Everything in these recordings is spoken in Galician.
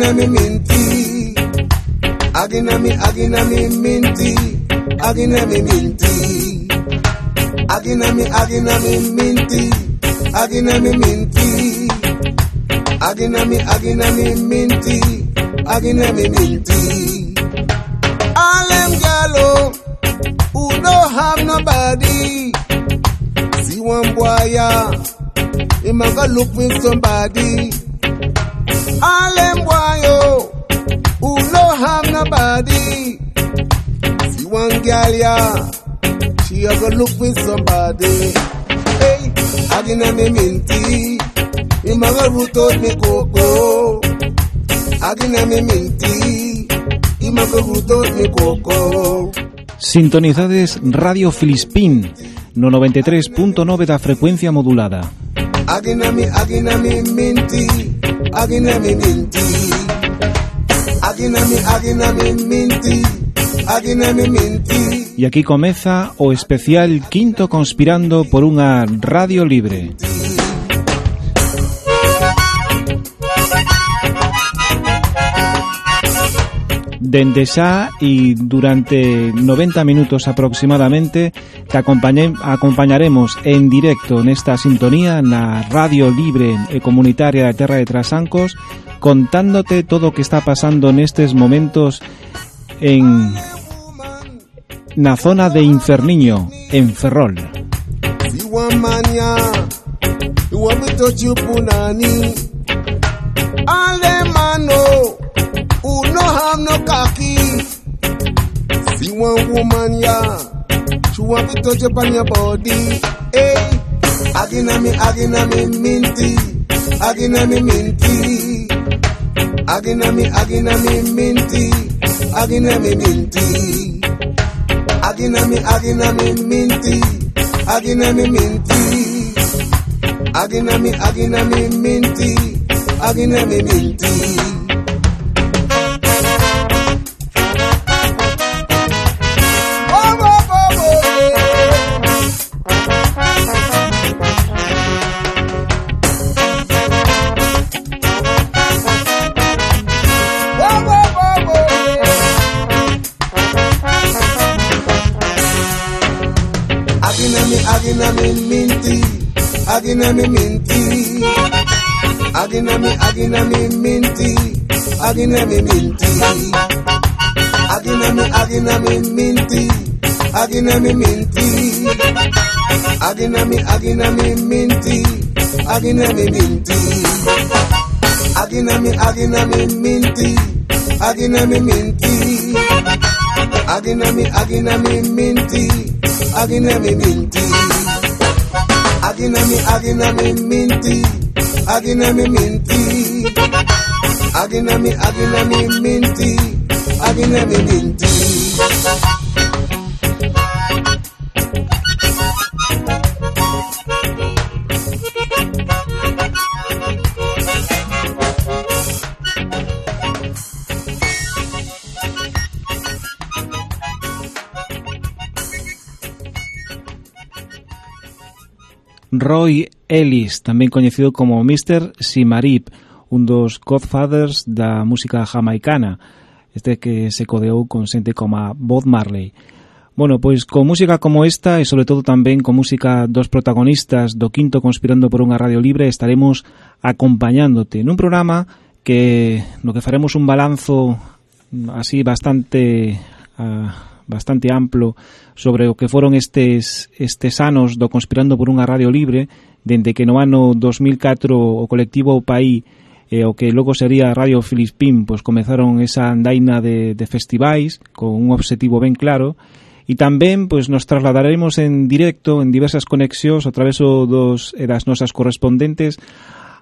agina mi minti, agina mi agina mi minti, agina mi minti, agina mi agina mi minti, agina mi minti, agina mi agina mi minti, agina mi minti. Alem gallo, who don't have nobody. See one boy, yeah, he must go look with somebody. All them boy yo who don't have nobody. See one girl yeah she a go look with somebody. Hey aginami minti he might go root out me coco. Aginami minti he might go root out me coco. Sintonizades Radio Filispín no 93.9 da frecuencia modulada. Aginami, aginami, E aquí comeza o especial Quinto Conspirando por unha Radio Libre. Dende xa e durante 90 minutos aproximadamente te acompañaremos en directo nesta sintonía na Radio Libre e Comunitaria da Terra de Trasancos contándote todo o que está pasando nestes momentos en na zona de Inferniño, en Ferrol. who no have no khaki. See one woman, yeah, she want to touch up on your body. Hey, agina me, agina me, minty, agina me, minty. Agina me, agina me, minty, agina me, minty. Agina me, agina minty, agina me, minty. Agina me, agina me, minty, agina me, minty. agina me minti, agina me minti, agina me agina me minti, agina me minti, agina me agina me minti, agina me minti, agina me agina me minti, agina me minti, agina me agina me minti, agina me minti, agina me agina me minti agina mi minti. Agina mi agina mi minti. Agina mi minti. Agina mi agina mi minti. Agina mi minti. Roy Ellis, tamén coñecido como Mr. Simarip, un dos godfathers da música jamaicana, este que se codeou con xente como Bob Marley. Bueno, pois con música como esta e sobre todo tamén con música dos protagonistas do quinto Conspirando por unha Radio Libre estaremos acompañándote nun programa que no que faremos un balanzo así bastante uh, bastante amplo sobre o que foron estes, estes anos do Conspirando por unha Radio Libre, dende que no ano 2004 o colectivo O Paí e o que logo sería Radio Filispín, pois comezaron esa andaina de, de festivais con un obxectivo ben claro, e tamén pois nos trasladaremos en directo en diversas conexións a través dos e das nosas correspondentes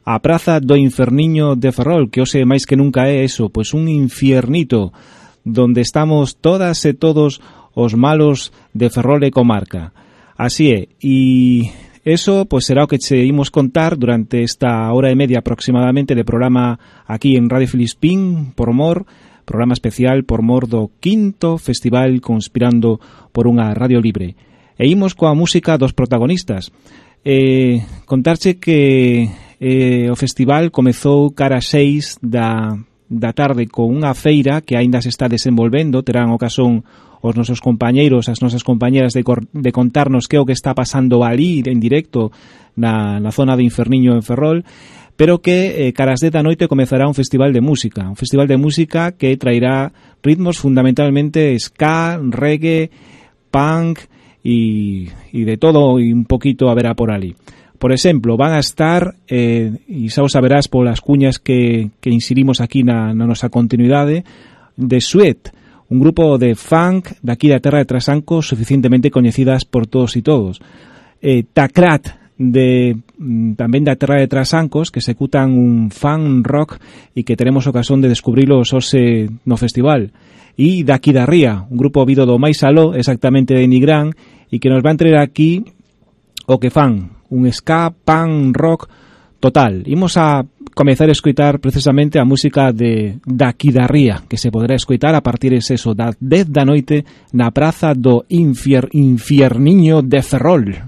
a Praza do Inferniño de Ferrol, que hoxe máis que nunca é eso, pois un infiernito donde estamos todas e todos os malos de Ferrol e comarca. Así é, e eso pois será o que che imos contar durante esta hora e media aproximadamente de programa aquí en Radio Filispín, por mor, programa especial por mor do quinto festival Conspirando por unha radio libre. E imos coa música dos protagonistas. Eh, contarche que eh, o festival comezou cara 6 seis da, da tarde con unha feira que aínda se está desenvolvendo, terán ocasión os nosos compañeiros, as nosas compañeras de, de contarnos que é o que está pasando ali en directo na, na zona de Inferniño en Ferrol pero que eh, caras de da noite comezará un festival de música, un festival de música que traerá ritmos fundamentalmente ska, reggae, punk e, e de todo e un poquito haberá por ali. Por exemplo, van a estar, eh, e xa os saberás polas cuñas que, que inserimos aquí na, na nosa continuidade, de Suet, un grupo de funk daqui da terra de Trasanco suficientemente coñecidas por todos e todos. Eh, Tacrat, de mm, tamén da terra de Trasancos que executan un fan rock e que teremos ocasión de descubrilo xose no festival e daqui da Ría, un grupo vido do máis aló exactamente de Nigrán e que nos va a entregar aquí oh, o que fan un ska, pan, rock total imos a comezar a escoitar precisamente a música de da Quidarría, que se poderá escoitar a partir de eso da 10 da noite na praza do Infier, Infierniño de Ferrol.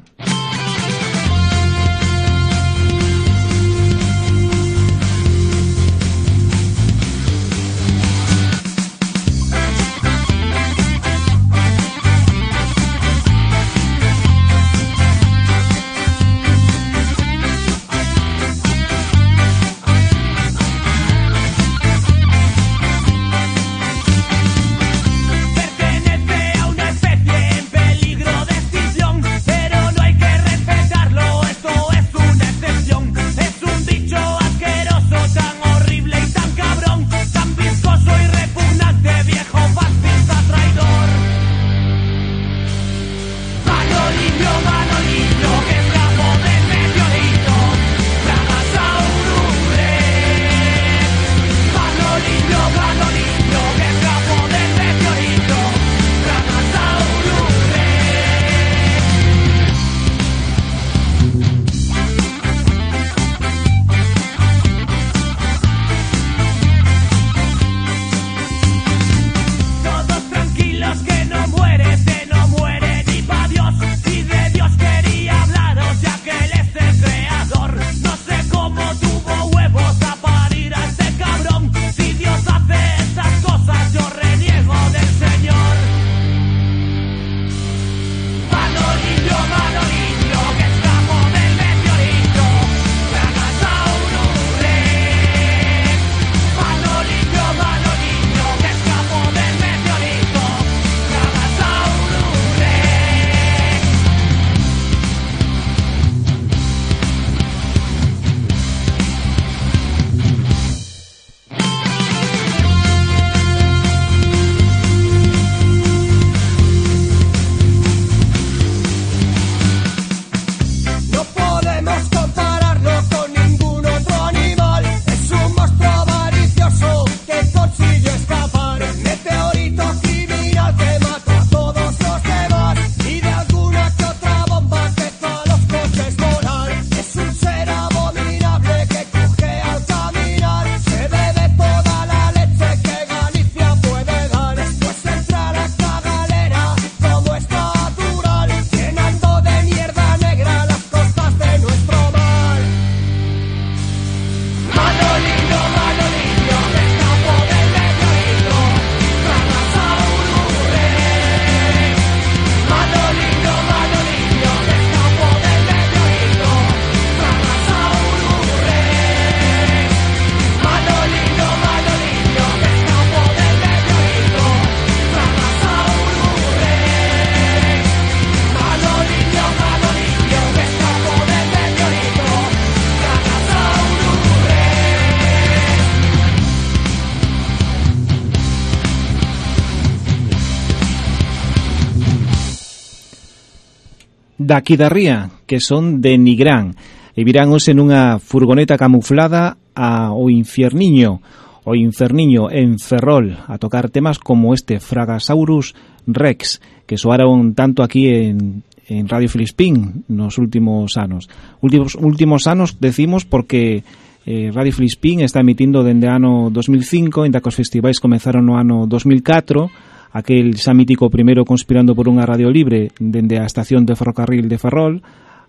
daqui da ría, que son de Nigrán, e virán hoxe nunha furgoneta camuflada ao Infierniño, o Inferniño en Ferrol, a tocar temas como este Fragasaurus Rex, que soaron tanto aquí en en Radio Filispín nos últimos anos. Últimos, últimos anos decimos porque eh, Radio Filispín está emitindo dende ano 2005, ainda que os festivais comezaron no ano 2004, aquel xa mítico primeiro conspirando por unha radio libre dende a estación de ferrocarril de Ferrol,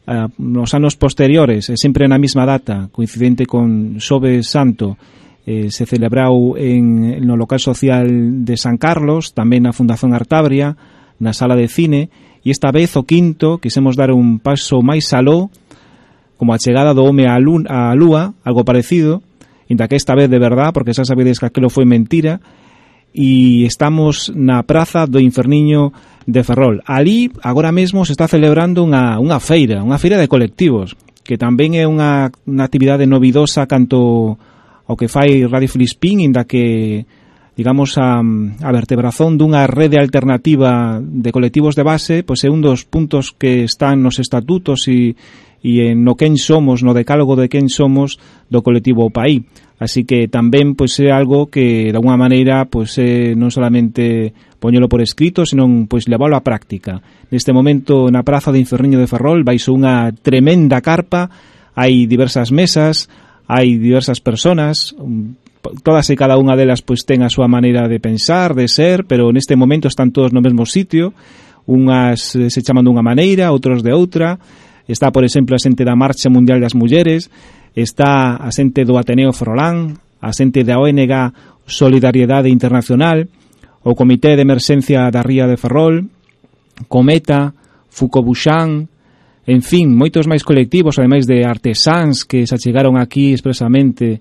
eh, nos anos posteriores, e sempre na mesma data, coincidente con Sobe Santo, eh, se celebrou en, no local social de San Carlos, tamén na Fundación Artabria, na sala de cine, e esta vez o quinto quisemos dar un paso máis aló como a chegada do home á, á lúa, algo parecido, inda que esta vez de verdad, porque xa sabedes que aquilo foi mentira, e estamos na Praza do Inferniño de Ferrol. Ali agora mesmo se está celebrando unha, unha feira, unha feira de colectivos, que tamén é unha, unha actividade novidosa canto ao que fai Radio Filispín, inda que digamos a, a vertebrazón dunha rede alternativa de colectivos de base, pois é un dos puntos que están nos estatutos e e no quen somos, no decálogo de quen somos do colectivo O Paí. Así que tamén pois é algo que de alguna maneira pois é eh, non solamente poñelo por escrito, senón pois leválo á práctica. Neste momento na praza de Inferniño de Ferrol vais unha tremenda carpa, hai diversas mesas, hai diversas personas, todas e cada unha delas pois ten a súa maneira de pensar, de ser, pero neste momento están todos no mesmo sitio, unhas eh, se chaman dunha maneira, outros de outra, Está, por exemplo, a xente da Marcha Mundial das Mulleres, está a xente do Ateneo Frolán, a xente da ONG Solidariedade Internacional, o Comité de Emerxencia da Ría de Ferrol, Cometa, Fucobuxán, en fin, moitos máis colectivos, ademais de artesáns que se achegaron aquí expresamente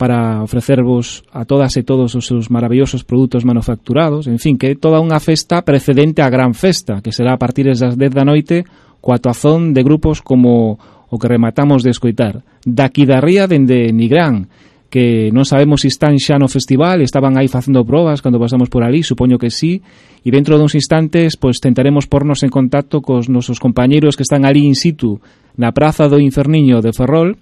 para ofrecervos a todas e todos os seus maravillosos produtos manufacturados, en fin, que é toda unha festa precedente á gran festa, que será a partir das 10 da noite coa toazón de grupos como o que rematamos de escoitar. Daqui da ría dende Nigrán, que non sabemos se están xa no festival, estaban aí facendo probas cando pasamos por ali, supoño que sí, e dentro duns instantes pois tentaremos pornos en contacto cos nosos compañeiros que están ali in situ na Praza do Inferniño de Ferrol,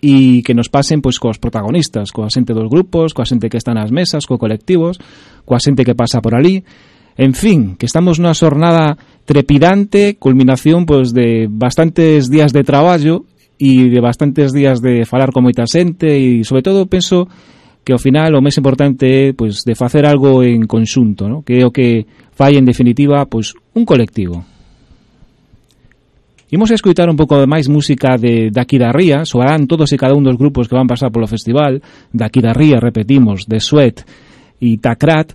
e que nos pasen pois cos protagonistas, coa xente dos grupos, coa xente que está nas mesas, co colectivos, coa xente que pasa por ali. En fin, que estamos nunha xornada trepidante culminación pois de bastantes días de traballo e de bastantes días de falar con moita xente e sobre todo penso que ao final o máis importante é pois de facer algo en conxunto, ¿no? que é o que fai en definitiva pois un colectivo. Imos a escutar un pouco de máis música de daqui da Ría, soarán todos e cada un dos grupos que van pasar polo festival, daqui da Ría, repetimos, de Sweat e Takrat,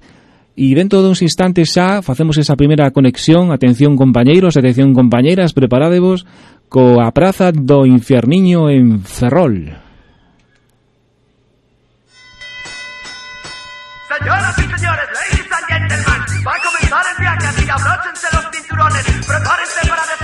E dentro duns instantes xa facemos esa primeira conexión, atención compañeiros, atención compañeiras, preparadevos coa Praza do Infierniño en Ferrol. Señoras y señores, ladies and gentlemen, va a comenzar el viaje, así abróchense los cinturones, prepárense para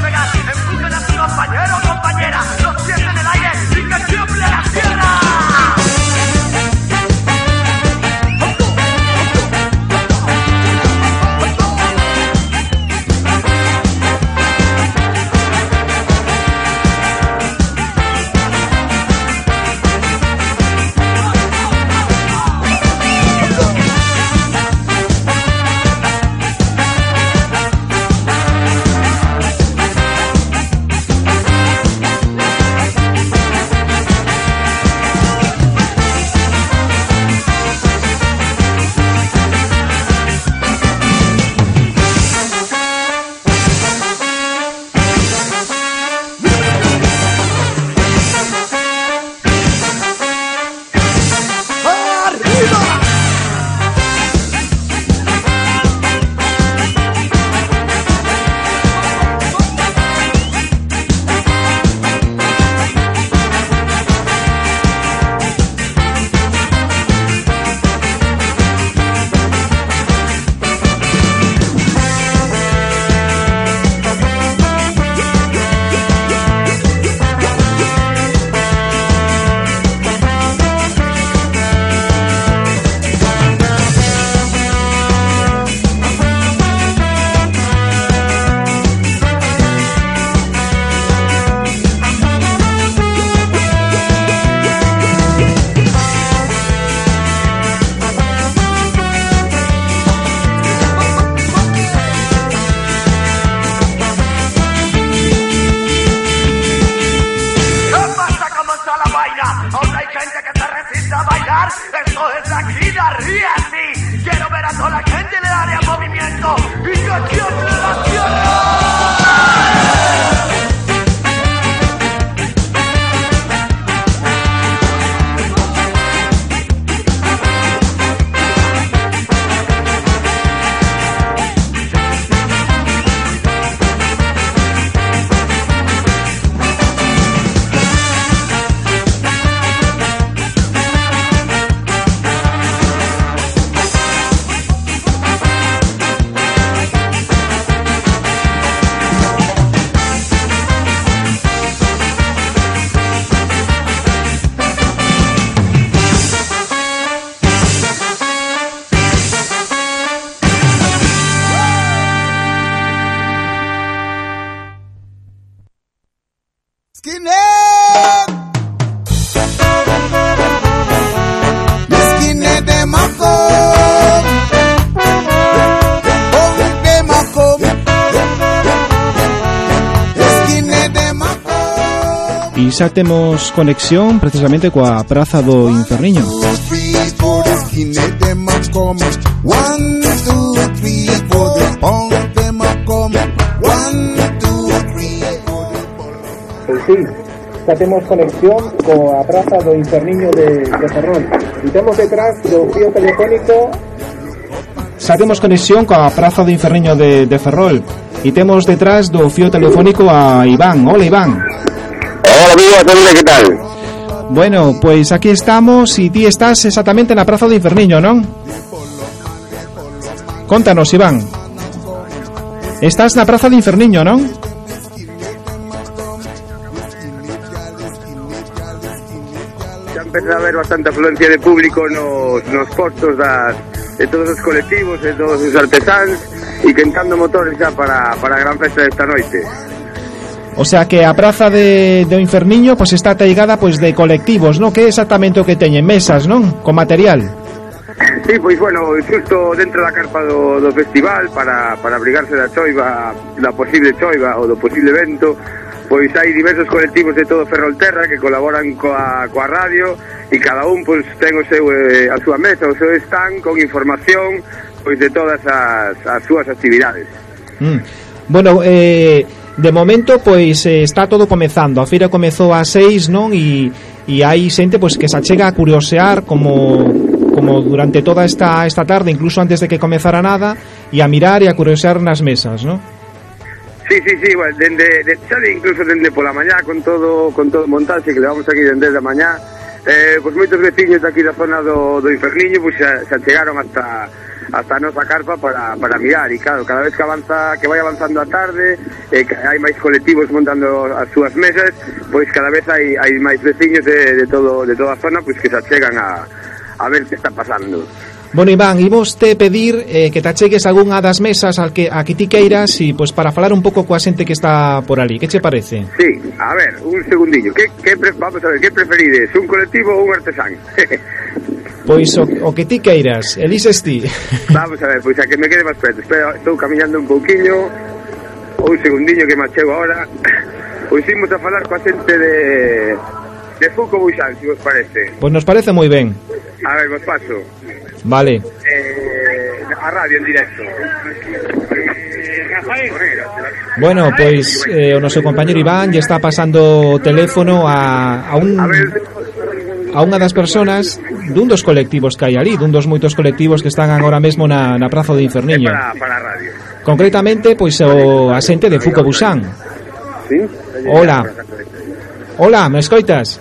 xa temos conexión precisamente coa Praza do Inferniño. Pois sí, xa temos conexión coa Praza do Inferniño de, de Ferrol. E temos detrás do fío telefónico Xa temos conexión coa Praza do Inferniño de, de Ferrol e temos detrás do fío telefónico a Iván. Hola Iván. Hola amigo, Antonio, ¿qué tal? Bueno, pois aquí estamos e ti estás exactamente na Praza do Inferniño, non? Contanos, Iván. Estás na Praza do Inferniño, non? Ya empeza a haber bastante afluencia de público nos, nos postos das, de todos os colectivos, de todos os artesáns e quentando motores xa para, para a gran festa desta noite. O sea que a praza de, do Inferniño pois está taigada pois de colectivos, non? Que é exactamente o que teñen mesas, non? Con material. Sí, pois bueno, xusto dentro da carpa do, do festival para, para abrigarse da choiva, da posible choiva ou do posible vento, pois hai diversos colectivos de todo Ferrolterra que colaboran coa, coa radio e cada un pois ten o seu eh, a súa mesa, o seu stand con información pois de todas as, as súas actividades. Mm. Bueno, eh, De momento, pois, eh, está todo comezando A feira comezou a seis, non? E, e hai xente pois, que se achega a curiosear como como durante toda esta esta tarde, incluso antes de que comezara nada, e a mirar e a curiosear nas mesas, non? Sí, sí, sí, bueno, dende, de, sabe, incluso dende pola mañá con todo con todo o montaxe que levamos aquí dende a mañá, eh, pois moitos veciños daqui da zona do, do Inferniño pois, xa, xa chegaron hasta hasta a nosa carpa para, para mirar e claro, cada vez que avanza que vai avanzando a tarde e que hai máis colectivos montando as súas mesas pois cada vez hai, hai máis veciños de, de, todo, de toda a zona pois que se achegan a, a ver que está pasando Bueno, Iván, imos te pedir eh, que te achegues algunha das mesas al que, a que ti queiras e, pois, pues, para falar un pouco coa xente que está por ali. Que che parece? Sí, a ver, un segundillo. Que, que, vamos a ver, que preferides? Un colectivo ou un artesán? Pois o, o que ti queiras, elises ti. Vamos a ver, pois a que me quede máis preto. Espera, estou camiñando un pouquiño. Un segundiño que me achego ahora. Pois imos a falar coa xente de de Fuco se vos parece. Pois nos parece moi ben. A ver, vos paso. Vale. Eh, a radio en directo. Bueno, pois eh, o noso compañero Iván lle está pasando o teléfono a, a un A ver, a unha das persoas dun dos colectivos que hai ali, dun dos moitos colectivos que están agora mesmo na, na Praza do Inferniño. Para, para a radio. Concretamente, pois o asente de Fuco Busán. Sí? Hola. Hola, me escoitas?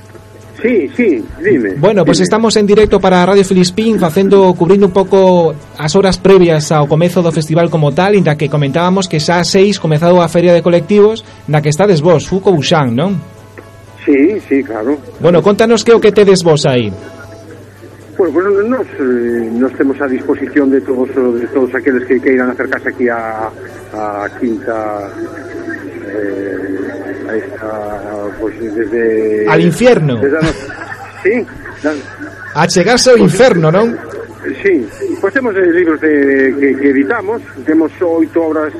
Sí, sí, dime. Bueno, pues estamos en directo para Radio Filispín facendo cubrindo un pouco as horas previas ao comezo do festival como tal, inda que comentábamos que xa a seis comezado a feria de colectivos na que estades vos, Fuco Buxán, non? Sí, sí, claro. Bueno, contanos que é o que tedes vos aí. Pues bueno, nos, eh, nos temos a disposición de todos de todos aqueles que queiran acercarse aquí a, a quinta eh, a esta pues desde Al infierno. desde a no- sí, A chegarse ao inferno, non? Sí, pois temos eh, libros de, que, que editamos, temos oito obras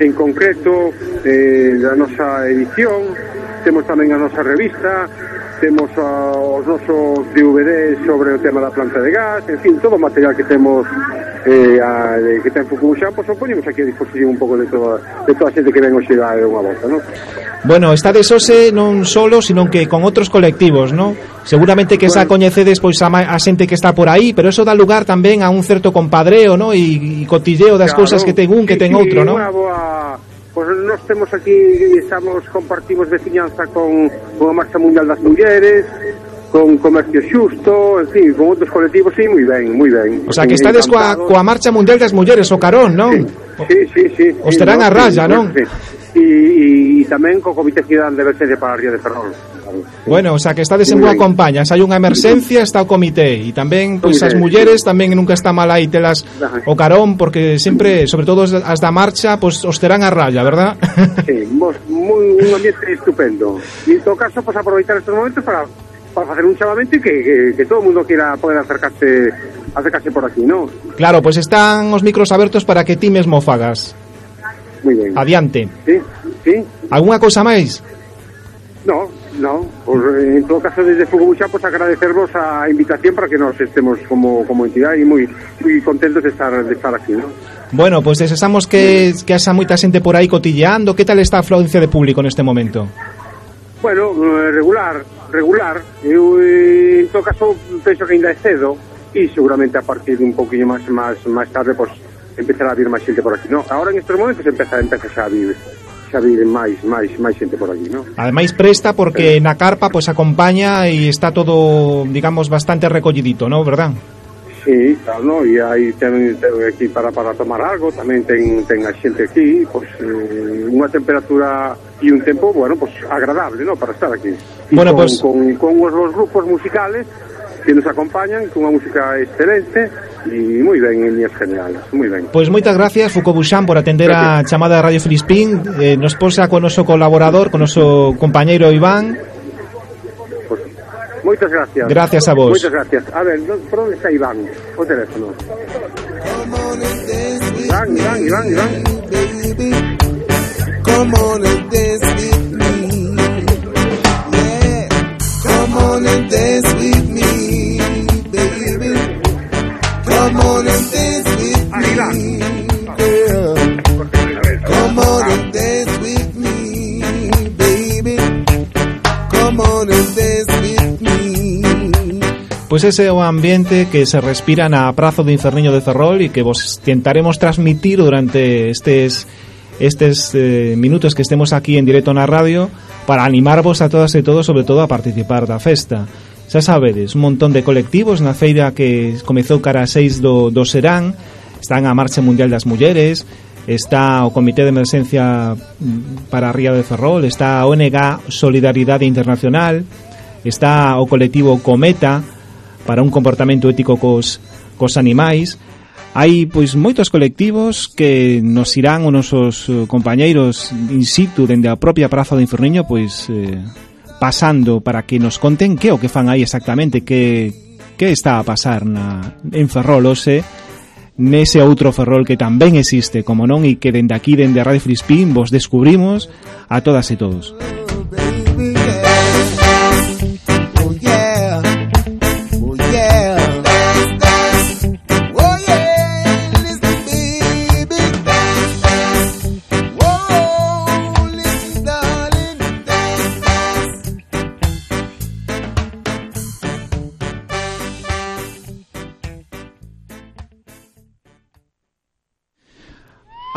en concreto eh, da nosa edición, temos tamén a nosa revista, temos a, os nosos DVD sobre o tema da planta de gas, en fin, todo o material que temos eh, a, de, que ten Fukushima pois pues, ponemos aquí a disposición un pouco de toda, de toda a xente que ven hoxe dar unha volta, non? Bueno, estades hoxe non solo, sino que con outros colectivos, non? Seguramente que bueno, xa coñecedes pois a, a xente que está por aí, pero eso dá lugar tamén a un certo compadreo, non? E, e cotilleo das claro, cousas que ten un, que ten sí, outro, non? Unha boa Pois nós temos aquí, estamos, compartimos veciñanza con, con a Marcha Mundial das Mulleres, con Comercio Xusto, en fin, con outros colectivos, sí, moi ben, moi ben. O sea, que estades coa, coa Marcha Mundial das Mulleres, o Carón, non? Sí, sí, sí. sí Os terán sí, a raya, non? Sí, sí. E, e, e tamén co Comité Cidadán de Emergencia para a Ría de Ferrol. Bueno, o sea, que estades en boa compañía, se hai unha emerxencia está o comité e tamén pois as mulleres tamén nunca está mal aí telas o carón porque sempre, sobre todo as da marcha, pois os terán a raya, ¿verdad? Sí, un ambiente estupendo. E en todo caso, pois aproveitar estes momentos para para facer un chamamento e que, que, que todo o mundo quiera poder acercarse acercarse por aquí, ¿no? Claro, pois pues están os micros abertos para que ti mesmo fagas. Muy ben. Adiante. Sí, sí. Alguna cousa máis? No, No, pues en todo caso desde Fugubucha pues agradecervos a invitación para que nos estemos como, como entidad y muy, muy contentos de estar, de estar aquí, ¿no? Bueno, pues desexamos que, que haya moita xente por aí cotilleando. Que tal está a afluencia de público neste momento? Bueno, eh, regular, regular. Eu, eh, en todo caso, penso que ainda é cedo e seguramente a partir de un poquinho máis máis máis tarde pues empezará a vir máis xente por aquí, no? Ahora en estes momentos empeza empeza xa a vir xa a vir máis máis máis xente por aquí, no? Ademais presta porque na carpa pues acompaña e está todo, digamos, bastante recollidito, ¿no? ¿Verdad? Sí, claro, no, e aí ten, ten aquí para, para tomar algo, tamén ten, ten a xente aquí, pois, eh, unha temperatura e un tempo, bueno, pues agradable, ¿no?, para estar aquí. E Bueno, con, pues- con, con os, os grupos musicales que nos acompañan unha música excelente e moi ben en líneas generales, moi ben. Pois moitas gracias Foucault Buxán por atender gracias. a chamada de Radio Filispín, eh, nos posa con noso colaborador, con noso compañeiro Iván. Pues, moitas gracias. Gracias a vos. Moitas gracias. A ver, por onde está Iván? O teléfono. Iván, Iván, Iván, Iván. Come on and dance with me. Yeah. Come on and dance with me. Pois ese ambiente que se respira na Praza do Inferniño de Ferrol e que vos tentaremos transmitir durante estes estes eh, minutos que estemos aquí en directo na radio para animarvos a todas e todos, sobre todo a participar da festa. Xa sabedes, un montón de colectivos. Na feira que comezou cara a seis do, do Serán Están a Marcha Mundial das Mulleres Está o Comité de Emergencia mm, para Ría de Ferrol Está a ONG Solidaridade Internacional Está o colectivo Cometa Para un comportamento ético cos, cos animais. Hai pois moitos colectivos que nos irán os nosos eh, compañeiros in situ dende a propia Praza do Inferniño pois eh, pasando para que nos conten que o que fan aí exactamente, que, que está a pasar na, en Ferrol ose, nese outro Ferrol que tamén existe, como non, e que dende aquí, dende Radio Frispín, vos descubrimos a todas e todos. Música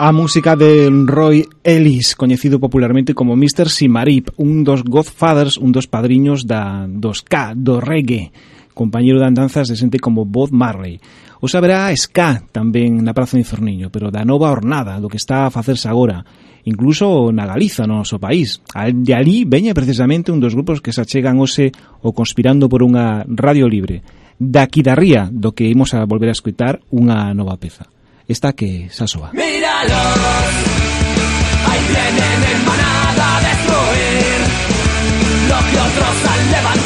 a música de Roy Ellis, coñecido popularmente como Mr. Simarip, un dos Godfathers, un dos padriños da dos K, do reggae, compañeiro de andanzas de xente como Bob Marley. O saberá ska tamén na Praza de Inferniño, pero da nova hornada, do que está a facerse agora, incluso na Galiza, no noso país. De ali veña precisamente un dos grupos que se achegan hoxe o conspirando por unha radio libre. Daqui da Ría, do que imos a volver a escutar unha nova peza. Esta que xa soa. Míralos, ahí vienen en manada a destruir lo que otros han levantado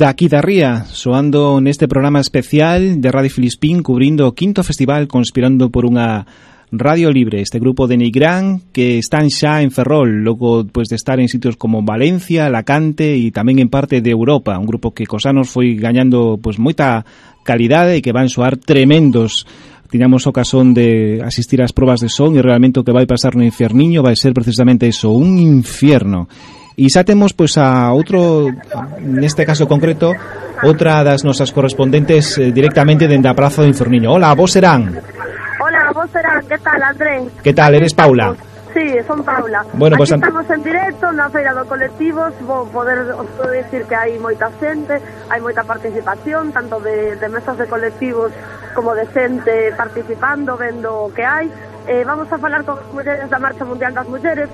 daqui da Ría, soando neste programa especial de Radio Filispín cubrindo o quinto festival conspirando por unha Radio Libre, este grupo de Nigrán que están xa en Ferrol, logo pois de estar en sitios como Valencia, Alacante e tamén en parte de Europa, un grupo que cos anos foi gañando pois moita calidade e que van soar tremendos. Tiñamos ocasión de asistir ás probas de son e realmente o que vai pasar no inferniño vai ser precisamente eso, un infierno. E xa temos pois a outro neste caso concreto outra das nosas correspondentes eh, directamente dende a Praza do Inferniño. Hola, vos serán. Hola, vos serán. Que tal, Andrés? Que tal, eres Paula? Sí, son Paula. Bueno, Aquí pues estamos en directo na feira do colectivos, vou poder os podo decir que hai moita xente, hai moita participación, tanto de, de mesas de colectivos como de xente participando, vendo o que hai. Eh, vamos a falar con as mulleres da Marcha Mundial das Mulleres,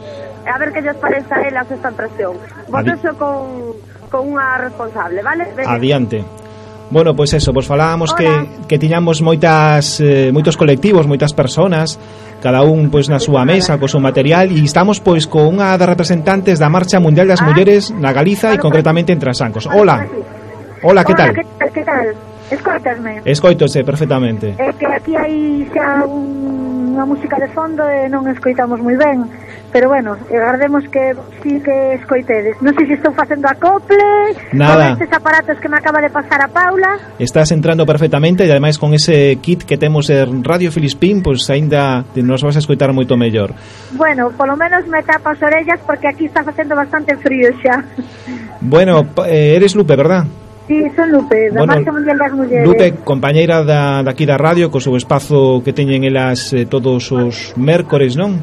a ver que lles parece a elas esta impresión. Voteso con, con unha responsable, vale? Ven. Adiante. Bueno, pois pues eso, pois pues falábamos Hola. que, que tiñamos moitas eh, moitos colectivos, moitas persoas cada un pois pues, na súa mesa co seu material e estamos pois con unha das representantes da Marcha Mundial das ah. Mulleres na Galiza e concretamente en Trasancos. Hola. Hola, que tal? Hola, eh, que tal? Escoitasme. Escoitose perfectamente. É que aquí hai xa unha música de fondo e non escoitamos moi ben. Pero bueno, agardemos que sí que escoitedes. Non sei se estou facendo acople, Nada. con estes aparatos que me acaba de pasar a Paula. Estás entrando perfectamente e ademais con ese kit que temos en Radio Filispín, pois pues, aínda nos vas a escoitar moito mellor. Bueno, polo menos me tapa as orellas porque aquí está facendo bastante frío xa. Bueno, eh, eres Lupe, verdad? Sí, son Lupe, da bueno, Marcha Mundial das Mulleres. Lupe, compañeira da, daqui da radio, co seu espazo que teñen elas eh, todos os mércores, non?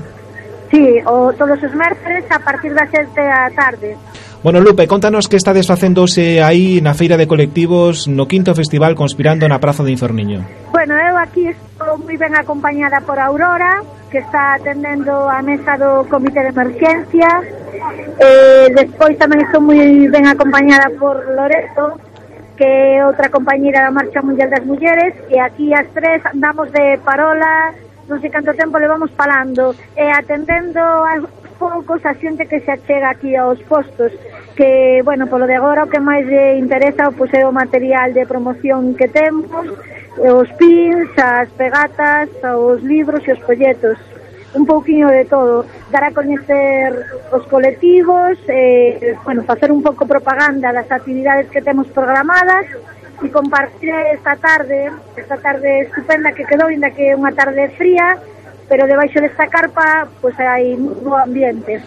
Sí, o todos os mércores a partir das 7 da tarde. Bueno, Lupe, contanos que está desfacéndose aí na feira de colectivos no quinto festival Conspirando na Praza de Inferniño. Bueno, eu aquí estou moi ben acompañada por Aurora, que está atendendo a mesa do Comité de Emergencia. Eh, despois tamén estou moi ben acompañada por Loreto, que é outra compañera da Marcha Mundial das Mulleres, e aquí as tres andamos de parolas, non sei canto tempo levamos falando e atendendo aos poucos a xente que se achega aquí aos postos que, bueno, polo de agora o que máis lle interesa pois, é o material de promoción que temos os pins, as pegatas os libros e os folletos un pouquiño de todo, dar a coñecer os colectivos, eh, bueno, facer un pouco propaganda das actividades que temos programadas e compartir esta tarde, esta tarde estupenda que quedou, ainda que é unha tarde fría, pero debaixo desta carpa pois hai bo ambiente.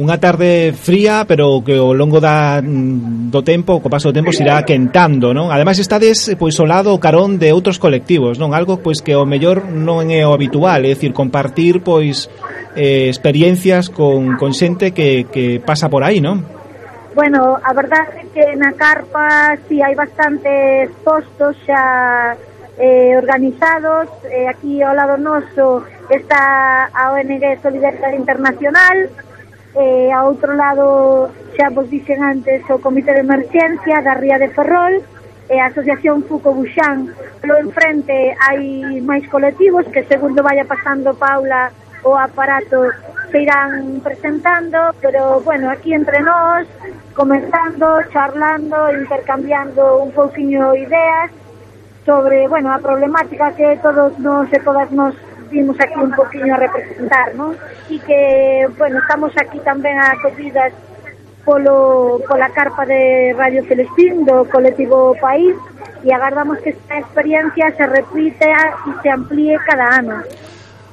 Unha tarde fría, pero que ao longo da, mm, do tempo, co paso do tempo, se irá quentando, non? Ademais, estades pois, ao lado o carón de outros colectivos, non? Algo pois que ao mellor non é o habitual, é dicir, compartir pois eh, experiencias con, con xente que, que pasa por aí, non? Bueno, a verdade é que na carpa si sí, hai bastantes postos xa eh, organizados. Eh, aquí ao lado noso está a ONG Solidaridade Internacional, eh, a outro lado xa vos dixen antes o Comité de Emergencia da Ría de Ferrol, e a Asociación Fuco Buxán. lo enfrente hai máis colectivos que segundo vaya pasando Paula o aparato se irán presentando, pero bueno, aquí entre nós, comentando, charlando, intercambiando un pouquiño ideas sobre, bueno, a problemática que todos nos e todas nos vimos aquí un poquinho a representar, ¿no? E que, bueno, estamos aquí tamén acollidas polo, pola carpa de Radio Celestín do colectivo País e agardamos que esta experiencia se repite e se amplíe cada ano.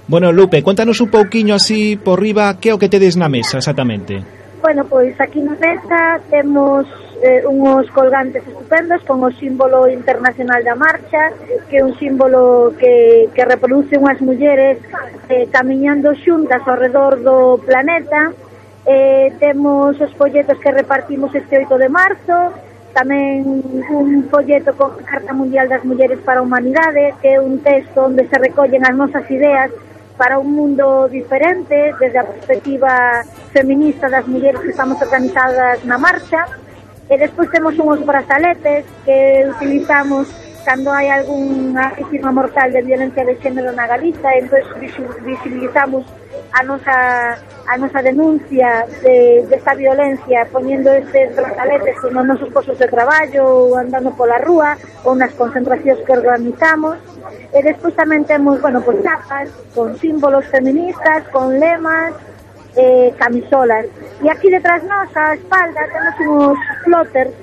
Bueno, Lupe, cuéntanos un pouquiño así por riba que é o que tedes na mesa exactamente. Bueno, pois aquí na mesa temos eh, unhos colgantes estupendos con o símbolo internacional da marcha, que é un símbolo que, que reproduce unhas mulleres eh, camiñando xuntas ao redor do planeta. Eh, temos os folletos que repartimos este 8 de marzo, tamén un folleto con Carta Mundial das Mulleres para a Humanidade, que é un texto onde se recollen as nosas ideas para un mundo diferente desde a perspectiva feminista das mulleres que estamos organizadas na marcha e despois temos unhos brazaletes que utilizamos cando hai algunha víctima mortal de violencia de xénero na Galiza, entón visibilizamos a nosa a nosa denuncia de, desta violencia poñendo estes brazaletes nos nosos posos de traballo ou andando pola rúa ou nas concentracións que organizamos. E despois tamén temos, bueno, pues chapas con símbolos feministas, con lemas eh, camisolas. E aquí detrás nos, a espalda temos uns plotters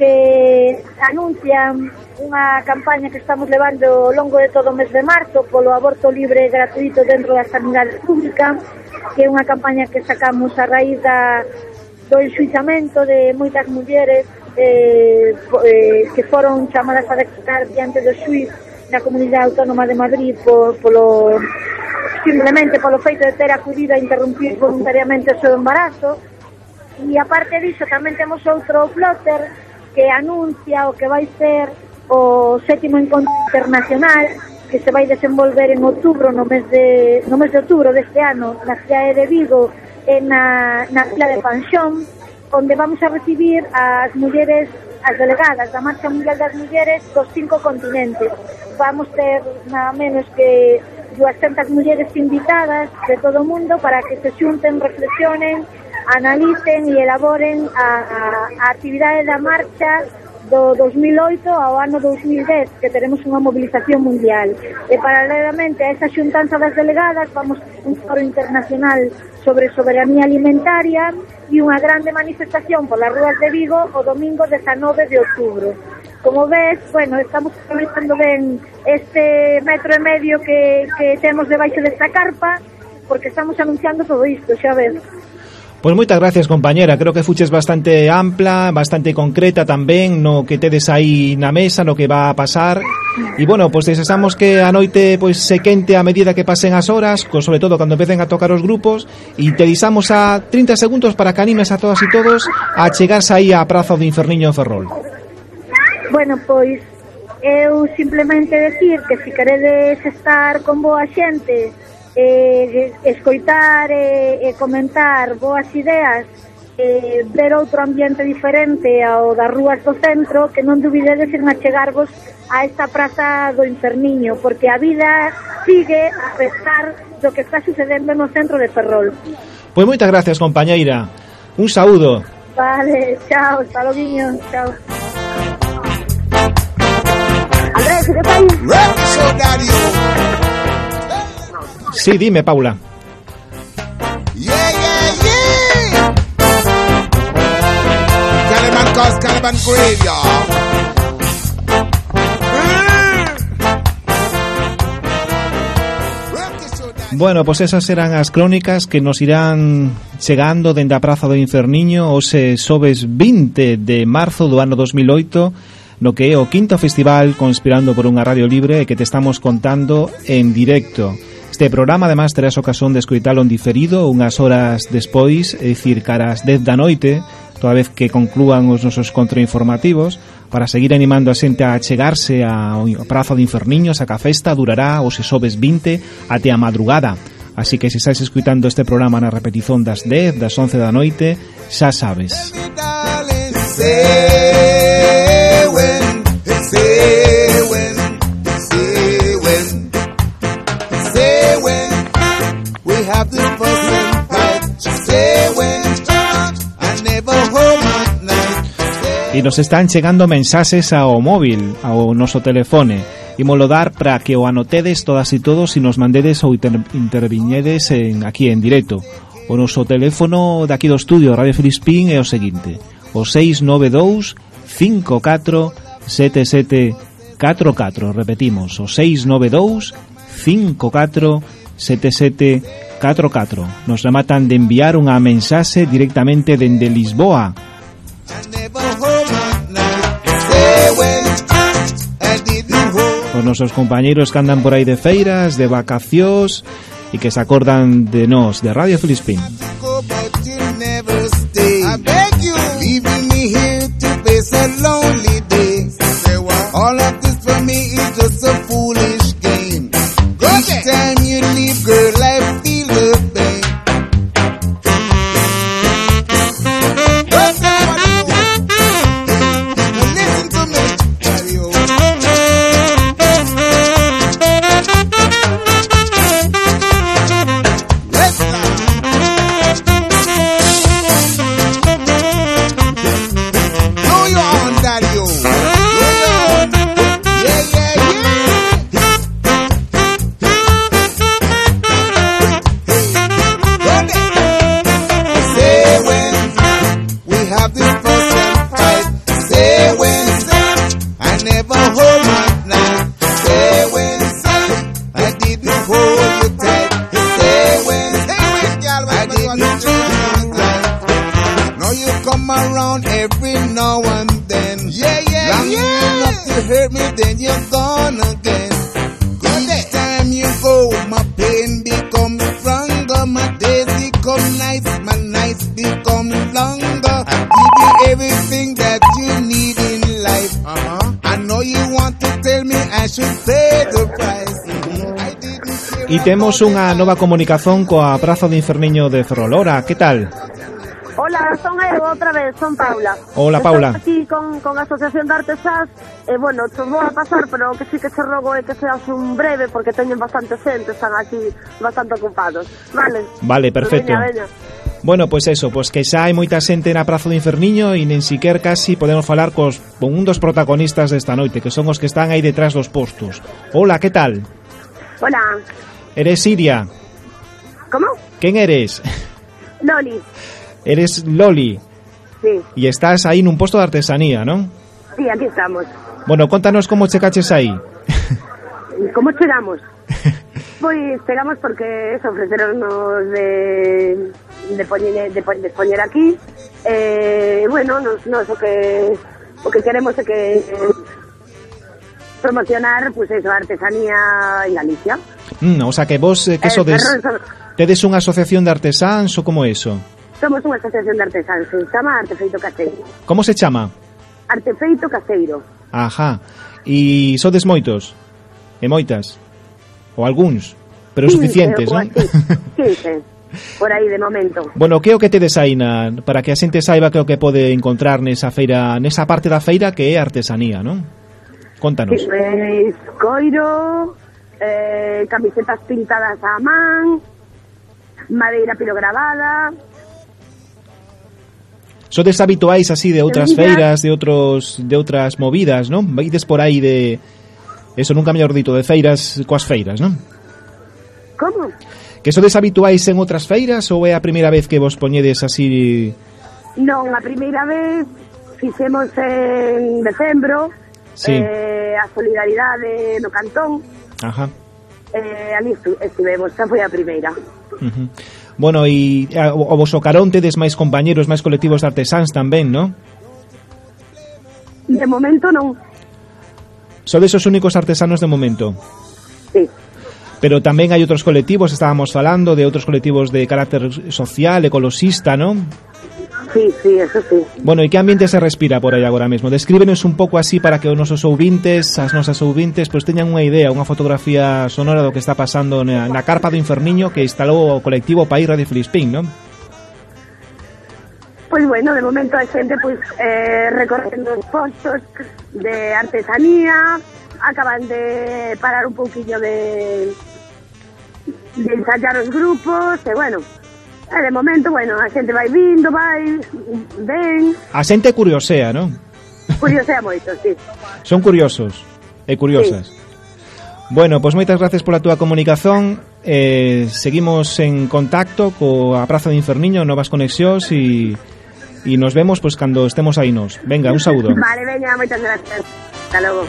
que anuncian unha campaña que estamos levando ao longo de todo o mes de marzo polo aborto libre e gratuito dentro da sanidade pública, que é unha campaña que sacamos a raíz da, do enxuizamento de moitas mulleres eh, eh, que foron chamadas a declarar diante do xuiz na Comunidade Autónoma de Madrid por, polo simplemente polo feito de ter acudido a interrumpir voluntariamente o seu embarazo. E aparte disso tamén temos outro plotter que anuncia o que vai ser o sétimo encontro internacional que se vai desenvolver en outubro no mes de, no mes de outubro deste ano na cidade de Vigo e na, na fila de Panxón onde vamos a recibir as mulleres as delegadas da Marcha Mundial das Mulleres dos cinco continentes. Vamos ter nada menos que 200 mulleres invitadas de todo o mundo para que se xunten, reflexionen analicen e elaboren a, a, a actividade da marcha do 2008 ao ano 2010, que teremos unha movilización mundial. E paralelamente a esa xuntanza das delegadas vamos un foro internacional sobre soberanía alimentaria e unha grande manifestación polas ruas de Vigo o domingo 19 de outubro. Como ves, bueno, estamos aproveitando ben este metro e medio que, que temos debaixo desta carpa, porque estamos anunciando todo isto, xa ves. Pois moitas gracias, compañera. Creo que fuches bastante ampla, bastante concreta tamén no que tedes aí na mesa, no que va a pasar. E bueno, pois desexamos que a noite pois se quente a medida que pasen as horas, co, sobre todo cando empecen a tocar os grupos, e te disamos a 30 segundos para que animes a todas e todos a chegarse aí á Praza do Inferniño en Ferrol. Bueno, pois eu simplemente decir que se queredes estar con boa xente eh, escoitar e eh, comentar boas ideas eh, ver outro ambiente diferente ao das rúas do centro, que non dubidedes en achegarvos a esta praza do Inferniño, porque a vida sigue a pesar do que está sucedendo no centro de Ferrol. Pois moitas gracias, compañeira. Un saúdo. Vale, chao, hasta logo, chao. Andrés, ¿qué tal? Sí, dime, Paula. Graveyard. Bueno, pois pues esas serán as crónicas que nos irán chegando dende a Praza do Inferniño hoxe sobes 20 de marzo do ano 2008 no que é o quinto festival Conspirando por unha Radio Libre que te estamos contando en directo. Este programa además terás ocasión de escoitalo en diferido unhas horas despois, é dicir, caras 10 da noite, toda vez que conclúan os nosos contrainformativos, para seguir animando a xente a chegarse ao Praza de Inferniños, a que a festa durará os sobes 20 até a madrugada. Así que se estáis escuitando este programa na repetición das 10, das 11 da noite, xa sabes. E nos están chegando mensaxes ao móvil, ao noso telefone. Imolo dar para que o anotedes todas e todos e nos mandedes ou inter interviñedes en, aquí en directo. O noso teléfono daqui do estudio Radio Filispín é o seguinte, o 692 54 7744. Repetimos, o 692 54 7744. Nos rematan de enviar unha mensaxe directamente dende Lisboa. Os nosos compañeiros que andan por aí de feiras, de vacacións e que se acordan de nós, de Radio Filispín. I beg Temos unha nova comunicación coa Praza de Inferniño de Ferrolora. Que tal? Hola, son eu outra vez, son Paula. Hola, Paula. Estou aquí con, con a Asociación de Artesás e, bueno, te vou a pasar, pero que sí que te rogo é que seas un breve porque teñen bastante xente, están aquí bastante ocupados. Vale. Vale, perfecto. Veña, veña. Bueno, pois pues eso, pois pues que xa hai moita xente na Praza do Inferniño e nen siquer casi podemos falar cos con un dos protagonistas desta noite, que son os que están aí detrás dos postos. Hola, que tal? Hola. Eres Siria. ¿cómo? Quen eres? Loli. Eres Loli Sí, e estás aí nun posto de artesanía, non? sí, aquí estamos. Bueno, contanos como checaches aí. ¿Cómo chegamos? Pois chegamos porque eso, ofreceronnos de, de, poñer, de, de poñer aquí eh, bueno, nos, nos o que o que queremos é que eh, promocionar pues eso, a artesanía en Galicia Mm, o sea que vos eh, que eh, sodes tedes unha asociación de artesáns ou como eso? Somos unha asociación de artesáns, se chama Artefeito Caseiro. Como se chama? Artefeito Caseiro. Ajá. E sodes moitos? E moitas? Ou algúns? Pero sí, suficientes, non? Sí, sí. por aí de momento. Bueno, que é o que tedes aí na, para que a xente saiba que o que pode encontrar nesa feira, nesa parte da feira que é artesanía, non? Contanos. Sí, pues, coiro, eh, camisetas pintadas a man, madeira pirogravada. Sodes habituais así de outras feiras, de outros de outras movidas, non? Vaides por aí de eso nunca mellor dito, de feiras coas feiras, non? Como? Que sodes habituais en outras feiras ou é a primeira vez que vos poñedes así Non, a primeira vez fixemos en decembro sí. eh, a solidaridade no cantón Ajá. Eh, ali estu, estivemos, xa foi a primeira. Uh -huh. Bueno, e o voso carón tedes máis compañeros, máis colectivos de artesáns tamén, non? De momento non. Sodes os únicos artesanos de momento? Sí. Pero tamén hai outros colectivos, estábamos falando de outros colectivos de carácter social, ecologista, non? Sí, sí, eso sí. Bueno, e que ambiente se respira por aí agora mesmo? Descríbenos un pouco así para que os nosos ouvintes, as nosas ouvintes, pois teñan unha idea, unha fotografía sonora do que está pasando na, na carpa do Inferniño que instalou o colectivo País Radio Filispín, non? Pois bueno, de momento hai xente pois eh, recorrendo os postos de artesanía, acaban de parar un pouquiño de de ensayar os grupos, e bueno, e de momento, bueno, a xente vai vindo, vai, ven, A xente curiosea, non? curiosea moito, sí. Son curiosos e curiosas. Bueno, pois moitas gracias pola túa comunicación eh, Seguimos en contacto coa Praza de Inferniño Novas conexións e, e nos vemos pois cando estemos aí nos Venga, un saúdo Vale, veña, moitas gracias. Hasta logo.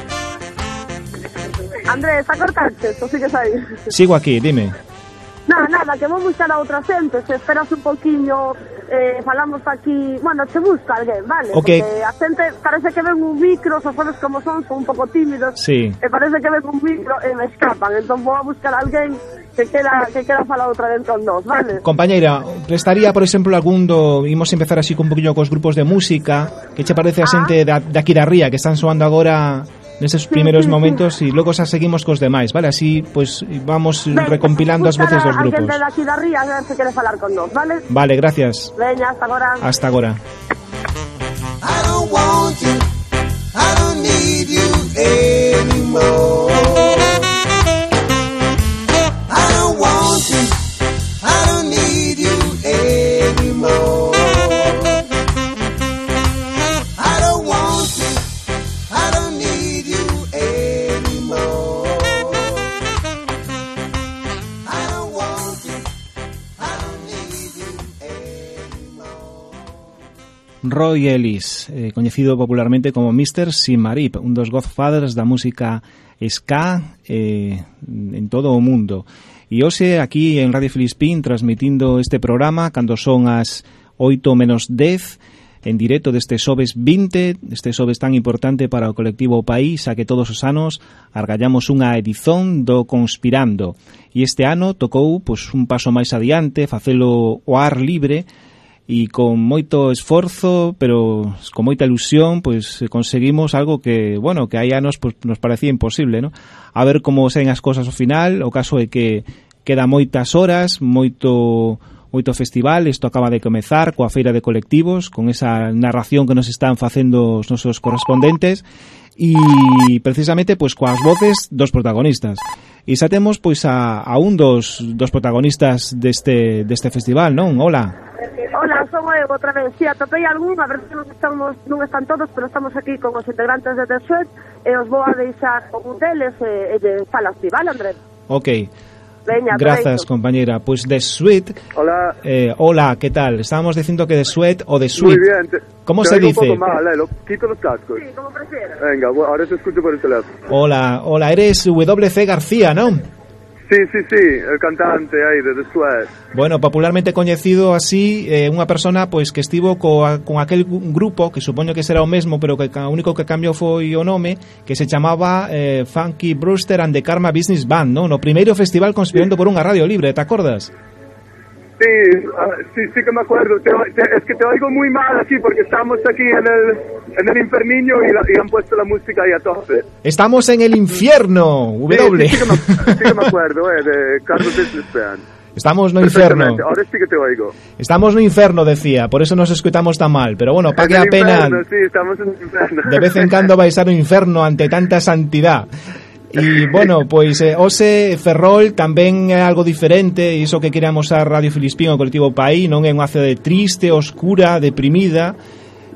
Andrés, a cortarte, tú sigues aí. Sigo aquí, dime Nada, nada, que vou buscar a outra xente, se esperas un poquinho, eh, falamos aquí, bueno, te busca alguén, vale? Ok. Porque a xente parece que ven un micro, xa sabes como son, son un pouco tímidos, Sí. e parece que ven un micro e me escapan, entón vou a buscar alguén que quera, que quera falar outra vez con nós, vale? Compañeira, prestaría, por exemplo, algún do... Imos empezar así con un poquillo cos grupos de música Que che parece a xente da, da aquí da ría Que están soando agora neses primeiros momentos E logo xa seguimos cos demais, vale? Así, pois, vamos Ven, recompilando as voces dos grupos Alguén de aquí da ría, a ver se quere falar con nós, vale? Vale, gracias Veña, hasta agora. Hasta agora I don't want you. I don't need you anymore. Roy Ellis, eh, coñecido popularmente como Mr. Simarip, un dos godfathers da música ska eh, en todo o mundo. E hoxe aquí en Radio Filispín transmitindo este programa cando son as 8 menos 10 en directo deste sobes 20, este sobes tan importante para o colectivo País, a que todos os anos argallamos unha edición do Conspirando. E este ano tocou pois, un paso máis adiante, facelo o ar libre, e con moito esforzo, pero con moita ilusión, pois conseguimos algo que, bueno, que hai anos pois, nos parecía imposible, ¿no? A ver como saen as cosas ao final, o caso é que queda moitas horas, moito Oito Festival, isto acaba de comezar coa feira de colectivos, con esa narración que nos están facendo os nosos correspondentes e precisamente pois coas voces dos protagonistas. E xa temos pois a, a un dos, dos protagonistas deste, deste festival, non? Hola. Hola, son eu outra vez. Si, sí, atopei algún, a ver se non, estamos, non están todos, pero estamos aquí con os integrantes de The Sweat e os vou a deixar con un deles e, e, de falas ti, vale, Andrés? Ok. Grazas, aproveito. compañera. Pues The Sweet. Hola. Eh, hola, ¿qué tal? Estábamos diciendo que The Sweat o The Sweet. Muy bien. te- ¿Cómo te se dice? un poco mal, eh, lo- quito los cascos. Sí, como prefieras. Venga, bueno, ahora te escucho por el teléfono. Hola, hola, eres WC García, ¿no? Sí, sí, sí, el cantante aí de The Sweat. Bueno, popularmente coñecido así, eh, unha persona pois que estivo coa, con aquel grupo que supoño que será o mesmo, pero que o único que cambiou foi o nome, que se chamaba eh, Funky Brewster and the Karma Business Band, no? no primeiro festival conspirando sí. por unha radio libre, te acordas? Sí, ah, sí, sí que me acuerdo. Te- te- es que te oigo muy mal aquí porque estamos aquí en el, en el inferniño y, la- y han puesto la música ahí a tope. Estamos en el infierno, W. Sí, sí, que me, sí que me acuerdo, eh, de Carlos Business. Estamos no. Perfectamente, Ahora sí que te oigo. Estamos no inferno, decía, por eso nos escutamos tan mal. Pero bueno, pague a el pena infierno, Sí, estamos en infierno. de vez en cando vais ao inferno ante tanta santidad. E, bueno, pois eh, Ose Ferrol tamén é algo diferente iso que quere amosar Radio Filispín o colectivo Paí non é unha cidade triste, oscura, deprimida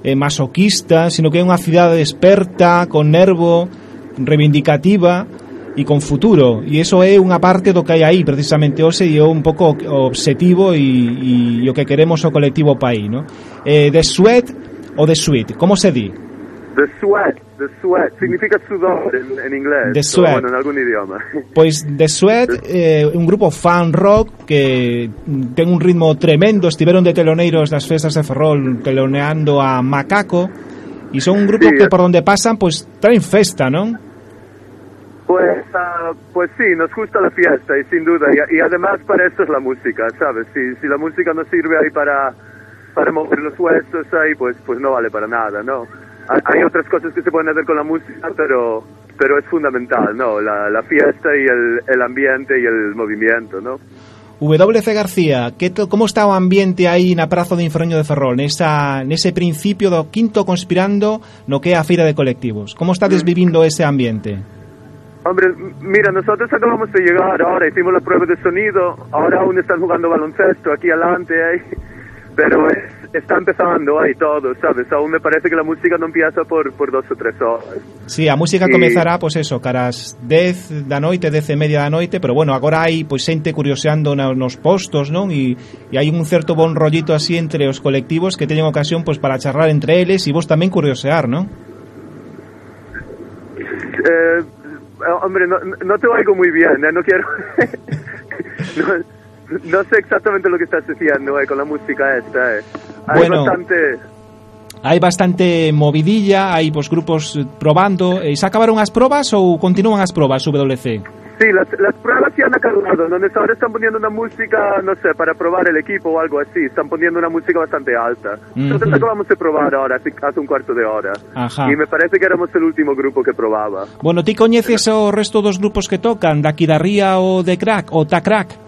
eh, masoquista sino que é unha cidade desperta con nervo, reivindicativa e con futuro e iso é unha parte do que hai aí precisamente Ose, e é un pouco o obxectivo e, e, e o que queremos o colectivo Paí, no? eh, de Suet ou de Suite, como se di? The Sweat, The Sweat, significa sudor en, en inglés. The o, Sweat. Bueno, en algún idioma. Pois The Sweat eh, un grupo fan rock que ten un ritmo tremendo Estiveron de teloneiros das festas de Ferrol Teloneando a Macaco E son un grupo Sí, que por donde pasan Pois traen festa, non? Pues, ah, pues sí, nos gusta la fiesta y sin duda. Y, y además para esto es la música, ¿sabes? Si, si la música no sirve ahí para, para mover los huesos ahí, pues, pues no vale para nada, ¿no? Hay, otras cosas que se pueden hacer con la música, pero, pero es fundamental, ¿no? La, la fiesta y el, el ambiente y el movimiento, ¿no? WC García, que to, como está o ambiente aí na Praza do Infraño de Ferrol Nesa, nese principio do quinto conspirando no que é a feira de colectivos Como está desvivindo ese ambiente? Hombre, mira, nosotros acabamos de llegar ahora, hicimos la prueba de sonido, ahora aún están jugando baloncesto aquí adelante, ahí, pero es- está empezando ahí todo, ¿sabes? Aún me parece que la música no empieza por, por dos o tres horas. Sí, a música comezará, pois eso, caras 10 da noite, 10 e media da noite, pero bueno, agora hai pois xente curioseando na, nos postos, non? E, e hai un certo bon rollito así entre os colectivos que teñen ocasión pois para charlar entre eles e vos tamén curiosear, non? Eh, eh, hombre, no, no te oigo muy bien, ¿eh? No quiero... no, no sé exactamente lo que estás diciendo eh, con la música esta, eh. Hay Bueno. bastante... Hai bastante movidilla, hai pois grupos eh, probando, e xa acabaron as probas ou continúan as probas WC? Sí, las, las pruebas ya han acabado, donde ahora están poniendo una música, no sé, para probar el equipo o algo así, están poniendo una música bastante alta. Nosotros Ujú. acabamos de probar ahora, hace, un cuarto de hora. Ajá. Y me parece que éramos el último grupo que probaba. Bueno, ti coñeces o resto dos grupos que tocan, daqui da Ría ou de Crack, ou Ta Crack?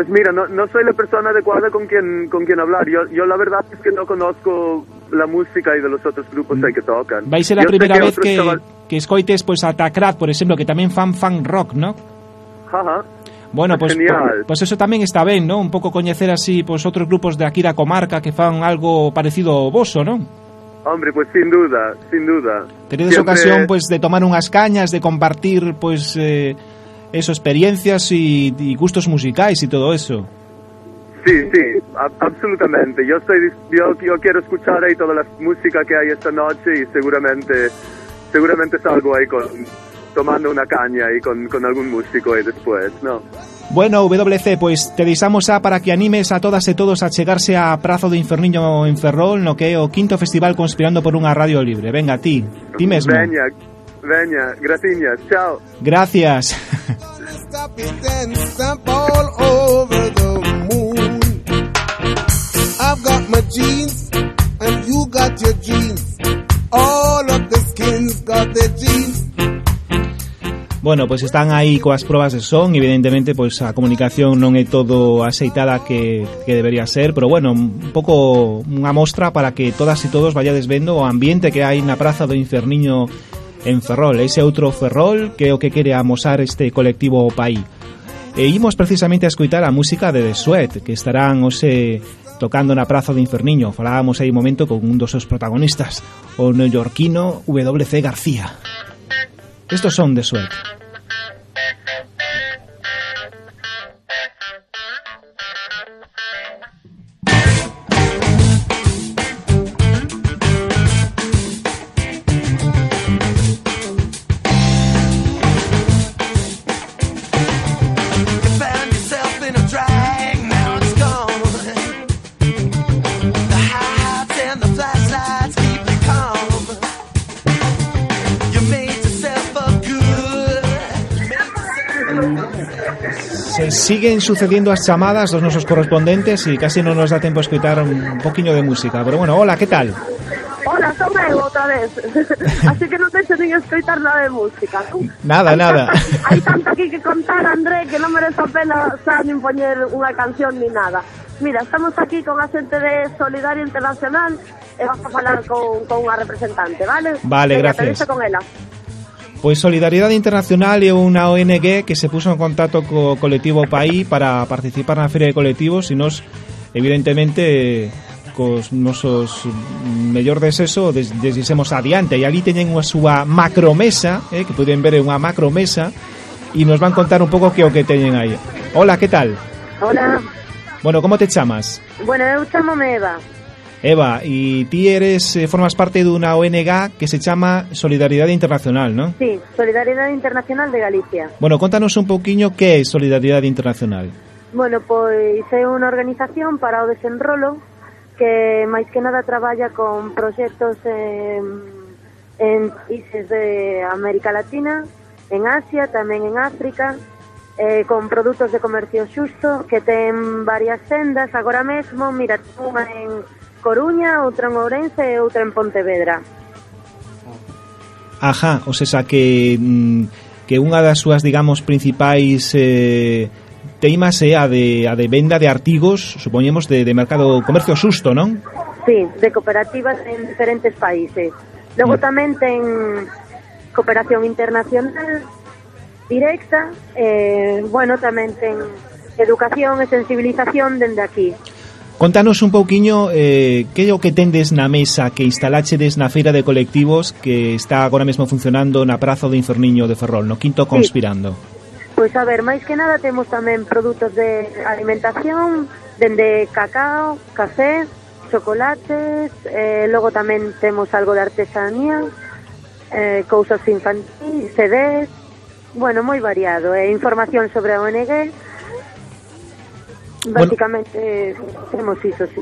Pues mira, no, no soy la persona adecuada con quien, con quien hablar. Yo, yo la verdad es que no conozco la música y de los otros grupos ahí que tocan. Vai ser a Yo sé primeira vez que, chaval- que escoites pois a Ta Crack, por exemplo, que tamén fan fan rock, ¿no? Ajá. Bueno, pois Genial. pois eso tamén está ben, ¿no? Un pouco coñecer así pois outros grupos de aquí da comarca que fan algo parecido ao voso, ¿no? Hombre, pues sin duda, sin duda. Teredes Siempre- ocasión pois de tomar unhas cañas, de compartir pois eh, eso, experiencias e, e gustos musicais e todo eso. Sí, sí, absolutamente. Yo, dis- yo, yo quiero escuchar ahí toda la música que hay esta noche y seguramente, seguramente salgo ahí con, tomando una caña y con, con algún músico ahí después, ¿no? Bueno, WC, pois te deixamos a para que animes a todas e todos a chegarse a Prazo do Inferniño en Ferrol no que é o quinto festival conspirando por unha radio libre. Venga, ti, ti mesmo. Veña, veña, graciñas, chao. Gracias. Stop it and stamp all over the moon. I've got my jeans and you got your jeans. All of the skins got their jeans. Bueno, pois están aí coas probas de son, evidentemente pois a comunicación non é todo aceitada que, que debería ser, pero bueno, un pouco unha mostra para que todas e todos vayades vendo o ambiente que hai na Praza do Inferniño en Ferrol, ese outro Ferrol que o que quere amosar este colectivo o país. E imos precisamente a escoitar a música de The Sweat, que estarán hoxe tocando na Praza do Inferniño. Falábamos aí un momento con un dos seus protagonistas, o neoyorquino W.C. García. Estos son The Sweat. Se siguen sucediendo as chamadas dos nosos correspondentes e casi non nos dá tempo a escutar un poquinho de música. Pero bueno, hola, que tal? Hola, son eu outra vez. Así que non deixo nin escoitar nada de música. non? Nada, nada. Hai tanto aquí que contar, André, que non merece a pena xa nin poñer unha canción ni nada. Mira, estamos aquí con a xente de Solidario Internacional e vamos a falar con, con unha representante, vale? Vale, Veña, gracias. te con ela. Pois Solidaridade Internacional é unha ONG que se puso en contacto co colectivo Paí para participar na Feria de Colectivos e nos, evidentemente, cos nosos mellor deseso des, desisemos adiante e ali teñen unha súa macromesa eh, que poden ver unha macromesa e nos van contar un pouco que o que teñen aí Hola, que tal? Hola, Bueno, como te chamas? bueno, eu chamome Eva. Eva, y ti eres, eh, formas parte de una ONG que se llama Solidaridad Internacional, ¿no? Sí, Solidaridad Internacional de Galicia. Bueno, contanos un pouquiño que é Solidaridade Internacional. Bueno, pois é unha organización para o desenrolo que máis que nada traballa con proxectos en, en países de América Latina, en Asia, tamén en África, eh, con produtos de comercio xusto que ten varias sendas agora mesmo, mira, unha en Coruña, outra en Ourense e outra en Pontevedra. Ajá, o sea, que, mm, que unha das súas, digamos, principais eh, teimas é a de, a de venda de artigos, supoñemos, de, de mercado comercio susto, non? Sí, de cooperativas en diferentes países. Logo mm. tamén ten cooperación internacional directa, eh, bueno, tamén ten educación e sensibilización dende aquí. Contanos un pouquiño eh, que é o que tendes na mesa que instaláchedes na feira de colectivos que está agora mesmo funcionando na Praza do Inferniño de Ferrol, no quinto conspirando. Sí. Pois a ver, máis que nada temos tamén produtos de alimentación, dende cacao, café, chocolates, eh, logo tamén temos algo de artesanía, eh, cousas infantis, CDs, bueno, moi variado, e eh, información sobre a ONG, Básicamente bueno, temos iso, sí.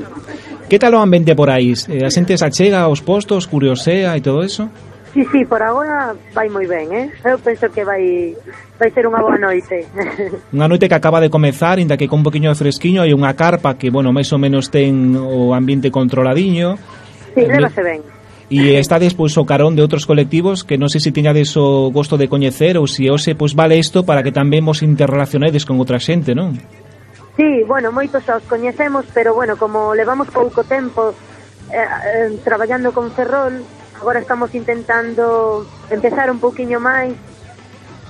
Que tal o ambiente por aí? Eh, A xente se achega aos postos, curiosea e todo eso? Sí, sí, por agora vai moi ben, eh? Eu penso que vai vai ser unha boa noite. Unha noite que acaba de comezar, inda que con un poquinho de fresquiño e unha carpa que, bueno, máis ou menos ten o ambiente controladiño. Sí, eh, levase ben. E está despois o carón de outros colectivos que non sei se tiñades o gosto de coñecer ou se hoxe pois vale isto para que tamén vos interrelacionedes con outra xente, non? Sí, bueno, moitos xa os coñecemos, pero bueno, como levamos pouco tempo eh, eh, traballando con Ferrol, agora estamos intentando empezar un pouquiño máis,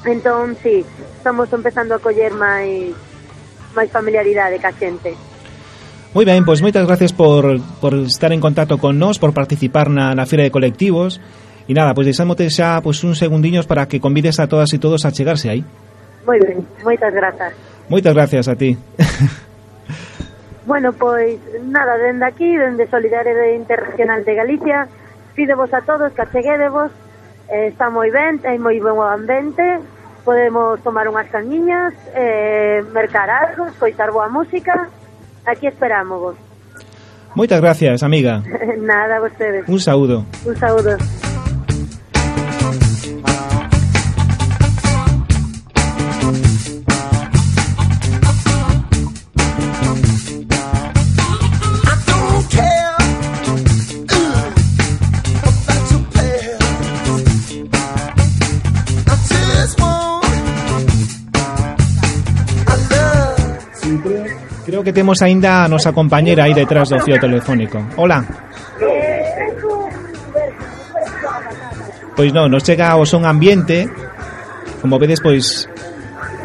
entón, sí, estamos empezando a coller máis máis familiaridade ca xente. Moi ben, pois moitas gracias por, por estar en contacto con nós, por participar na, na Fira de Colectivos, e nada, pois deixámote xa pois, uns segundiños para que convides a todas e todos a chegarse aí. Moi ben, moitas grazas. Moitas gracias a ti. Bueno, pois nada, dende aquí, dende Solidaridade Internacional de Galicia, pidevos a todos que acheguedevos, eh, está moi ben, hai moi bon ambiente, podemos tomar unhas camiñas, eh, mercar algo, escoitar boa música. Aquí esperamos vos. Moitas gracias, amiga. Nada, a vostedes. Un saúdo. Un saúdo. Creo que temos aínda a nosa compañera aí detrás do fío telefónico. Hola. Pois non, nos chega o son ambiente. Como vedes, pois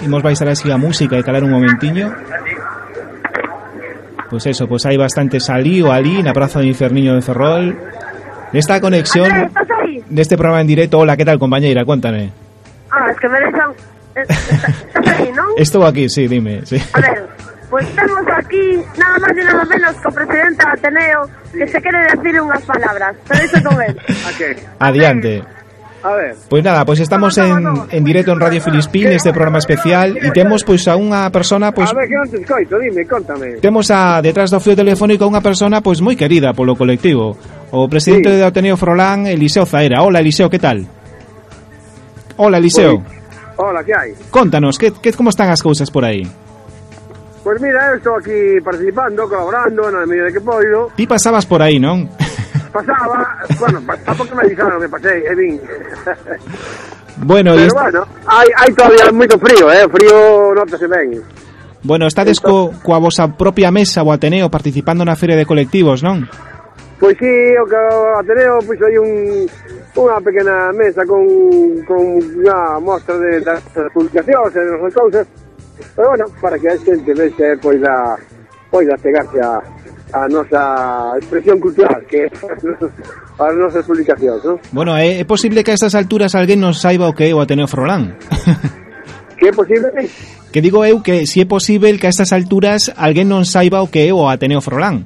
imos baixar así a música e calar un momentiño. Pois eso, pois hai bastante salío ali na Praza do Inferniño de Ferrol. Nesta conexión deste programa en directo. Hola, que tal, compañeira? Cuéntame. Ah, es que me deixan... Estou aquí, sí, dime. Sí. A ver, Pois temos aquí nada máis e nada menos co presidente Ateneo que se quere decir unhas palabras. Pero iso con él. Okay. Adiante. A ver. Pois nada, pois estamos en, en directo en Radio Filispín neste programa especial e temos pois a unha persona pois A ver, que non te escoito, dime, contame. Temos a detrás do fio telefónico unha persona pois moi querida polo colectivo, o presidente sí. do Ateneo Frolán, Eliseo Zaera. Hola, Eliseo, que tal? Hola, Eliseo. Pois, hola, que hai? Contanos, que, que como están as cousas por aí? Pois mira, estou aquí participando, colaborando na medida que poido. Ti pasabas por aí, non? Pasaba, bueno, tampouco me avisaron que pasei, e vin. Bueno, Pero este... bueno, hai, hai todavía moito frío, eh? frío notase ben. Bueno, estades Entonces... co, coa vosa propia mesa o Ateneo participando na Feria de Colectivos, non? Pois sí, o que Ateneo pois hai un, unha pequena mesa con, con unha mostra de, das publicacións e das cousas Pero bueno, para que a xente vexe poida poida chegarse a, a nosa expresión cultural, que as nosas publicacións, non? Bueno, é, é posible que a estas alturas alguén non saiba o que é o Ateneo Frolán. Que é posible? Que digo eu que si é posible que a estas alturas alguén non saiba o que é o Ateneo Frolán.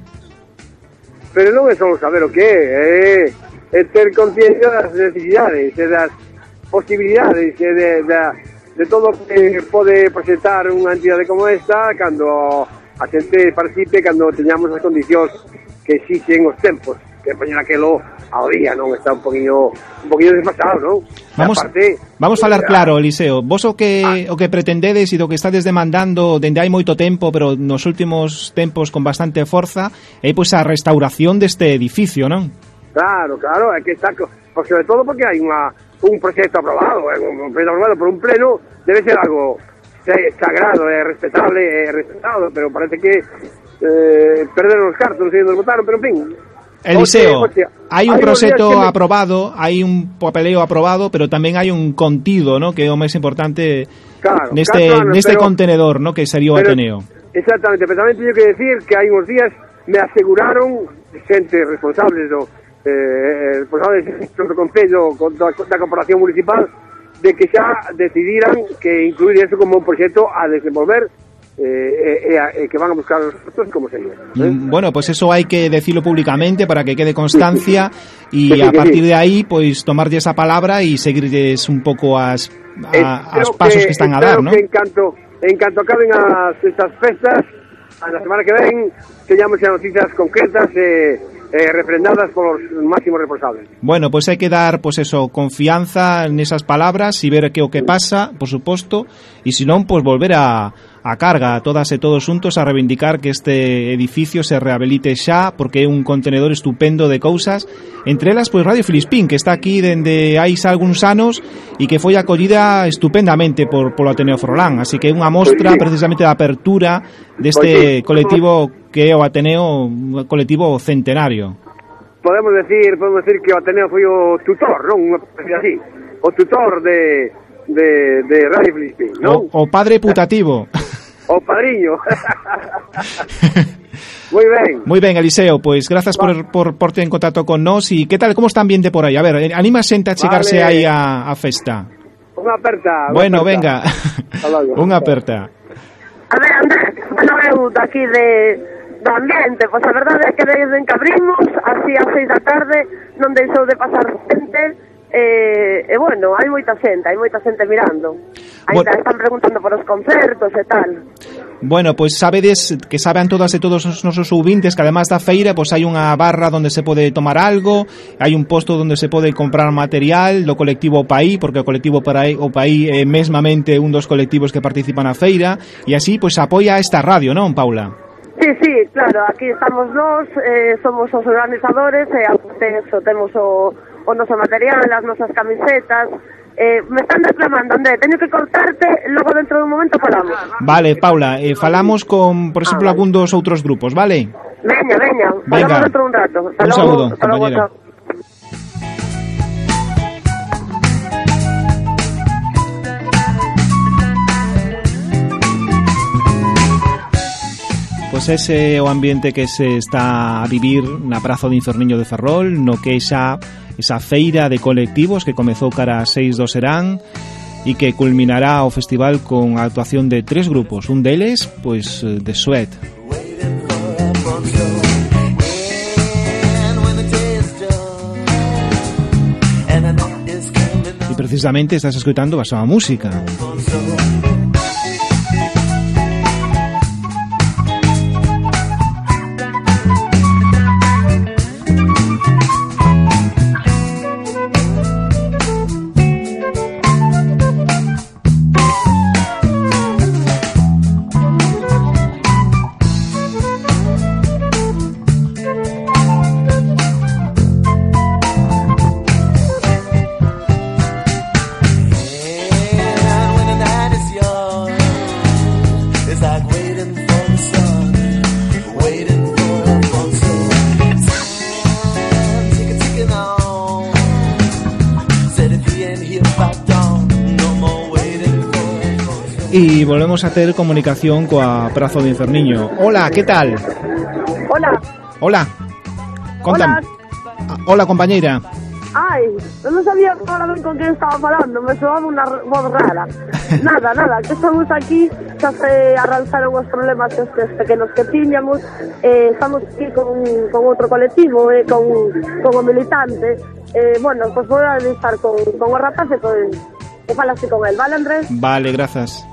Pero non é só saber o que é, é, é ter conciencia das necesidades e das posibilidades e de, de, de todo o que pode presentar unha entidade como esta cando a xente participe, cando teñamos as condicións que exixen os tempos que poñer aquelo ao día, non? Está un poquinho un poquinho desfasado, non? Vamos, parte, vamos falar claro, Eliseo. Vos o que ah. o que pretendedes e do que estades demandando dende hai moito tempo, pero nos últimos tempos con bastante forza, é pois a restauración deste edificio, non? Claro, claro, é que está porque sobre todo porque hai unha un proxecto aprobado, é un, proxecto aprobado por un pleno, debe ser algo se- sagrado, é respetable, é respetado, pero parece que eh, perderon os cartos, os votaron, pero en fin. Eliseo, Hostia, hostia, hai un que me- aprobado, hai un papeleo aprobado, pero tamén hai un contido, ¿no? que é o máis importante Claro, neste claro, neste pero- contenedor, ¿no? que sería o pero- Ateneo. Exactamente, pero tamén teño que decir que hai uns días me aseguraron xente responsables do eh, responsables do Concello con- da, da Corporación Municipal de que xa decidiran que incluir eso como un proxecto a desenvolver eh, e, e, a- e que van a buscar os frutos como sería. ¿eh? Mm, Bueno, pues eso hai que decirlo públicamente para que quede constancia sí, a sí, partir sí. de aí pois tomarlle esa palabra e seguirles un pouco as a, as pasos que, están a dar, ¿no? que en canto, en canto acaben as, estas festas, a la semana que ven, teñamos xa noticias concretas e eh, refrendadas polos máximos responsables. Bueno, pues hai que dar, pues eso, confianza nesas palabras e ver que o que pasa, por suposto, e se non, pues volver a, a carga a todas e todos xuntos a reivindicar que este edificio se rehabilite xa porque é un contenedor estupendo de cousas entre elas pois Radio Filispín que está aquí dende hai xa algúns anos e que foi acollida estupendamente por polo Ateneo Frolán así que é unha mostra precisamente da apertura deste colectivo que é o Ateneo un colectivo centenario Podemos decir, podemos decir que o Ateneo foi o tutor, non? Unha así. O tutor de de, de Rivlin, ¿no? O, o, padre putativo. o padriño. Moi ben. Muy ben, Eliseo, pois grazas por, por, por ter en contacto con nós e que tal, como están bien de por aí? A ver, anima xente a chegarse vale. aí a, a festa. Unha aperta. Unha bueno, aperta. venga. Unha aperta. A ver, Andrés, bueno, eu daqui de, do ambiente, pois a verdade é que desde en Cabrimos, así ás seis da tarde, non deixou de pasar xente, E, e bueno, hai moita xente, hai moita xente mirando. Ainda bueno. están preguntando por os concertos e tal. Bueno, pois pues sabedes que saben todas e todos os nosos ouvintes que además da feira, pois pues, hai unha barra onde se pode tomar algo, hai un posto onde se pode comprar material do colectivo Paí, porque o colectivo Paí, o Paí é mesmamente un dos colectivos que participan na feira, e así pois pues, apoia a esta radio, non, Paula? Sí, sí, claro, aquí estamos nós, eh, somos os organizadores e eh, temos o o noso material, as nosas camisetas. Eh, me están reclamando, André, teño que cortarte, logo dentro dun momento falamos. Vale, Paula, eh, falamos con, por exemplo, algún dos outros grupos, vale? Veña, veña, Venga. falamos dentro dun rato. Hasta Un saúdo, hasta compañera. Pois ese é o ambiente que se está a vivir na Praza do Inferniño de Ferrol, no que xa esa feira de colectivos que comezou cara a seis do Serán e que culminará o festival con a actuación de tres grupos, un deles, pois, eh, de Sweat, precisamente estás escutando a súa música. Volvemos a ter comunicación coa Prazo do Inferniño. Hola, que tal? Hola, Hola. Contame. Ah, Hola, compañeira. Ai, eu non sabía ahora ben con quen estaba falando, me soaba unha voz rara. Nada, nada, que estamos aquí, xa se arranzaron os problemas estes pequenos que tiñamos, eh, estamos aquí con, con outro colectivo, eh, con, con o militante, eh, bueno, pois vou a estar con, con o rapaz e pois, e falaste con el, vale Andrés? Vale, grazas.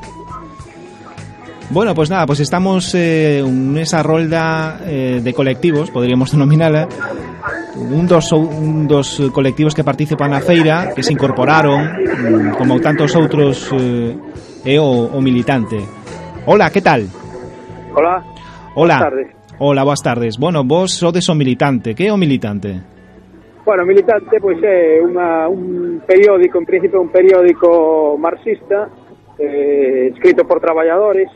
Bueno, pues nada, pues estamos eh, en esa rolda eh, de colectivos, podríamos denominala, un dos, un dos colectivos que participan na feira, que se incorporaron, mm, como tantos outros, eh, o, o militante. Hola, que tal? Hola. Hola. Boas tardes. Hola, boas tardes. Bueno, vos sodes o militante. Que é o militante? Bueno, Militante pois é unha, un periódico, en principio un periódico marxista, eh, escrito por traballadores,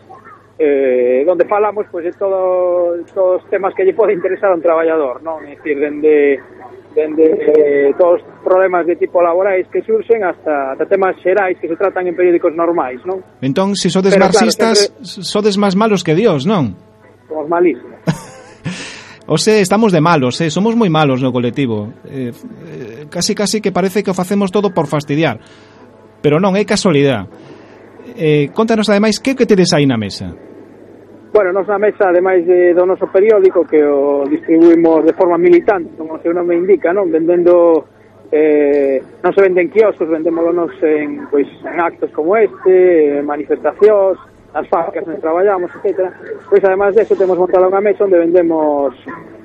eh, donde falamos pois, de todo, todos os temas que lle pode interesar a un traballador, non? É dicir, dende, dende eh, todos os problemas de tipo laborais que surxen hasta, hasta temas xerais que se tratan en periódicos normais, non? Entón, se sodes Pero, marxistas, claro, sodes máis malos que Dios, non? Somos malísimos. O sea, estamos de malos, eh? somos moi malos no colectivo. Eh, eh, casi casi que parece que o facemos todo por fastidiar. Pero non, é casualidade. Eh, contanos ademais que que tedes aí na mesa. Bueno, nos na mesa, ademais de, do noso periódico, que o distribuímos de forma militante, como o seu nome indica, non? Vendendo, eh, non se venden quioscos, vendémonos en, pois, en actos como este, manifestacións, nas fábricas onde traballamos, etc. Pois, ademais deso, temos montado unha mesa onde vendemos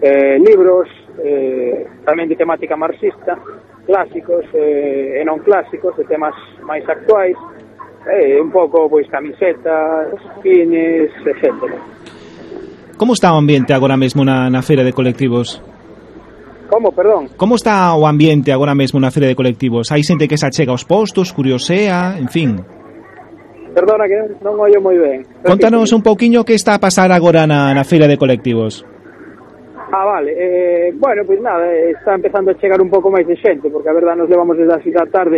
eh, libros, eh, tamén de temática marxista, clásicos eh, e non clásicos, de temas máis actuais, eh, un pouco pois camisetas, skins, etcétera. Como está o ambiente agora mesmo na, na feira de colectivos? Como, perdón? Como está o ambiente agora mesmo na feira de colectivos? Hai xente que se achega aos postos, curiosea, en fin. Perdona que non ollo moi ben. Contanos un pouquiño que está a pasar agora na, na feira de colectivos. Ah, vale. Eh, bueno, pois pues nada, eh, está empezando a chegar un pouco máis de xente, porque a verdade nos levamos desde a cidade tarde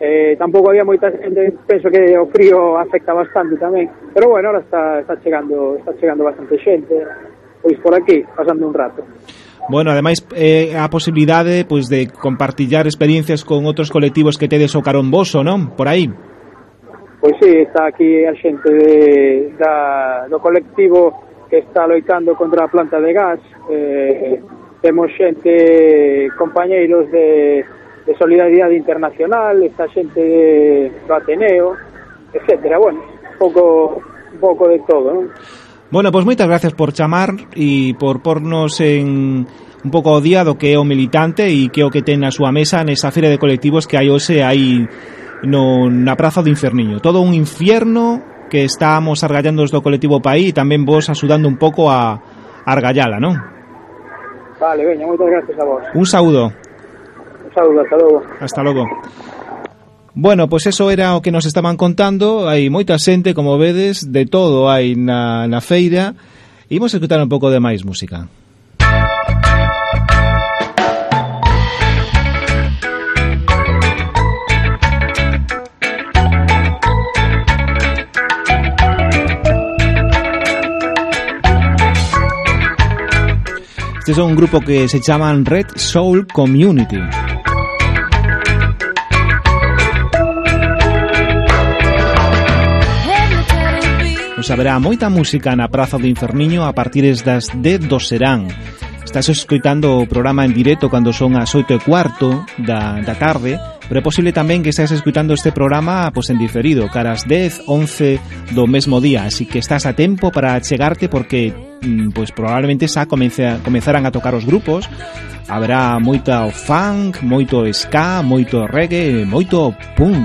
eh, tampouco había moita xente, penso que o frío afecta bastante tamén, pero bueno, ahora está, está chegando está chegando bastante xente, pois por aquí, pasando un rato. Bueno, ademais, eh, a posibilidade pois, de compartillar experiencias con outros colectivos que tedes o carón voso, non? Por aí. Pois sí, está aquí a xente de, da, do colectivo que está loitando contra a planta de gas, eh, temos xente, compañeiros de de solidaridade Internacional, esta xente do Ateneo, etcétera, bueno, un pouco un pouco de todo, non? Bueno, pois moitas gracias por chamar e por pornos en un pouco o día do que é o militante e que é o que ten na súa mesa nesa feira de colectivos que hai hoxe aí no, na Praza do Inferniño. Todo un infierno que estamos argallando do colectivo Paí e tamén vos axudando un pouco a, a argallala, non? Vale, veña, moitas gracias a vos. Un saúdo saúdo, hasta logo. Hasta logo. Bueno, pois pues eso era o que nos estaban contando Hai moita xente, como vedes, de todo hai na, na feira Imos escutar un pouco de máis música Este son un grupo que se chaman Red Soul Community. Pois haberá moita música na Praza do Inferniño a partires das de do Serán. Estás escoitando o programa en directo cando son as 8 e cuarto da, da tarde, pero é posible tamén que estás escoitando este programa pois en diferido, caras 10, 11 do mesmo día, así que estás a tempo para chegarte porque pois probablemente xa comece, comezarán a tocar os grupos, haberá moita funk, moito ska, moito reggae, moito punk.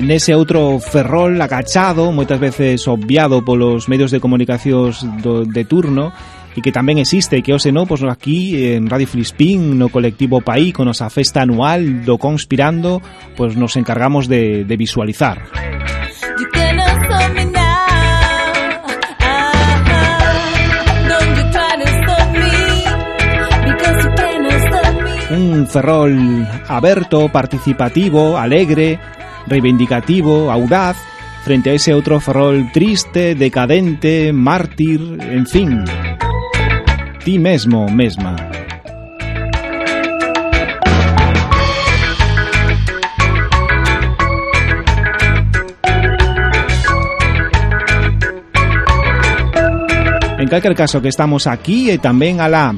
en ese outro ferrol agachado, moitas veces obviado polos medios de comunicación do, de turno, e que tamén existe, e que hoxe non, pois aquí en Radio Filispín, no colectivo Paí, con nosa festa anual do Conspirando, pois nos encargamos de, de visualizar. Un ferrol aberto, participativo, alegre, reivindicativo, audaz, frente a ese outro farol triste, decadente, mártir, en fin. Ti mesmo, mesma. En calquer caso que estamos aquí e tamén alá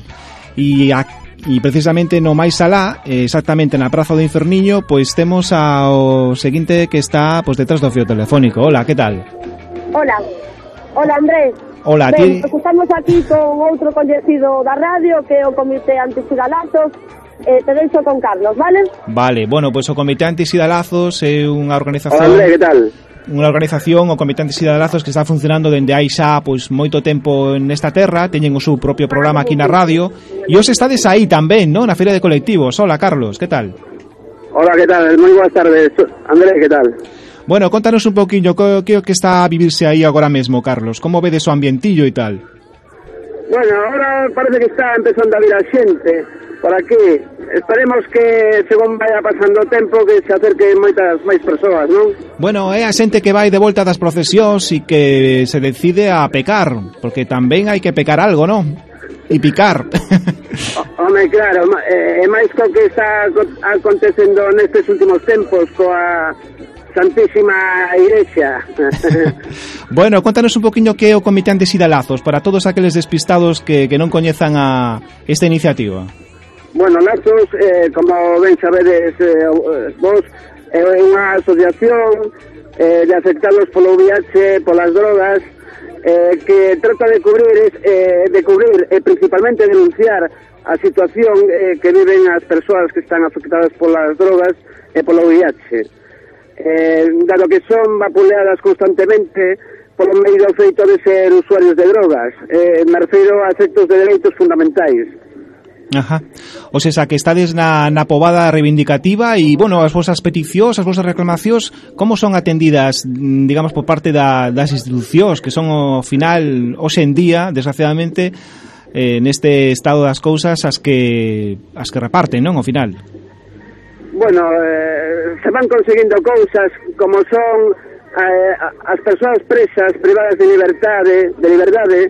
e aquí E precisamente no máis alá, eh, exactamente na Praza do Inferniño, pois temos ao seguinte que está pois detrás do fio telefónico. Hola, que tal? Hola. Hola, Andrés. Hola, ben, ti. Pois estamos aquí con outro coñecido da radio que é o Comité Anticidalazos eh, te deixo con Carlos, vale? Vale, bueno, pois pues, o Comité Antisidalazos é unha organización... Hola, André, que tal? unha organización o Comité de Cidadazos que está funcionando dende aí xa pois moito tempo nesta terra, teñen o seu propio programa aquí na radio e os estades aí tamén, non? Na Feira de Colectivos. Hola, Carlos, que tal? Hola, que tal? Moi boas tardes. Andrés, que tal? Bueno, contanos un poquinho que, que, que está a vivirse aí agora mesmo, Carlos. Como vedes o ambientillo e tal? Bueno, ahora parece que está empezando a vir a xente por aquí. Esperemos que según vaya pasando o tempo que se acerque moitas máis persoas, non? Bueno, é a xente que vai de volta das procesións e que se decide a pecar, porque tamén hai que pecar algo, non? E picar. Home, claro, eh, é máis co que está acontecendo nestes últimos tempos coa Santísima Igrexa. bueno, contanos un poquinho que é o Comité Antisidalazos para todos aqueles despistados que, que non coñezan a esta iniciativa. Bueno, Lazos, eh, como ben sabedes eh, vos, é eh, unha asociación eh, de afectados polo VIH, polas drogas, eh, que trata de cubrir, eh, de cubrir e eh, principalmente denunciar a situación eh, que viven as persoas que están afectadas polas drogas e polo VIH. Eh, dado que son vapuleadas constantemente, polo medio feito de ser usuarios de drogas. Eh, me refiro a efectos de dereitos fundamentais. Ajá. O sea, que estades na, na pobada reivindicativa e, bueno, as vosas peticións, as vosas reclamacións, como son atendidas, mm, digamos, por parte da, das institucións, que son, ao final, hoxe en día, desgraciadamente, eh, neste estado das cousas as que as que reparten, non, ao final? Bueno, eh, se van conseguindo cousas como son eh, as persoas presas privadas de liberdade, de liberdade,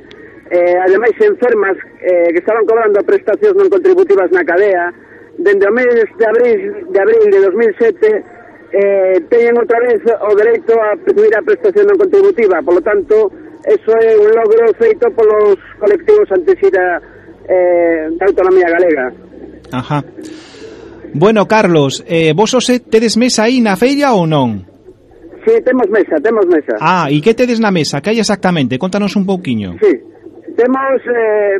eh, ademais enfermas eh, que estaban cobrando prestacións non contributivas na cadea, dende o mes de abril de, abril de 2007 eh, teñen outra vez o dereito a pedir a prestación non contributiva, Por lo tanto, eso é un logro feito polos colectivos antixira eh, da autonomía galega. Ajá. Bueno, Carlos, eh, vos os tedes mesa aí na feira ou non? Sí, temos mesa, temos mesa. Ah, e que tedes na mesa? Que hai exactamente? Contanos un pouquiño. Sí, Temos eh,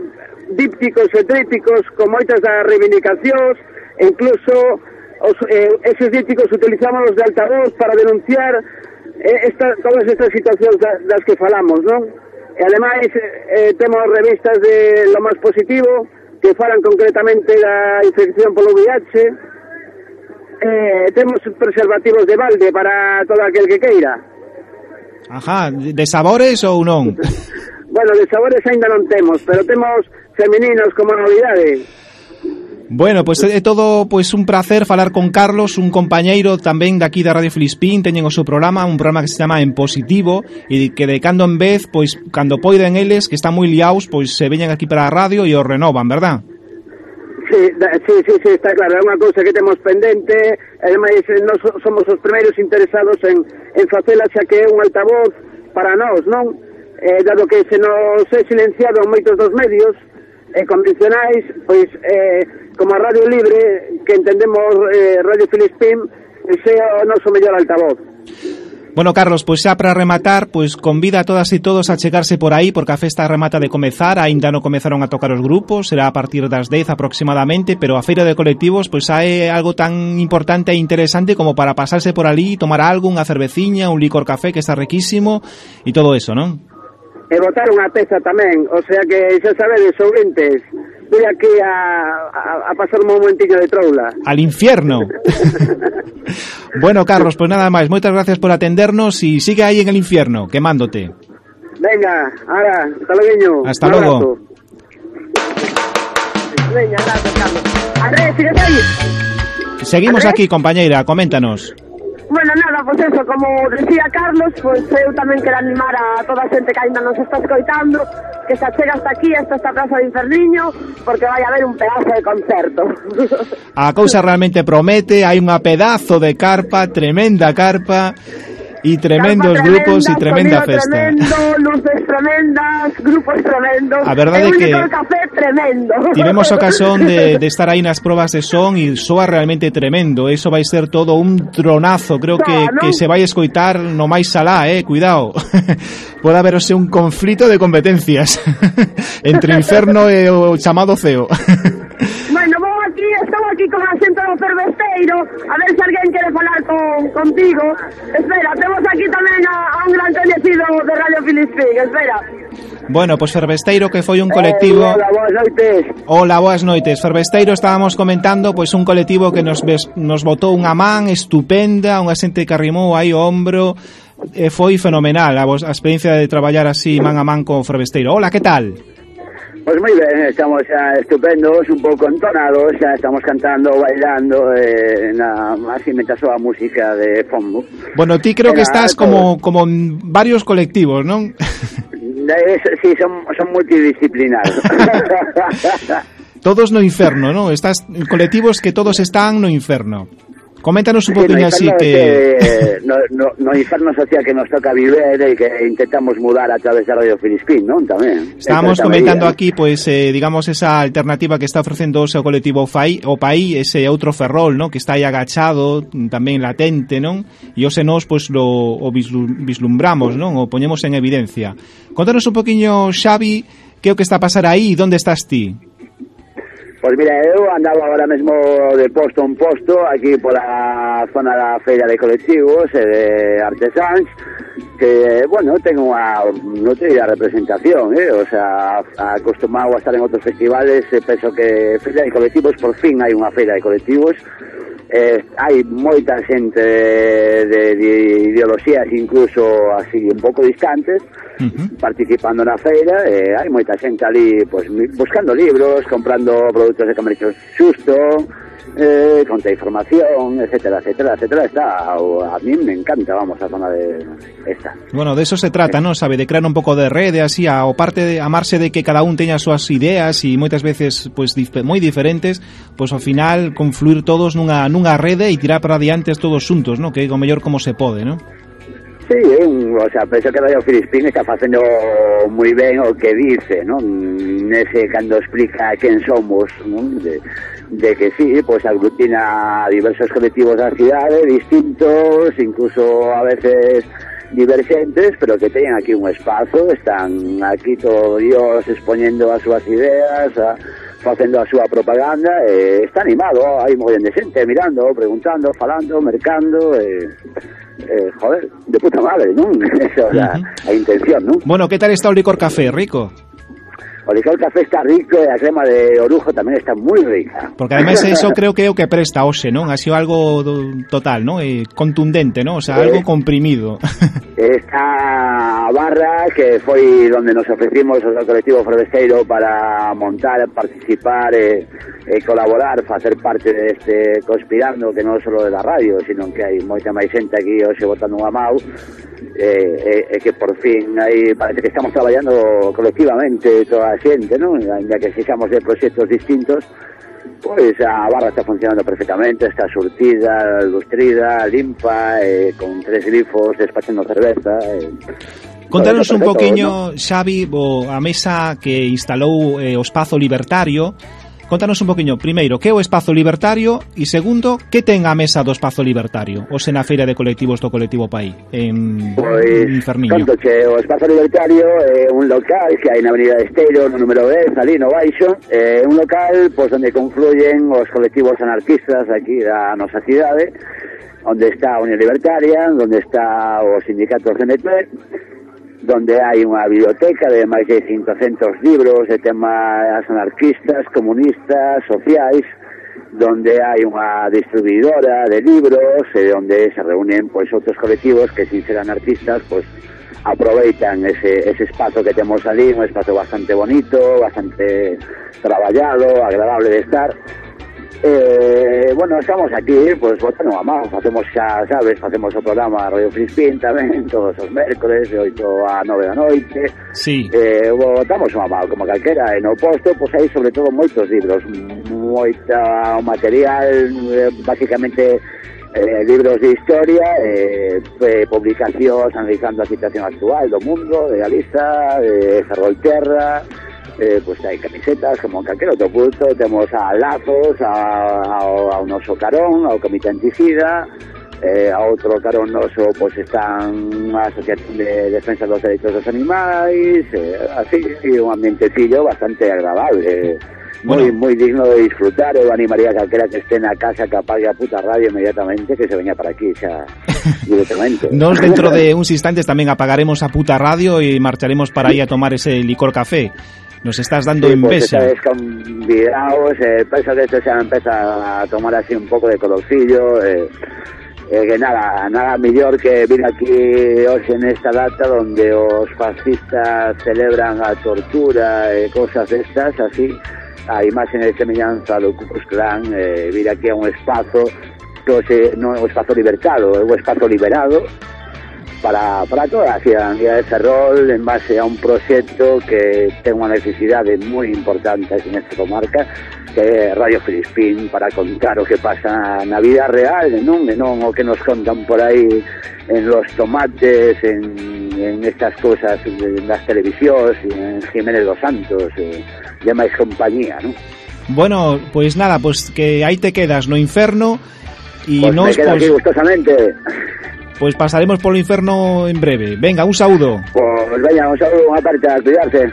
dípticos e trípticos con moitas das reivindicacións, e incluso os, eh, eses dípticos utilizámonos de altavoz para denunciar eh, esta, todas estas situacións da, das que falamos, non? E ademais eh, temos revistas de lo máis positivo que falan concretamente da infección polo VIH, eh, temos preservativos de balde para todo aquel que queira. Ajá, de sabores ou non? Bueno, de sabores ainda non temos, pero temos femininos como novidade. Bueno, pois pues, é todo pois pues, un placer falar con Carlos, un compañeiro tamén daqui da Radio Filispín, teñen o seu programa, un programa que se chama En Positivo e que de cando en vez, pois pues, cando poiden eles, que están moi liaos, pois se veñen aquí para a radio e o renovan, verdad? Sí, da, sí, sí, sí, está claro, é unha cousa que temos pendente, ademais eh, nós somos os primeiros interesados en, en facela xa que é un altavoz para nós, non? eh, dado que se nos é silenciado moitos dos medios eh, convencionais, pois eh, como a Radio Libre, que entendemos eh, Radio Filispín, eh, sea o noso mellor altavoz. Bueno, Carlos, pois xa para rematar, pois convida a todas e todos a chegarse por aí porque a festa remata de comezar, aínda non comezaron a tocar os grupos, será a partir das 10 aproximadamente, pero a feira de colectivos pois hai algo tan importante e interesante como para pasarse por ali, tomar algo, unha cerveciña, un licor café que está riquísimo e todo eso, non? E botar unha peza tamén, o sea que xa sabedes, ouvintes, voy aquí a, a, a pasar un momentillo de troula. Al infierno. bueno, Carlos, pues nada máis, moitas gracias por atendernos e sigue aí en el infierno, quemándote. Venga, ahora, hasta luego. Hasta gracias, Carlos. Andrés, ¿sigues ahí? Seguimos aquí, compañeira, coméntanos. Bueno, nada, pois pues eso, como decía Carlos, pois pues eu tamén quero animar a toda a xente que ainda nos está escoitando que se achega hasta aquí, hasta esta Plaza de Inferniño, porque vai haber un pedazo de concerto. A cousa realmente promete, hai unha pedazo de carpa, tremenda carpa, Y tremendos tremenda, grupos y tremenda festa. Tremendo, luces tremendas, grupos tremendos. A verdade é que café tremendo. Tivemos ocasión de, de estar aí nas probas de son e soa realmente tremendo. Eso vai ser todo un tronazo, creo que, non? que se vai escoitar no máis alá, eh, cuidado. Pode haberose un conflito de competencias entre o inferno e o chamado ceo aquí con a xente do a ver se alguén quere falar con, contigo. Espera, temos aquí tamén a, a un gran coñecido de Radio Filispín, espera. Bueno, pois pues Fervesteiro que foi un colectivo eh, Hola, boas noites Hola, boas noites Fervesteiro estábamos comentando pois pues, un colectivo que nos, nos botou unha man estupenda Unha xente que arrimou aí o ombro e foi fenomenal a, vos, a experiencia de traballar así man a man con Fervesteiro. Hola, que tal? Pues muy bien, estamos ya estupendos, un poco entonados, ya estamos cantando, bailando, eh, na, así mientras soa música de fondo. Bueno, ti creo que estás todo. como como en varios colectivos, non? Es- sí, son, son multidisciplinarios. Todos no inferno, non? Estás colectivos que todos están no inferno. Coméntanos un poquinho sí, así que... que no, no, no inferno social que nos toca viver e que intentamos mudar a través da Radio Filispín, non? Tamén. Estábamos comentando medida. aquí, pois, pues, eh, digamos, esa alternativa que está ofrecendo o seu colectivo FAI, o PAI, ese outro ferrol, non? Que está aí agachado, tamén latente, non? E ose nós, pois, pues, lo, o vislumbramos, non? O poñemos en evidencia. Contanos un poquinho, Xavi, que é o que está a pasar aí e onde estás ti? Pois mira, eu andaba agora mesmo de posto en posto aquí pola zona da feira de colectivos e de artesáns que, bueno, tengo unha nutrida representación, eh? o sea, acostumado a estar en outros festivales eh, e penso que feira de colectivos, por fin hai unha feira de colectivos eh, hai moita xente de, de ideoloxías incluso así un pouco distantes participando na feira eh, e hai moita xente ali pois, buscando libros, comprando produtos de comercio xusto, eh, conta información, etcétera, etcétera, etcétera. Está, a mí me encanta, vamos, a zona de esta. Bueno, de eso se trata, ¿no? Sabe, de crear un pouco de rede, así, a, o parte de amarse de que cada un teña as súas ideas e moitas veces pues, dif moi diferentes, pois pues, ao final confluir todos nunha, nunha rede e tirar para adiante todos xuntos, ¿no? Que é o mellor como se pode, ¿no? Sí, un, o sea, penso que Radio Filispín está facendo moi ben o que dice, non? Nese cando explica quen somos, non? De, de que sí, pues, aglutina diversos colectivos da cidade, distintos, incluso a veces divergentes, pero que teñen aquí un espazo, están aquí todos Dios expoñendo as súas ideas, a, facendo a súa propaganda, e está animado, hai moi de xente mirando, preguntando, falando, mercando, e, eh, joder, de puta madre, non? Esa é a, a intención, non? Bueno, que tal está o licor café, rico? Oriol Café está rico e a crema de orujo tamén está moi rica. Porque ademais eso creo que é o que presta hoxe, non? Ha sido algo do, total, non? E contundente, non? O sea, eh, algo comprimido. Esta barra que foi onde nos ofrecimos ao colectivo Forbesteiro para montar, participar e, e colaborar, facer parte deste conspirando que non só de la radio, sino que hai moita máis xente aquí hoxe votando unha mau e, eh, e, eh, e que por fin aí parece que estamos traballando colectivamente toda a xente, non? Ainda que sexamos de proxectos distintos, pois a barra está funcionando perfectamente, está surtida, lustrida, limpa, eh, con tres grifos, despachando cerveza... Eh, Contanos perfecto, un poquinho. Xavi, bo, a mesa que instalou eh, o Espazo Libertario, Contanos un poquinho, primeiro, que é o Espazo Libertario e segundo, que ten a mesa do Espazo Libertario, ou se na feira de colectivos do colectivo Pai, en, pois, en Fermiño. Conto che, o Espazo Libertario é un local que hai na Avenida de Esteiro, no número 10, ali no Baixo, é un local pois, onde confluyen os colectivos anarquistas aquí da nosa cidade, onde está a Unión Libertaria, onde está o Sindicato CNT, donde hai unha biblioteca de máis de 500 libros de temas anarquistas, comunistas, sociais, donde hai unha distribuidora de libros e onde se reúnen pois outros colectivos que sin ser anarquistas pois aproveitan ese, ese espazo que temos ali, un espazo bastante bonito, bastante traballado, agradable de estar. Eh, bueno, estamos aquí, pues votando a más, facemos xa, sabes, facemos o programa Radio Frispin tamén todos os mércores de 8 a 9 da noite. Sí. Eh, votamos unha mal como calquera e no posto, pois pues, hai sobre todo moitos libros, moita material, eh, basicamente eh, libros de historia, eh, eh publicacións analizando a situación actual do mundo, de Galiza, de Ferrolterra, eh, pues hay camisetas como en cualquier otro tenemos a lazos, a, un oso carón, a un comité anticida, eh, a otro carón oso pues están una asociación de defensa de los derechos de los animales, eh, así, y un ambientecillo bastante agradable. Muy, muy digno de disfrutar, yo animaría a cualquiera que esté en la casa que apague la puta radio inmediatamente que se venga para aquí, o sea, directamente. Nos dentro de unos instantes también apagaremos a puta radio y marcharemos para ahí a tomar ese licor café. Nos estás dando Sí, pues envexa. estades convidados, eh, penso que esto xa empeza a tomar así un pouco de colorcillo, eh, eh, que nada, nada mellor que vir aquí hoxe nesta data donde os fascistas celebran a tortura e cosas destas, así, a imaxe de semellanza do Ku Klux Klan, eh, vir aquí a un espazo hoxe non é un espazo libertado, un espazo liberado, para, para toda a cidadanía de Ferrol en base a un proxecto que ten unha necesidade moi importante aquí nesta comarca que é Radio Filispín para contar o que pasa na vida real non, e non o que nos contan por aí en los tomates en, en estas cosas de- das televisións en Jiménez dos Santos e demais compañía, non? Bueno, pues nada, pues que aí te quedas no inferno y Pues nos me quedo aquí pues, gustosamente pues pasaremos por el infierno en breve. Venga, un saludo. Pues venga, un saludo, una tarta, cuidarse.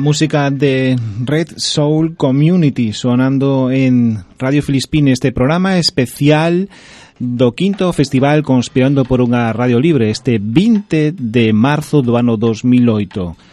Música de Red Soul Community sonando en Radio Filispín este programa especial do quinto festival Conspirando por unha Radio Libre este 20 de marzo do ano 2008.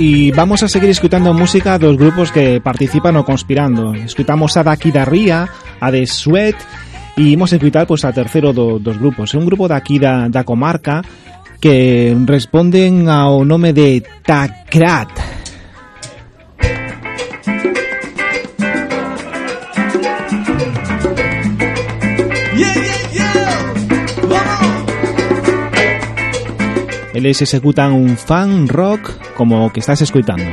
Y vamos a seguir escutando música dos grupos que participan o conspirando. Escutamos a da Ría, a The Sweat e imos escutar pois, a terceiro do, dos grupos. É un grupo daqui da, da comarca que responden ao nome de Tacrat. Eles executan un fan rock como o que estás escoitando.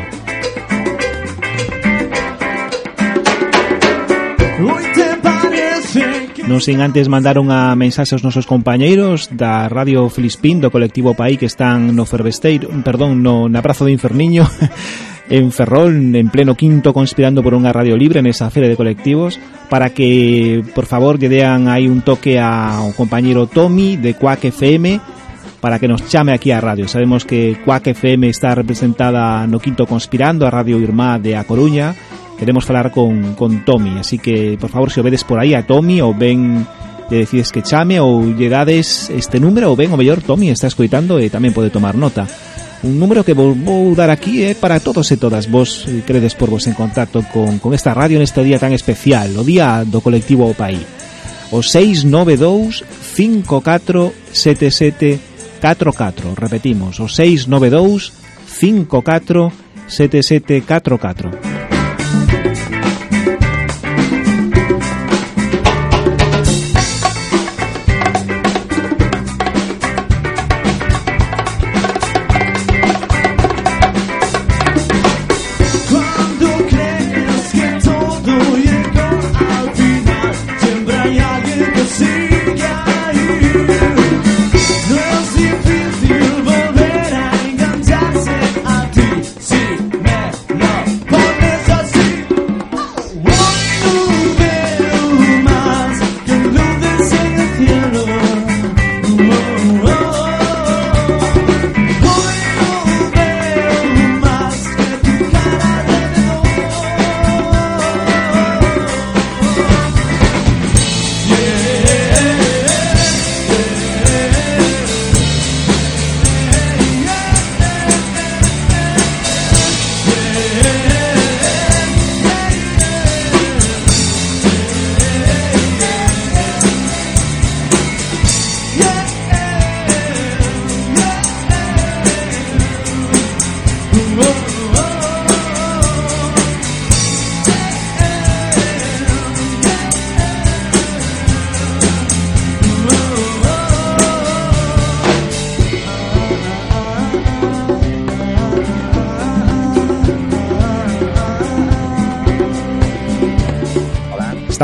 Non sin antes mandar unha mensaxe aos nosos compañeiros da Radio Filispín do colectivo Pai que están no Fervesteiro, perdón, no na Prazo de Inferniño en Ferrol, en pleno quinto conspirando por unha radio libre nesa feira de colectivos para que, por favor, lle dean aí un toque ao compañeiro Tommy de Quack FM para que nos chame aquí a radio. Sabemos que Quack FM está representada no Quinto Conspirando, a Radio Irmá de A Coruña. Queremos falar con, con Tommy, así que, por favor, se si o vedes por aí a Tommy ou ven lle decides que chame ou lle dades este número ou ben o mellor Tommy está escoitando e tamén pode tomar nota. Un número que vou, vou dar aquí é eh, para todos e todas vos eh, credes por vos en contacto con, con esta radio neste día tan especial, o día do colectivo O Paí. O 692 5477 44, repetimos, o 692 54 7744.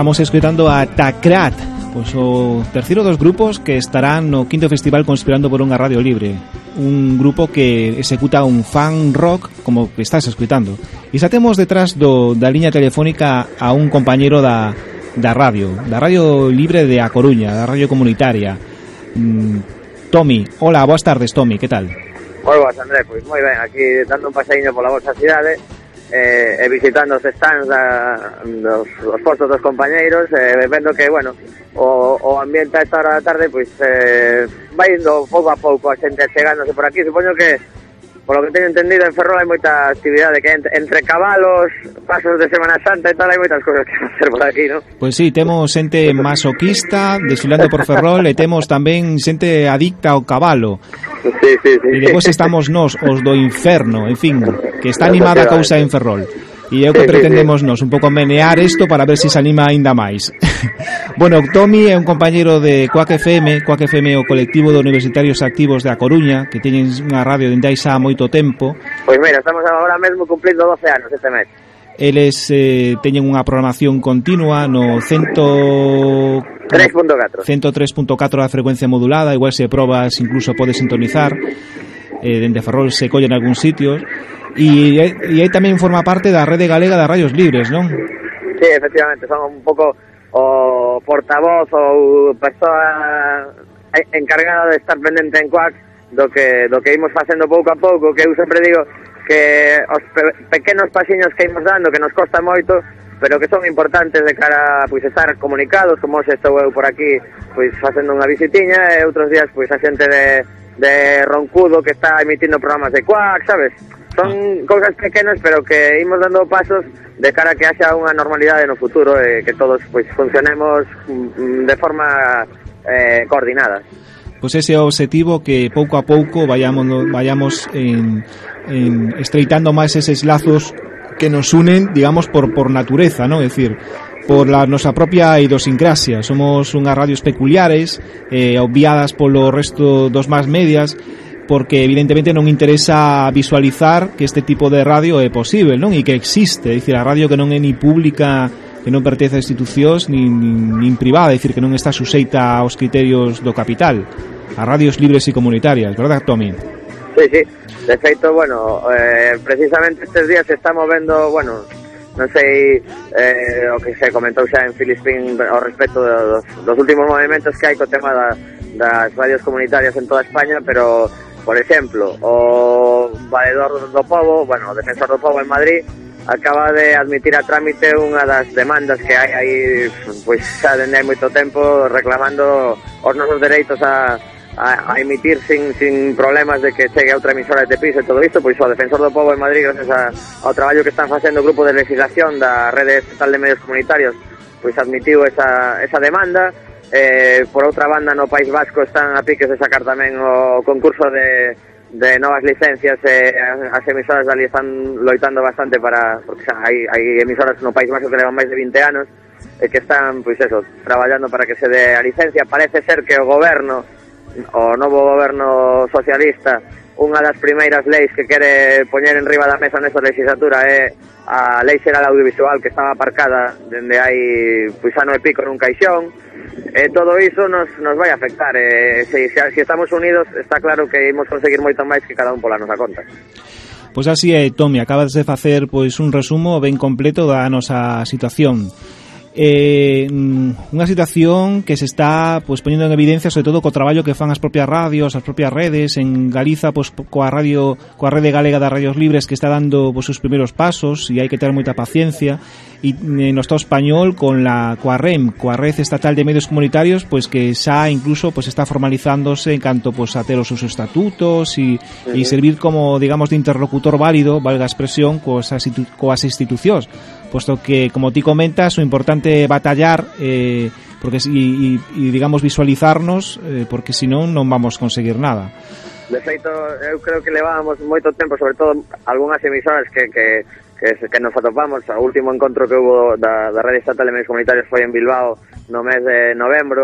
estamos escutando a Tacrat, pois o terceiro dos grupos que estarán no quinto festival Conspirando por unha radio libre un grupo que executa un fan rock como que estás escutando. e xa temos detrás do, da liña telefónica a un compañeiro da, da radio da radio libre de A Coruña da radio comunitaria mm, Tommy, hola, boas tardes Tommy, que tal? Moi boas André, pois moi ben, aquí dando un paseíño pola vosa cidade eh, e visitando os stands da, dos, os postos dos compañeiros e eh, vendo que, bueno, o, o ambiente a esta hora da tarde pois eh, vai indo pouco a pouco a xente chegándose por aquí. Supoño que polo que teño entendido, en Ferrol hai moita actividade que entre, entre cabalos, pasos de Semana Santa e tal, hai moitas cousas que facer por aquí, non? Pois pues sí, temos xente masoquista desfilando por Ferrol e temos tamén xente adicta ao cabalo. Sí, sí, sí. E depois estamos nós, os do inferno, en fin, que está animada a cousa en Ferrol. E é o que pretendemos nos, un pouco menear isto para ver se se anima aínda máis. bueno, Tommy é un compañeiro de Coac FM, Coac FM é o colectivo de universitarios activos da Coruña, que teñen unha radio dende aí xa moito tempo. Pois mira, estamos agora mesmo cumplindo 12 anos este mes. Eles eh, teñen unha programación continua no 103.4 103.4 da frecuencia modulada Igual se probas, incluso podes sintonizar eh, Dende Ferrol se collen algún sitios e, e aí tamén forma parte da Rede Galega de Radios Libres, non? Sí, efectivamente, son un pouco o portavoz ou persoa encargada de estar pendente en Coax do que, do que imos facendo pouco a pouco, que eu sempre digo que os pe pequenos pasiños que imos dando, que nos costa moito, pero que son importantes de cara a pois, estar comunicados, como hoxe estou eu por aquí pois, facendo unha visitiña e outros días pois, a xente de, de Roncudo que está emitindo programas de Quack, sabes? Son ah. cousas pequenas, pero que imos dando pasos de cara a que haxa unha normalidade no futuro e que todos pois funcionemos mm, de forma eh, coordinada. Pois ese é o objetivo que pouco a pouco vayamos vayamos en, en estreitando máis eses lazos que nos unen, digamos, por, por natureza, ¿no? Es decir, por la nosa propia idiosincrasia. Somos unhas radios peculiares, eh, obviadas polo resto dos más medias, porque evidentemente non interesa visualizar que este tipo de radio é posible, non? E que existe, é dicir, a radio que non é ni pública, que non pertence a institucións, nin, nin, nin privada, é dicir, que non está suxeita aos criterios do capital, a radios libres e comunitarias, verdad, Tommy? Sí, sí, de feito, bueno, eh, precisamente estes días se está movendo, bueno, non sei eh, o que se comentou xa en Filispín ao respecto dos, dos últimos movimentos que hai co tema da, das radios comunitarias en toda España, pero Por exemplo, o valedor do povo, bueno, o defensor do povo en Madrid acaba de admitir a trámite unha das demandas que hai aí pois xa dende hai moito tempo reclamando os nosos dereitos a, a, a emitir sin, sin problemas de que chegue a outra emisora de piso e todo isto, pois o Defensor do Povo en Madrid, gracias a, ao traballo que están facendo o Grupo de Legislación da Rede Estatal de Medios Comunitarios, pois admitiu esa, esa demanda, Eh, por outra banda, no País Vasco están a piques de sacar tamén o concurso de, de novas licencias e eh, as emisoras ali están loitando bastante para... Porque xa, hai, hai emisoras no País Vasco que levan máis de 20 anos e que están, pois eso, traballando para que se dé a licencia. Parece ser que o goberno, o novo goberno socialista, unha das primeiras leis que quere poñer en riba da mesa nesta legislatura é a lei xeral audiovisual que estaba aparcada dende hai pois ano e pico nun caixón. E todo iso nos, nos vai afectar. E se, se, se estamos unidos está claro que imos conseguir moito máis que cada un pola nosa conta. Pois así é, Tomi, acabas de facer pois un resumo ben completo da nosa situación eh, mm, unha situación que se está pois, poñendo en evidencia sobre todo co traballo que fan as propias radios, as propias redes en Galiza pois, coa radio coa rede galega das radios libres que está dando pois, os primeiros pasos e hai que ter moita paciencia. E eh, no Estado español con la coa REM, coa Red Estatal de Medios Comunitarios, pois que xa incluso pois está formalizándose en canto pois a ter os seus estatutos e, e servir como digamos de interlocutor válido, valga a expresión, coas, coas institucións puesto que, como ti comentas, o importante batallar eh, porque, e, y, y, digamos, visualizarnos, eh, porque senón non vamos conseguir nada. De feito, eu creo que levábamos moito tempo, sobre todo algunhas emisoras que, que, que, que nos atopamos. O último encontro que hubo da, da Rede Estatal de Medios Comunitarios foi en Bilbao no mes de novembro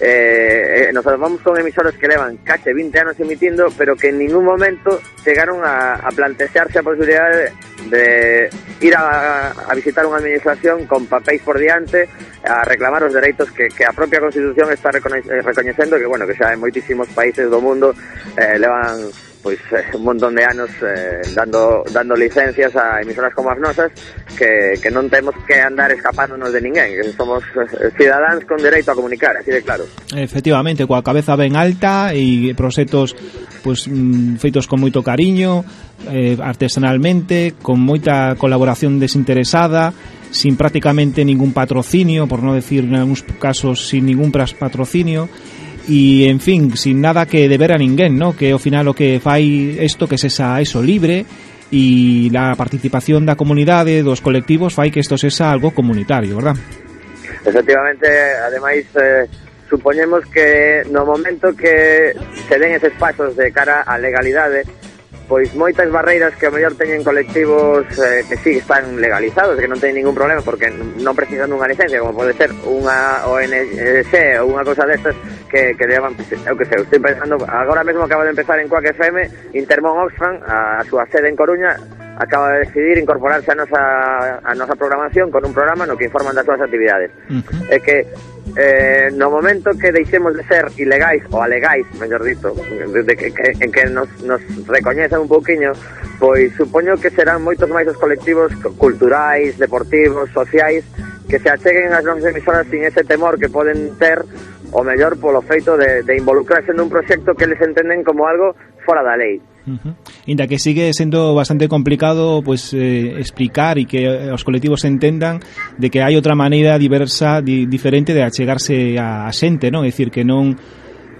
eh, eh, nos salvamos con emisoras que levan case 20 anos emitindo, pero que en ningún momento chegaron a, a plantearse a posibilidade de, de ir a, a visitar unha administración con papéis por diante a reclamar os dereitos que, que a propia Constitución está eh, recoñecendo que, bueno, que xa en moitísimos países do mundo eh, levan pois eh, un montón de anos eh, dando, dando licencias a emisoras como as nosas que, que non temos que andar escapándonos de ninguén que somos eh, cidadáns con dereito a comunicar así de claro. Efectivamente, coa cabeza ben alta e proxectos pois, mm, feitos con moito cariño eh, artesanalmente con moita colaboración desinteresada sin prácticamente ningún patrocinio por non decir en algúns casos sin ningún patrocinio e en fin, sin nada que deber a ninguén, no? que ao final o que fai isto que sesa eso libre e a participación da comunidade, dos colectivos, fai que isto sexa algo comunitario, verdad? Efectivamente, ademais, eh, supoñemos que no momento que se den eses pasos de cara á legalidade, pois moitas barreiras que ao mellor teñen colectivos eh, que sí están legalizados, que non teñen ningún problema porque non precisan dunha licencia, como pode ser unha ONG ou unha cosa destas que, que deban, eu que sei, estou pensando, agora mesmo acaba de empezar en Quack FM Intermón Oxfam, a, a súa sede en Coruña, acaba de decidir incorporarse a nosa, a nosa programación con un programa no que informan das súas actividades. Uh -huh. É que eh, no momento que deixemos de ser ilegais ou alegais, mellor dito, de, de, que, que, en que nos, nos recoñezan un pouquiño, pois supoño que serán moitos máis os colectivos culturais, deportivos, sociais, que se acheguen ás nosas emisoras sin ese temor que poden ter o mellor polo feito de, de involucrarse nun proxecto que les entenden como algo fora da lei. Uh -huh. Inda que sigue sendo bastante complicado pues, eh, explicar e que eh, os colectivos entendan de que hai outra maneira diversa, di, diferente de achegarse a, a xente, non? É dicir, que non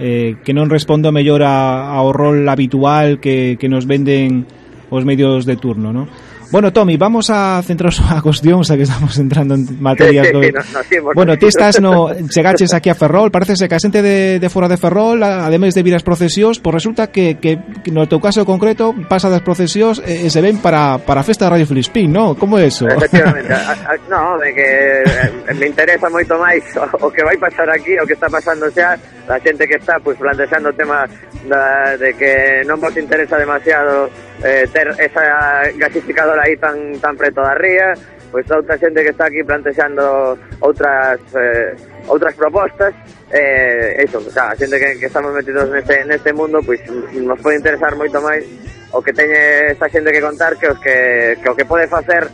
eh, que non respondo mellor a, ao rol habitual que, que nos venden os medios de turno, non? Bueno, Tommy, vamos a centrarnos a cuestión, xa que estamos entrando en materias sí, sí, do... no, no, sí, bueno, ti estás no chegaches aquí a Ferrol, parece que a xente de, de fora de Ferrol, ademais de vir as procesións, pois resulta que, que no teu caso concreto pasa das procesións e, e se ven para, para a festa de Radio Filispín, non? Como é eso? Efectivamente, a, a, no, de que eh, me interesa moito máis o, o que vai pasar aquí, o que está pasando xa, a xente que está pois, pues, plantexando o tema da, de que non vos interesa demasiado eh, ter esa gasificadora aí tan tan preto da ría, pois outra xente que está aquí plantexando outras eh, outras propostas, eh, eso, o sea, a xente que, que estamos metidos neste, neste mundo, pois nos pode interesar moito máis o que teñe esta xente que contar que os que, que o que pode facer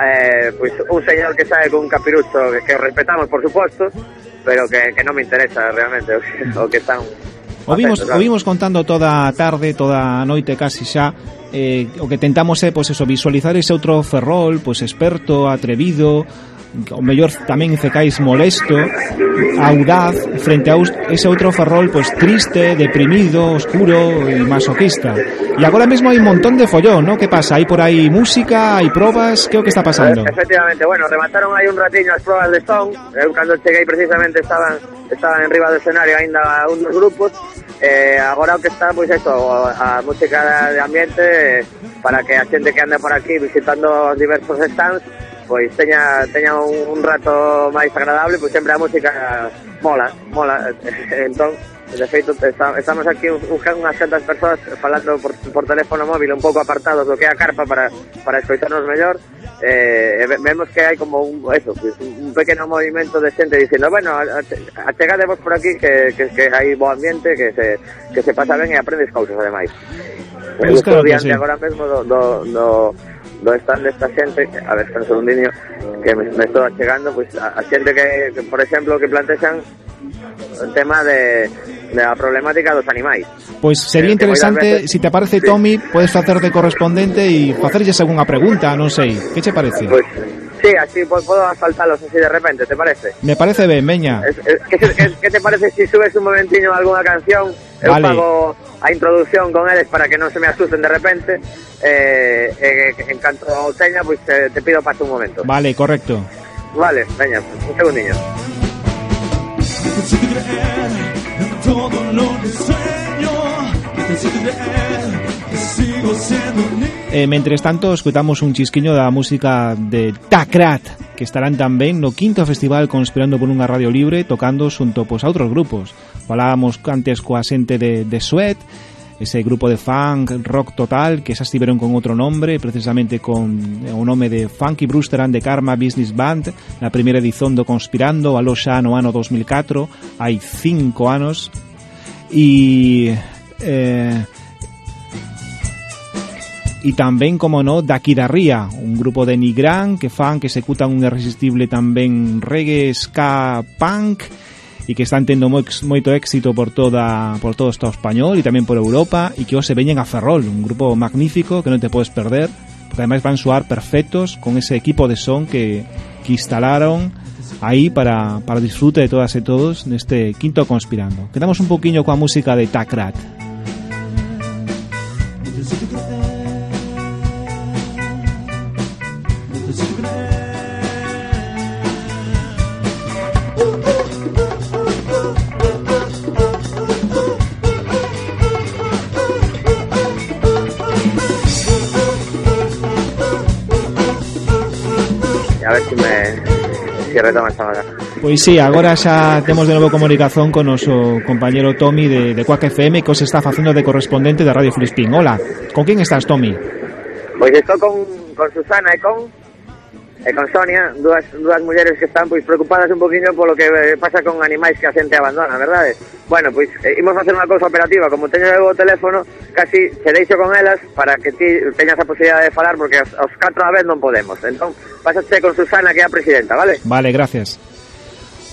eh, pois un señor que sae cun capirucho que, que respetamos, por suposto, pero que, que non me interesa realmente o que, o que están O vimos, o vimos contando toda a tarde, toda a noite casi xa eh, O que tentamos é, pois eso, visualizar ese outro ferrol Pois experto, atrevido O mellor tamén cecais molesto Audaz Frente a ese outro ferrol pois triste, deprimido, oscuro e masoquista E agora mesmo hai un montón de follón, ¿no? Que pasa? Hai por aí música, hai probas, que é o que está pasando? Efectivamente, bueno, remataron aí un ratiño as probas de son Eu eh, cando cheguei precisamente estaban estaban en riba do escenario aínda un dos grupos eh, Agora que está, pois eso, a música de ambiente Para que a xente que anda por aquí visitando os diversos stands Pois teña, teña un, rato máis agradable Pois sempre a música mola, mola. Entón, De feito, está, estamos aquí unhas cantas persoas falando por, por teléfono móvil un pouco apartados do que é a carpa para, para escoitarnos mellor. Eh, vemos que hai como un, eso, pues, un pequeno movimento de xente dicindo, bueno, achegadevos por aquí que, que, que hai bo ambiente, que se, que se pasa ben e aprendes cousas, ademais. Pues claro que sí. agora mesmo do, do, do, do stand desta xente, a ver, espera un segundinho, que me, me estou achegando, pois, pues, a, a xente que, que, por exemplo, que plantexan o tema de de a problemática dos animais. Pois sería Eh, interesante, si te parece, Tommy, podes facerte correspondente e facerlles algunha pregunta, non sei. Que che parece? Pois, sí, así po- podo asfaltalos así de repente, ¿te parece? Me parece ben, veña. Es- es- ¿Qué, qué- qué te parece si subes un momentiño alguna canción? Eu Vale. pago a introducción con eles para que non se me asusten de repente. Eh, eh, en canto o teña, pois te, te pido paso un momento. Vale, correcto. Vale, veña, un segundiño. Eh, mentres tanto, escutamos un chisquiño da música de Takrat, que estarán tamén no quinto festival Conspirando por unha radio libre, tocando xunto pois, a outros grupos. Falábamos antes coa xente de, de Sweat, ese grupo de funk, rock total, que xa estiveron con outro nombre, precisamente con eh, o nome de Funky Brewster and the Karma Business Band, na primeira edición do Conspirando, aló xa no ano 2004, hai cinco anos, e... Eh, e tamén, como no, daqui da Ría, un grupo de Nigrán que fan, que executan un irresistible tamén reggae, ska, punk e que están tendo moi, moito éxito por toda por todo o Estado español e tamén por Europa e que hoxe veñen a Ferrol, un grupo magnífico que non te podes perder, porque ademais van soar perfectos con ese equipo de son que, que instalaron aí para, para disfrute de todas e todos neste quinto conspirando. Quedamos un poquinho coa música de Takrat. Esta hora. Pois sí, agora xa temos de novo comunicación con noso compañero Tommy de, de Quack FM que os está facendo de correspondente de Radio Filispín. Hola, con quen estás, Tommy? Pois estou con, con Susana e con e con Sonia, dúas, dúas mulleres que están pois preocupadas un poquinho polo que eh, pasa con animais que a xente abandona, verdade? Bueno, pois eh, imos facer unha cousa operativa, como teño eu o teléfono, casi se deixo con elas para que ti teñas a posibilidad de falar porque aos, aos catro a vez non podemos. Entón, pasaste con Susana que é a presidenta, vale? Vale, gracias.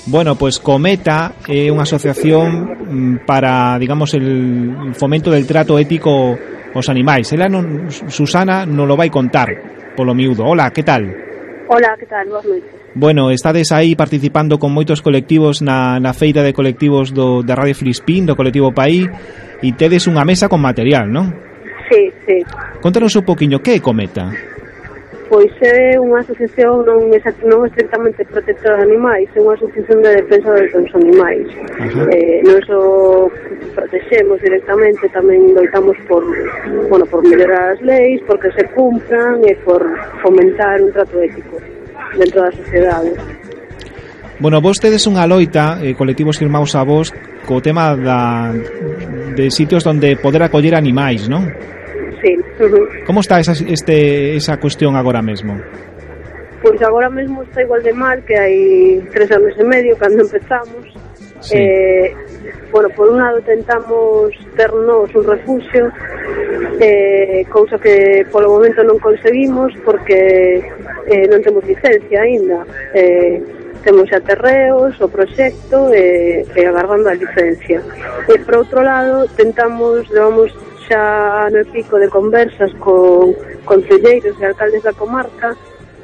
Bueno, pues Cometa é eh, unha asociación mm, para, digamos, el fomento del trato ético aos animais. Ela non, Susana non lo vai contar polo miúdo. Hola, que tal? Ola, que tal? Boas noites. Bueno, estades aí participando con moitos colectivos na, na feira de colectivos do, da Radio Filispín, do colectivo Paí, e tedes unha mesa con material, non? Sí, sí. Contanos un poquinho, que é Cometa Pois é unha asociación non, non estrictamente protectora de animais, é unha asociación de defensa dos de animais. Eh, non só protexemos directamente, tamén loitamos por, bueno, por mellorar as leis, porque se cumpran e por fomentar un trato ético dentro da sociedade. Bueno, vos tedes unha loita, eh, colectivos firmaos a vos, co tema da, de sitios onde poder acoller animais, non? Sí. Como está esa, este, esa cuestión agora mesmo? Pois agora mesmo está igual de mal que hai tres anos e medio cando empezamos. Sí. Eh, bueno, por un lado tentamos ternos un refugio eh, cousa que polo momento non conseguimos porque eh, non temos licencia aínda eh, temos xa terreos, o proxecto e, eh, e eh, agardando agarrando a licencia e por outro lado tentamos, levamos xa ano e pico de conversas con concelleiros e alcaldes da comarca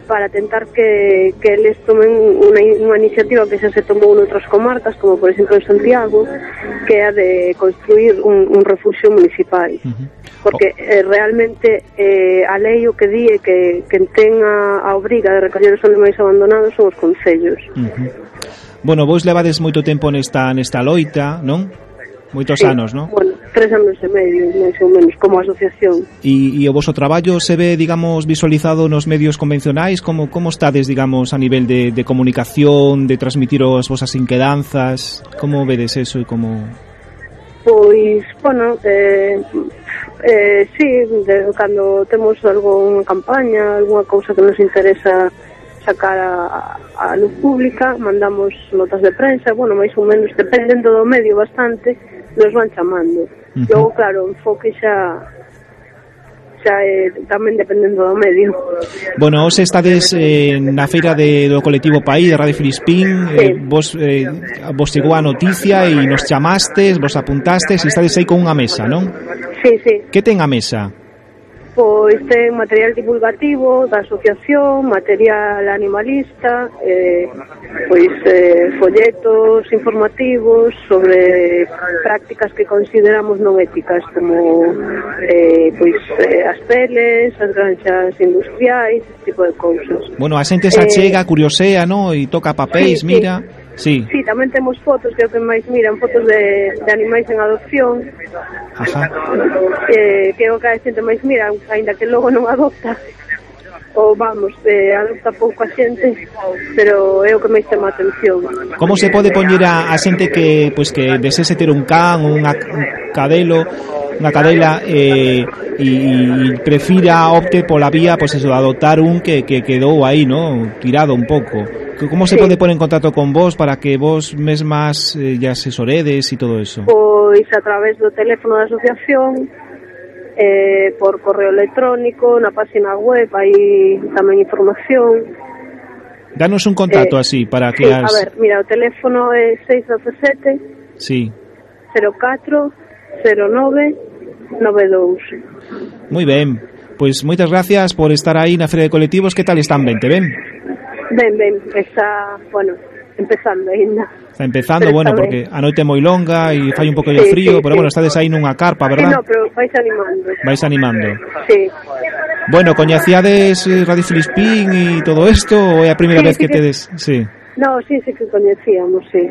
para tentar que, que eles tomen unha, unha iniciativa que xa se tomou en outras comarcas, como por exemplo en Santiago, que é a de construir un, un refugio municipal. Porque oh. eh, realmente eh, a lei o que di é que, que ten a, a obriga de recoller os animais abandonados son os concellos. Uh -huh. Bueno, vos levades moito tempo nesta, nesta loita, non? Moitos sí. anos, non? Bueno, tres anos e medio, máis ou menos, como asociación. E, e o vosso traballo se ve, digamos, visualizado nos medios convencionais? Como, como estades, digamos, a nivel de, de comunicación, de transmitir as vosas inquedanzas? Como vedes eso e como... Pois, bueno, eh, eh, sí, de, cando temos algunha campaña, algunha cousa que nos interesa sacar a, a luz pública, mandamos notas de prensa, bueno, máis ou menos, dependendo do medio bastante, nos van chamando. Uh -huh. Logo, claro, o enfoque xa xa é eh, tamén dependendo do medio. Bueno, os estades eh, na feira de, do colectivo País de Radio Filispín, eh, sí. eh, vos, eh, vos chegou a noticia e nos chamastes, vos apuntastes e estades aí con unha mesa, non? Sí, sí. Que ten a mesa? Pois ten material divulgativo da asociación, material animalista, eh, pois eh, folletos informativos sobre prácticas que consideramos non éticas como eh, pois eh, as peles, as granxas industriais, ese tipo de cousas. Bueno, a xente se eh, achega, curiosea, no? E toca papéis, sí, mira. Sí. Sí. sí, tamén temos fotos que é o que máis miran, fotos de, de animais en adopción. Ajá. Que, que é o que a xente máis mira, aínda que logo non adopta ou vamos, eh, adopta pouco a xente, pero é o que máis chama a atención. Como se pode poñer a, a xente que pois pues, que desese ter un can, unha, un cadelo, unha cadela eh, e, e prefira opte pola vía pois pues eso, adoptar un que, que quedou aí, ¿no? tirado un pouco. Como se sí. pode poner en contacto con vos para que vos mesmas eh, ya asesoredes e todo eso? Pois a través do teléfono da asociación eh, por correo electrónico, na página web, hai tamén información. Danos un contacto eh, así para que sí, as... A ver, mira, o teléfono é 627 sí. 04 09 92. Moi ben, pois moitas gracias por estar aí na Feria de Colectivos. Que tal están? Ben, te ben? Ben, ben, está, bueno, empezando ainda. Está empezando, pero bueno, porque a noite é moi longa e fai un pouco de sí, frío, sí, pero bueno, estades aí nunha carpa, verdad? Sí, no, pero vais animando. Vais animando. Sí. Bueno, coñecíades eh, Radio Filispín e todo isto ou é a primeira sí, vez que, que tedes? Sí. No, sí, sí que coñecíamos, sí.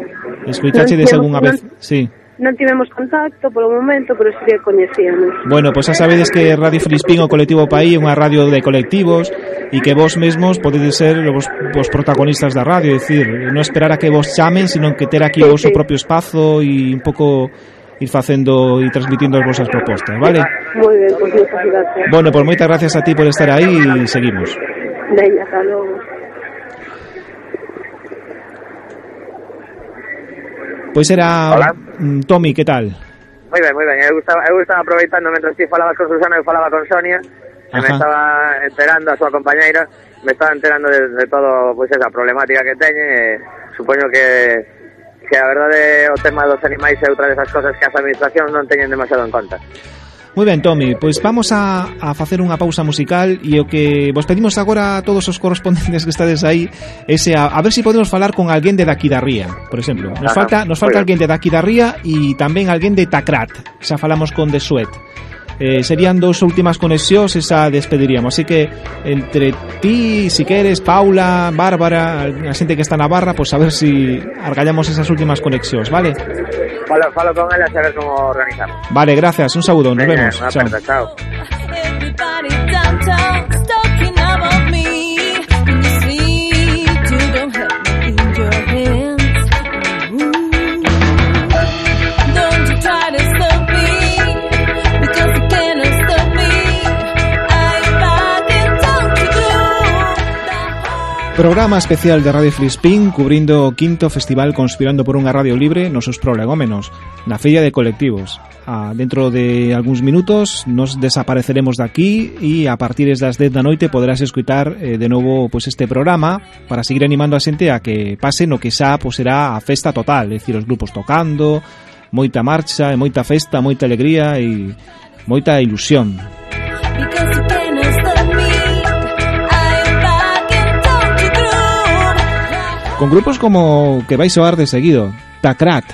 Escuitaxedes algunha vez? Non... Sí. Non tivemos contacto polo momento, pero sí que coñecíamos. Bueno, pois pues xa sabedes que Radio Filispín o Colectivo Paí é unha radio de colectivos, e que vos mesmos podedes ser os, os protagonistas da radio, é dicir, non esperar a que vos chamen, sino que ter aquí o vosso propio espazo e un pouco ir facendo e transmitindo as vosas propostas, vale? Muy bien, pues muchas gracias. Bueno, pues moitas gracias a ti por estar aí e seguimos. Venga, hasta luego. Pois era mm, Tommy, que tal? Moi ben, moi ben. Eu estaba, eu estaba aproveitando mentre ti falabas con Susana e falaba con Sonia, Ajá. me estaba enterando a súa compañeira me estaba enterando de, de todo pois pues, esa problemática que teñen e eh, supoño que que a verdade o tema dos animais é outra desas cosas que as administracións non teñen demasiado en conta. Moi ben, Tommy, pois vamos a, a facer unha pausa musical e o que vos pedimos agora a todos os correspondentes que estades aí ese eh, a, a ver se si podemos falar con alguén de daqui da Ría, por exemplo. Nos Ajá, falta nos falta alguén de daqui da Ría e tamén alguén de Tacrat. Xa falamos con de Suet. Eh, serían dos últimas conexións esa despediríamos así que entre ti, si queres Paula, Bárbara a xente que está na barra pois a ver si argallamos esas últimas conexións, vale? Falo, falo con elas e a ver como organizamos. Vale, gracias, un saúdo, nos vemos Chao. aperta, chao. Programa especial de Radio Flispín cubrindo o quinto festival Conspirando por unha radio libre nos seus prolegómenos, na Feira de Colectivos. Ah, dentro de algúns minutos nos desapareceremos daqui e a partir das 10 da noite poderás escutar eh, de novo pues, este programa para seguir animando a xente a que pase no que xa pues, será a festa total, é dicir, os grupos tocando, moita marcha, moita festa, moita alegría e moita ilusión. Because Con grupos como que vais soar de seguido, Tacrat,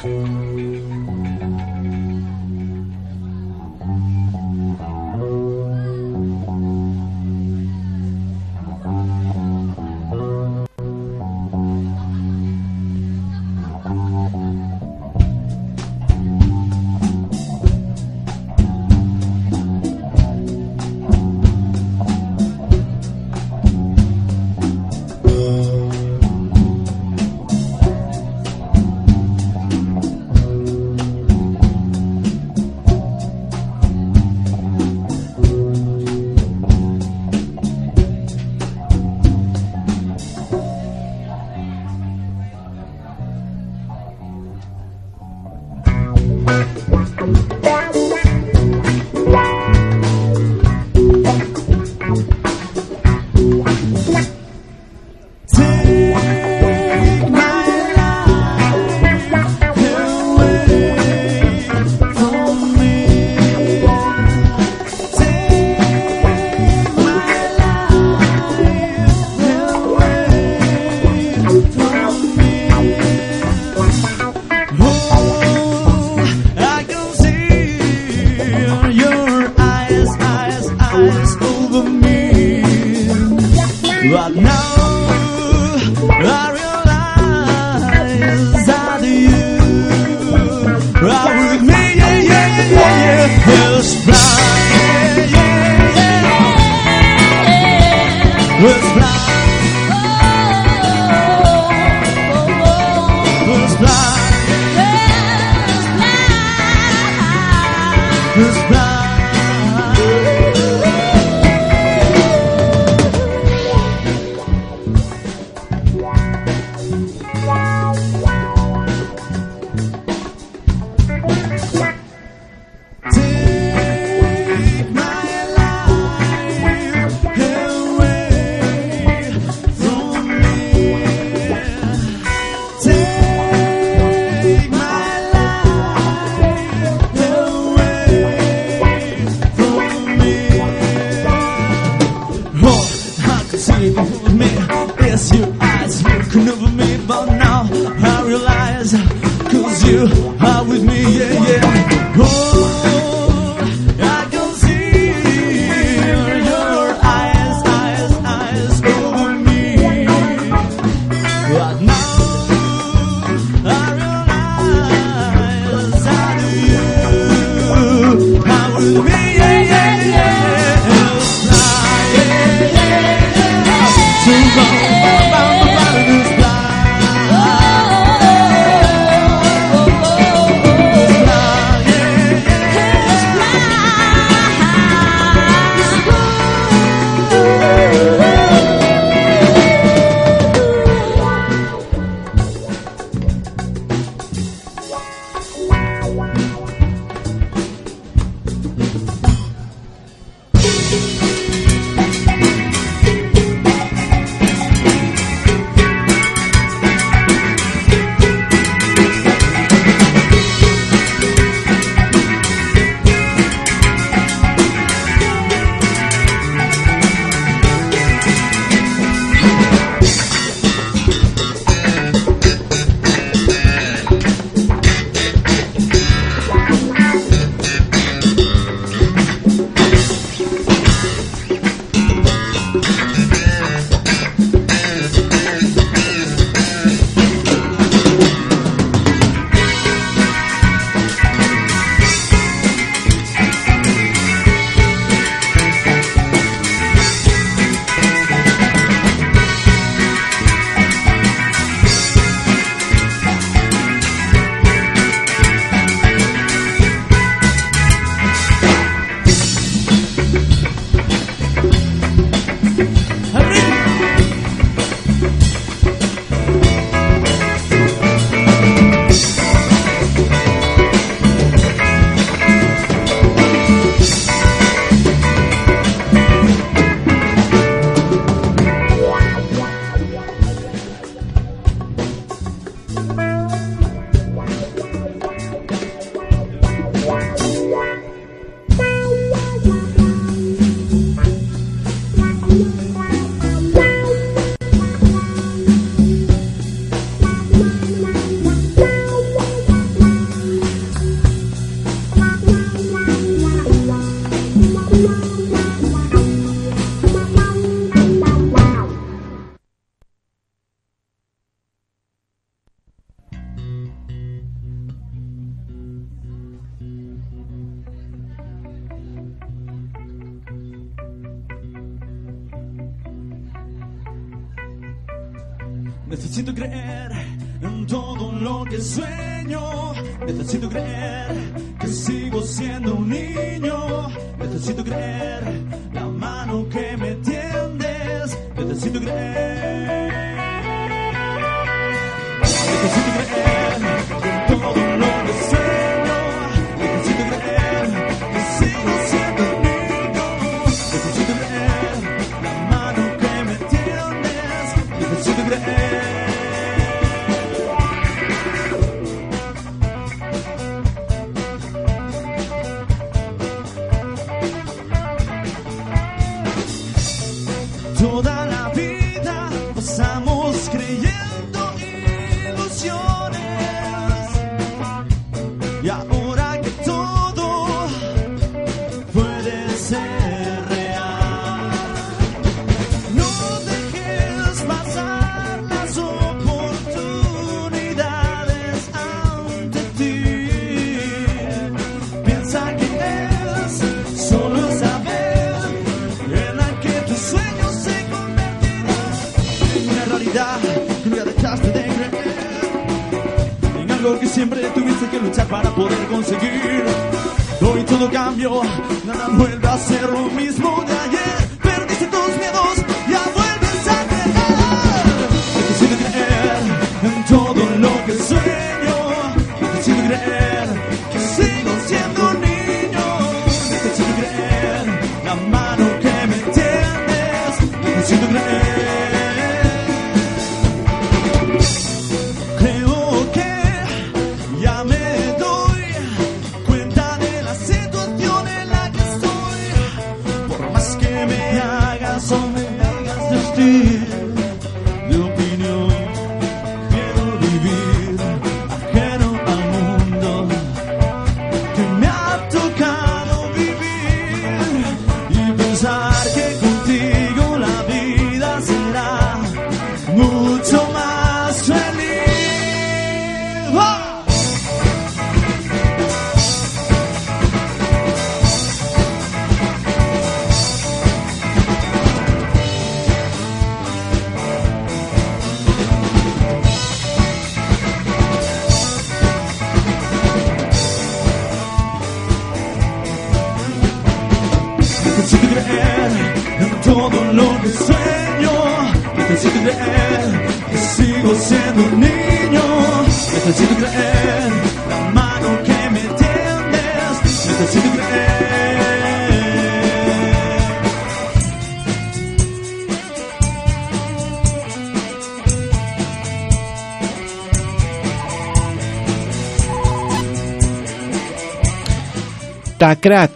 Tacrat,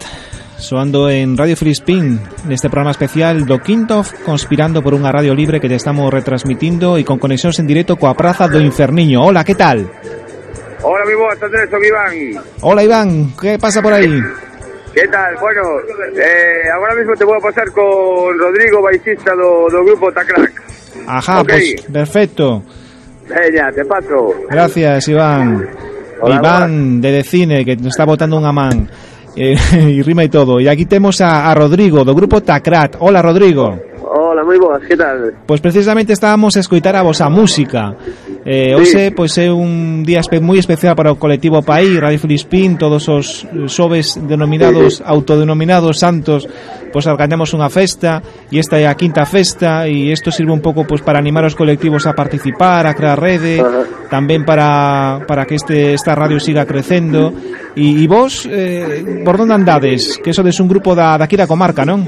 soando en Radio Filispín, neste programa especial do Quintof, conspirando por unha radio libre que te estamos retransmitindo e con conexións en directo coa Praza do Inferniño. Hola, que tal? Hola, mi boas, Andrés, son Iván. Hola, Iván, que pasa por aí? ¿Qué tal? Bueno, eh, ahora mismo te voy a pasar con Rodrigo, baixista do, do grupo Tacrac. Ajá, Ok. pues perfecto. Veña, te paso. Gracias, Iván. Hola, Iván de Decine, que nos está botando unha man. Eh, e rima e todo. E aquí temos a, a Rodrigo, do grupo Tacrat. Hola, Rodrigo. Hola, moi boas, que tal? Pois precisamente estábamos a escoitar a vosa música eh, sí. Pois é un día espe moi especial para o colectivo Paí, Radio Filispín Todos os sobes denominados, sí, sí. autodenominados santos Pois organizamos unha festa E esta é a quinta festa E isto sirve un pouco pois, para animar os colectivos a participar, a crear rede uh -huh. Tamén para, para que este, esta radio siga crecendo E, e vos, eh, por onde andades? Que sodes un grupo da, daqui da comarca, non?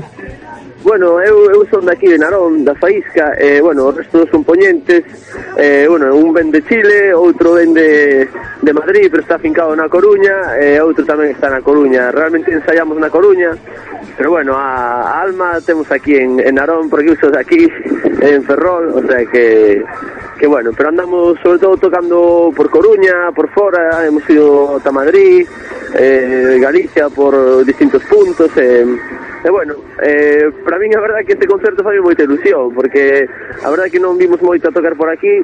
Bueno, eu, eu son daqui de Narón, da Faísca, e, eh, bueno, o resto dos poñentes, eh, bueno, un ven de Chile, outro ven de, de Madrid, pero está afincado na Coruña, e eh, outro tamén está na Coruña. Realmente ensayamos na Coruña, pero bueno, a, a Alma temos aquí en, en Narón, porque eu sou de aquí, en Ferrol, o sea que, que bueno, pero andamos sobre todo tocando por Coruña, por fora, hemos ido a Madrid, eh, Galicia por distintos puntos, eh, E bueno, eh, para min a verdade que este concerto fai moita ilusión, porque a verdade que non vimos moito a tocar por aquí,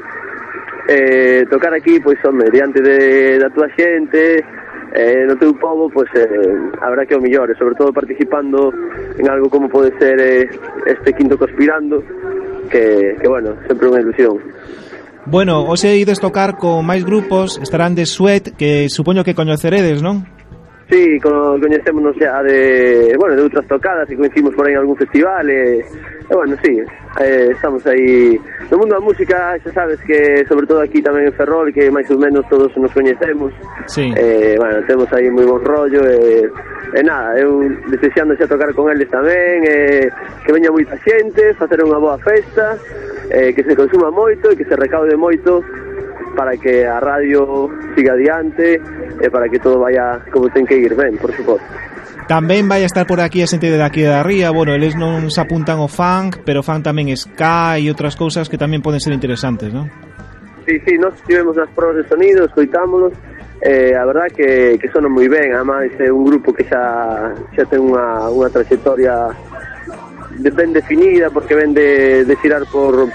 eh, tocar aquí, pois, home, diante de, da tua xente, eh, no teu povo, pois, eh, a verdade que o millore, sobre todo participando en algo como pode ser eh, este quinto conspirando, que, que, bueno, sempre unha ilusión. Bueno, hoxe ides tocar con máis grupos, estarán de Sweat, que supoño que coñeceredes, non? Sí, co coñecémonos xa de, bueno, de outras tocadas e coincidimos por aí en algún festival e, e bueno, sí, eh, estamos aí no mundo da música, xa sabes que sobre todo aquí tamén en Ferrol que máis ou menos todos nos coñecemos. Sí. Eh, bueno, temos aí moi bon rollo e, e nada, eu desexando xa tocar con eles tamén, e que veña moita xente, facer unha boa festa, eh, que se consuma moito e que se recaude moito para que a radio siga adiante e para que todo vaya como ten que ir ben, por suposto. Tamén vai estar por aquí a xente de aquí da ría Bueno, eles non se apuntan ao funk Pero fan tamén ska e outras cousas Que tamén poden ser interesantes, non? Sí, sí, nós tivemos nas provas de sonido Escoitámonos eh, a verdad que, que sonan moi ben además é un grupo que xa, xa ten unha, unha trayectoria de, ben definida porque ven de, de girar por,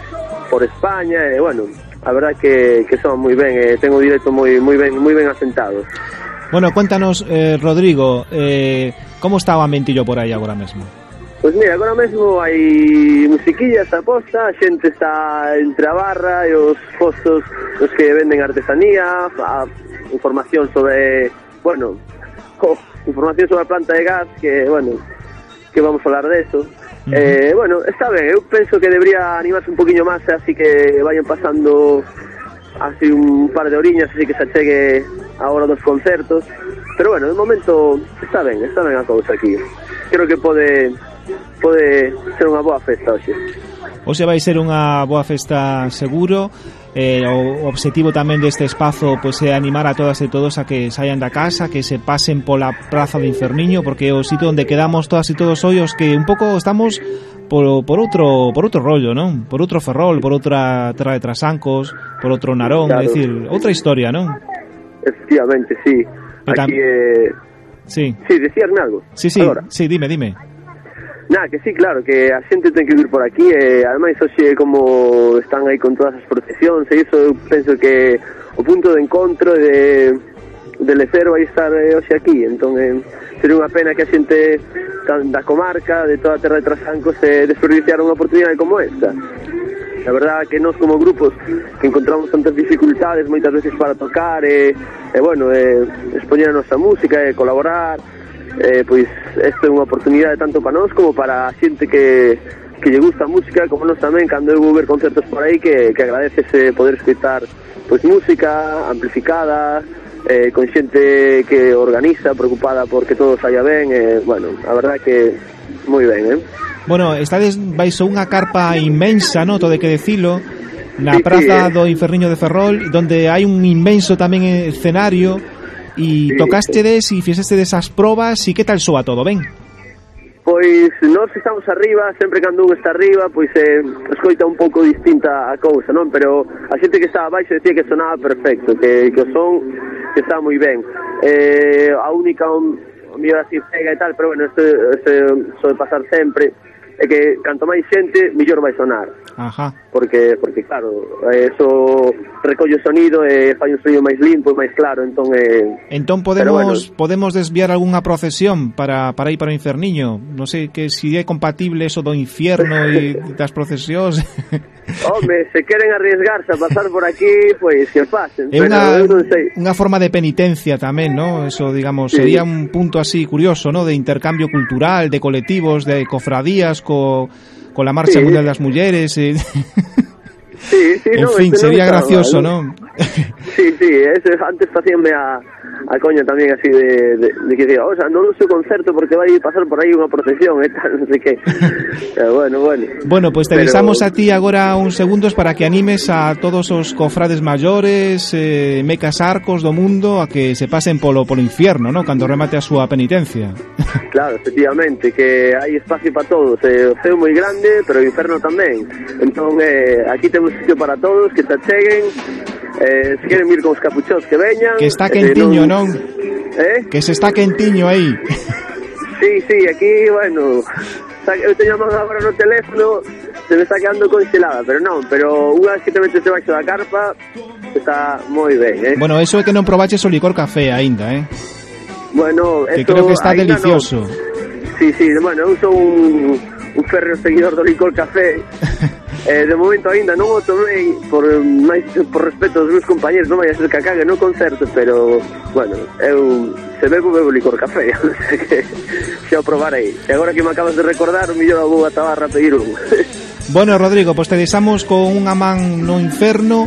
por España e bueno, a verdad que, que son moi ben, eh, ten o directo moi moi ben, moi ben asentado. Bueno, cuéntanos, eh, Rodrigo, eh, como está o ambientillo por aí agora mesmo? Pois pues mira, agora mesmo hai musiquilla a posta, a xente está entre a barra e os fosos os que venden artesanía, a información sobre, bueno, oh, información sobre a planta de gas, que, bueno, que vamos a falar de eso. Eh, bueno, está ben, eu penso que debería animarse un poquinho máis, eh, así que vayan pasando así un par de oriñas, así que se chegue a hora dos concertos. Pero bueno, de momento está ben, está ben a cousa aquí. Creo que pode pode ser unha boa festa hoxe. Hoxe vai ser unha boa festa seguro eh, O objetivo tamén deste espazo pois, é animar a todas e todos a que saian da casa Que se pasen pola Praza do Inferniño Porque é o sitio onde quedamos todas e todos hoy Os que un pouco estamos por, por outro por outro rollo, non? Por outro Ferrol, por outra terra de Trasancos Por outro Narón, Claro. é dicir, outra historia, non? Efectivamente, sí. Tam- Aquí eh, Sí, Sí, decíasme algo. sí, sí, sí, dime, dime Nada, que sí, claro, que a xente ten que vir por aquí eh, e ademais hoxe como están aí con todas as procesións e iso eu penso que o punto de encontro de, de Lecer vai estar eh, hoxe aquí entón eh, sería unha pena que a xente tan, da comarca, de toda a terra de Trasancos se desperdiciara unha oportunidade como esta. A verdade que nós como grupos que encontramos tantas dificultades moitas veces para tocar e, e bueno, e, expoñer a nosa música e colaborar eh, pois esta é unha oportunidade tanto para nós como para a xente que, que lle gusta a música, como nos tamén, cando eu vou ver concertos por aí, que, que agradecese poder escutar pois, música amplificada, eh, con xente que organiza, preocupada porque todo saia ben, eh, bueno, a verdad que moi ben, eh? Bueno, estades vais unha carpa inmensa, noto de que decilo, na sí, praza sí, eh. do Inferniño de Ferrol, donde hai un inmenso tamén escenario, E sí, tocástedes e fixestedes as probas e que tal soa todo, ben? Pois nós estamos arriba, sempre cando un está arriba, pois eh, escoita un pouco distinta a cousa, non? Pero a xente que estaba abaixo decía que sonaba perfecto, que, que o son que está moi ben. Eh, a única un, mira así pega e tal, pero bueno, este, este, isto, pasar sempre, é que canto máis xente, mellor vai sonar. Ajá. Porque, porque claro, eso recolle o sonido e fai un sonido máis limpo e máis claro, entón eh, Entón podemos podemos desviar algunha procesión para para ir para o Inferniño. Non sei que si é compatible eso do infierno e das procesións. Home, se queren arriesgarse a pasar por aquí, pois que pasen. É pero unha, eu non sei. unha forma de penitencia tamén, ¿no? Eso, digamos, Sí. sería un punto así curioso, ¿no? De intercambio cultural, de colectivos, de cofradías co, con la Marcha Sí. Mundial das Mulleres. eh. Sí, sí, en no, fin, sería no gracioso, ¿no? ¿no? Sí, sí, eso, antes facíanme a, a coña tamén así de, de, de que decía, o sea, non o seu concerto porque vai pasar por aí unha procesión e ¿eh? tal, non sei que. Pero bueno, bueno. Bueno, pues te Pero... avisamos a ti agora uns segundos para que animes a todos os cofrades maiores, eh, mecas arcos do mundo a que se pasen polo polo infierno, ¿no? Cando remate a súa penitencia. Claro, efectivamente, que hai espacio para todos, eh, o ceo moi grande, pero o inferno tamén. Entón, eh, aquí temos un sitio para todos, que se acheguen, eh, se queren vir cos capuchóns que veñan. Que está quentiño, eh, non? Eh? Que se está quentiño aí. Sí, sí, aquí, bueno, eu teño a man agora no teléfono, se me está quedando congelada, pero non, pero unha vez que te metes debaixo da carpa, está moi ben, eh? Bueno, eso é que non probaches o licor café aínda, eh? Bueno, que esto, creo que está delicioso. No. Sí, sí, bueno, eu sou un, un férreo seguidor do licor café Eh, de momento aínda non o tomei por máis por respeto aos meus compañeiros, non vai a ser que cague no concerto, pero bueno, eu se bebo bebo licor café, que xa o probarei. E agora que me acabas de recordar, o millor vou a Tabarra a pedir un. bueno, Rodrigo, pois pues te deixamos con unha man no inferno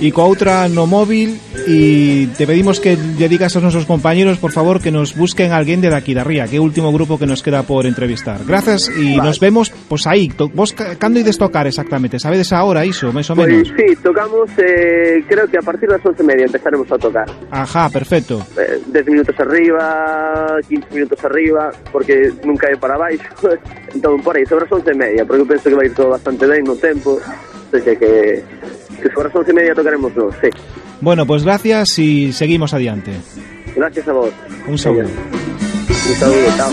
e coa outra no móvil e te pedimos que lle digas aos nosos compañeros, por favor, que nos busquen alguén de daqui da Ría, que o último grupo que nos queda por entrevistar. Grazas e Vale. nos vemos, aí, to, vos ca- cando ides tocar exactamente? Sabedes a hora iso, máis ou Pois menos? sí, tocamos, eh, creo que a partir das once e media empezaremos a tocar. Ajá, perfecto. Eh, 10 minutos arriba, 15 minutos arriba, porque nunca é para baixo. entón, por aí, sobre as once e media, porque eu penso que vai ir todo bastante ben no tempo. Así que, que, que sobre as once e media tocaremos nós, sí. Bueno, pues gracias y seguimos adiante. Gracias a vos. Un saludo. Un saludo, chao.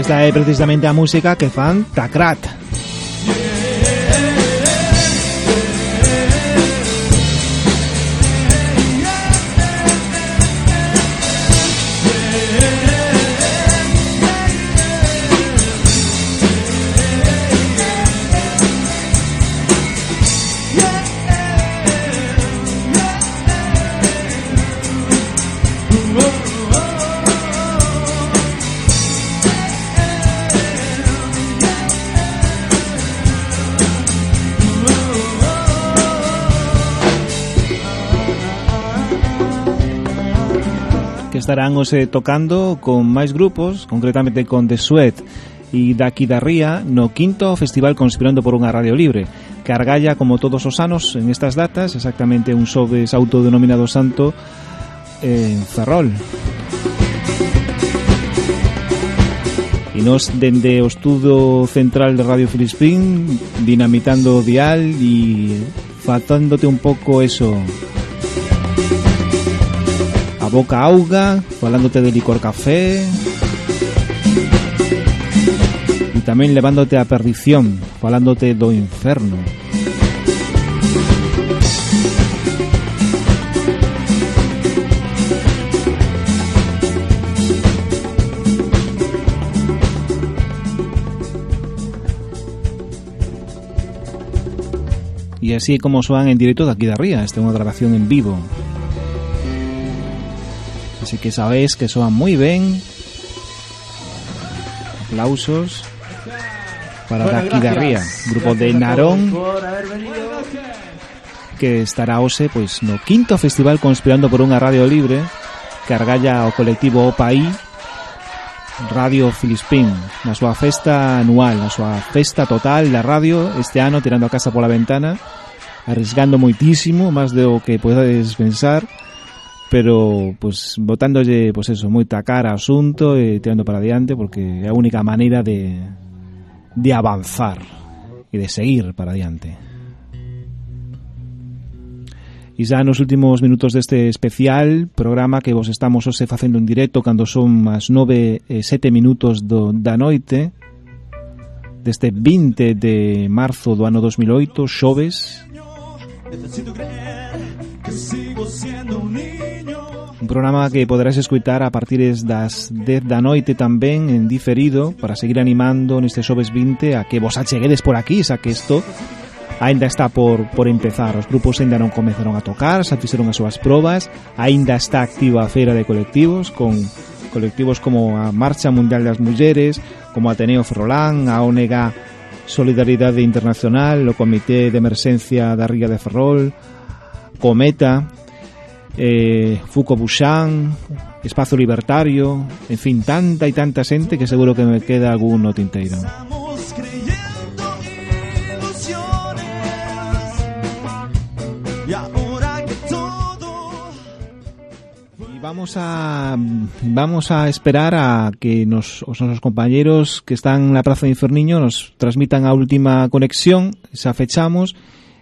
Esta é precisamente a música que fan Takrat. estarán hoxe eh, tocando con máis grupos, concretamente con The Sweat e daqui da Ría no quinto Festival Conspirando por unha Radio Libre. que argalla como todos os anos, en estas datas, exactamente un xoves autodenominado santo en Ferrol. E nos, dende o estudo central de Radio Filispín, dinamitando o dial e eh, faltándote un pouco eso... boca auga, falándote de licor café. Y también levándote a perdición, falándote do inferno. Y así es como suenan en directo de aquí de arriba, esta es una grabación en vivo. Así que sabéis que soan moi ben. Aplausos Para Bueno, daqui da ría gracias. Grupo de Gracias a Narón que estará hoxe pois no quinto festival conspirando por unha radio libre que argalla o colectivo OPAI Radio Filispín na súa festa anual, na súa festa total da radio este ano tirando a casa pola ventana arriesgando moitísimo, máis do que podedes pensar pero pues botándolle pues eso, moita cara ao asunto e tirando para adiante porque é a única maneira de de avanzar e de seguir para adiante. E xa nos últimos minutos deste especial programa que vos estamos hoxe facendo en directo cando son as 9 e 7 minutos do, da noite deste 20 de marzo do ano 2008, xoves. Necesito creer que sigo siendo un niño programa que poderás escutar a partir das 10 da noite tamén en diferido para seguir animando neste xoves 20 a que vos acheguedes por aquí, xa que isto aínda está por, por empezar. Os grupos aínda non comezaron a tocar, xa fixeron as súas probas, aínda está activa a feira de colectivos con colectivos como a Marcha Mundial das Mulleres, como Ateneo Ferrolán, a ONG Solidaridade Internacional, o Comité de Emerxencia da Ría de Ferrol, Cometa, eh, Foucault-Bouchan, Espacio Libertario, en fin, tanta y tanta gente que seguro que me queda alguno tinteiro. vamos a vamos a esperar a que nos, nuestros compañeros que están en la Plaza de Inferniño nos transmitan a última conexión, esa fechamos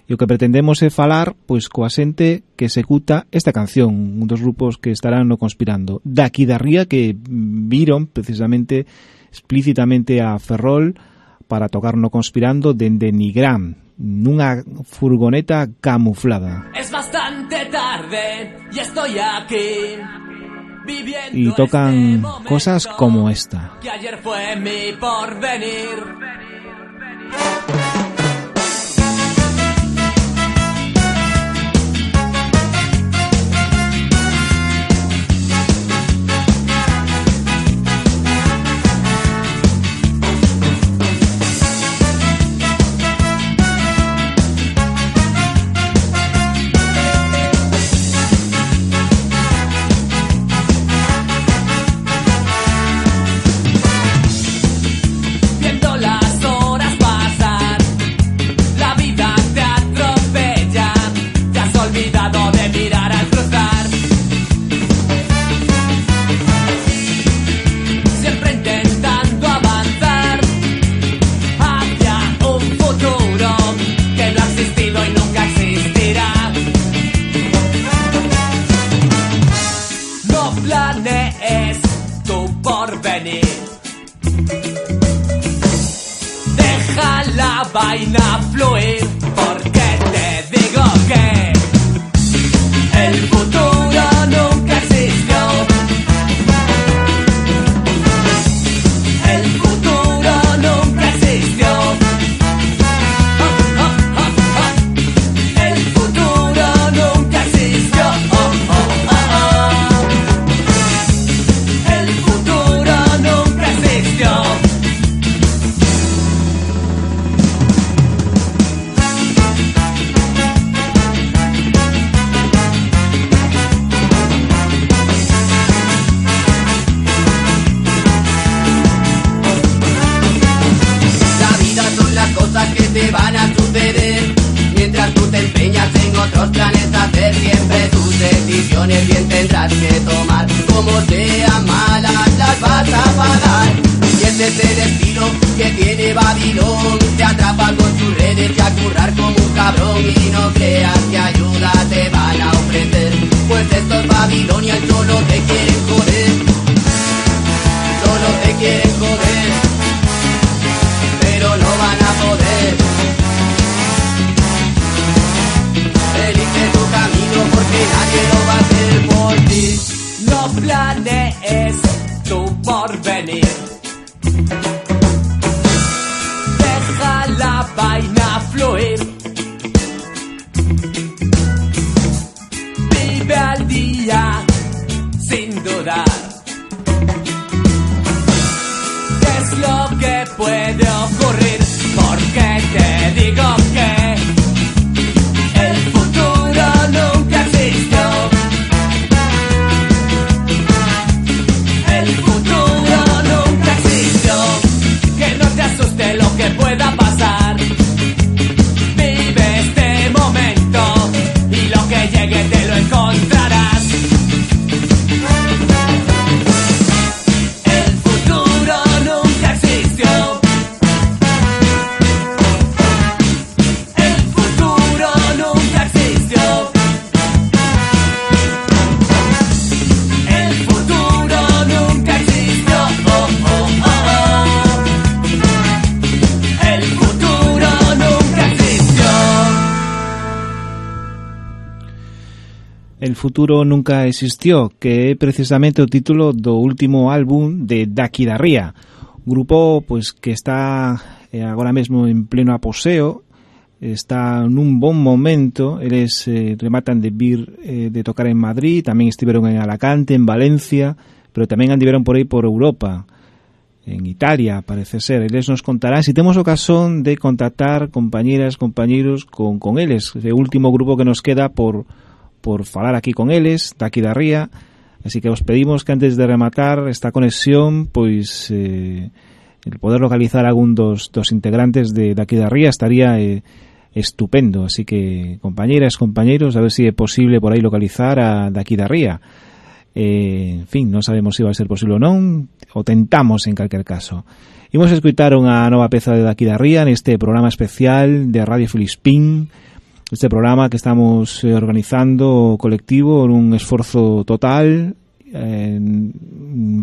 e o que pretendemos é falar pois coa xente que executa esta canción, un dos grupos que estarán no conspirando. Daqui da ría que viron precisamente explícitamente a Ferrol para tocar no conspirando dende Nigram, nunha furgoneta camuflada. Es bastante tarde y estoy aquí. Y tocan este momento cosas como esta. Que ayer fue mi porvenir. nunca existió, que é precisamente o título do último álbum de Daki Darría, grupo pois que está eh, agora mesmo en pleno aposeo, está nun bon momento, eles eh, rematan de vir eh, de tocar en Madrid, tamén estiveron en Alacante, en Valencia, pero tamén andiveron por aí por Europa en Italia, parece ser. Eles nos contarán se si temos ocasión de contactar compañeras, compañeros con, con eles. O último grupo que nos queda por, por falar aquí con eles, daqui da ría, así que os pedimos que antes de rematar esta conexión, pois eh, el poder localizar algún dos, dos integrantes de daqui da ría estaría eh, estupendo, así que compañeras, compañeros, a ver si é posible por aí localizar a daqui da ría. Eh, en fin, non sabemos se si vai ser posible ou non, o tentamos en calquer caso. Imos escutar unha nova peza de daqui da ría neste programa especial de Radio Filispín, este programa que estamos eh, organizando colectivo un esforzo total eh,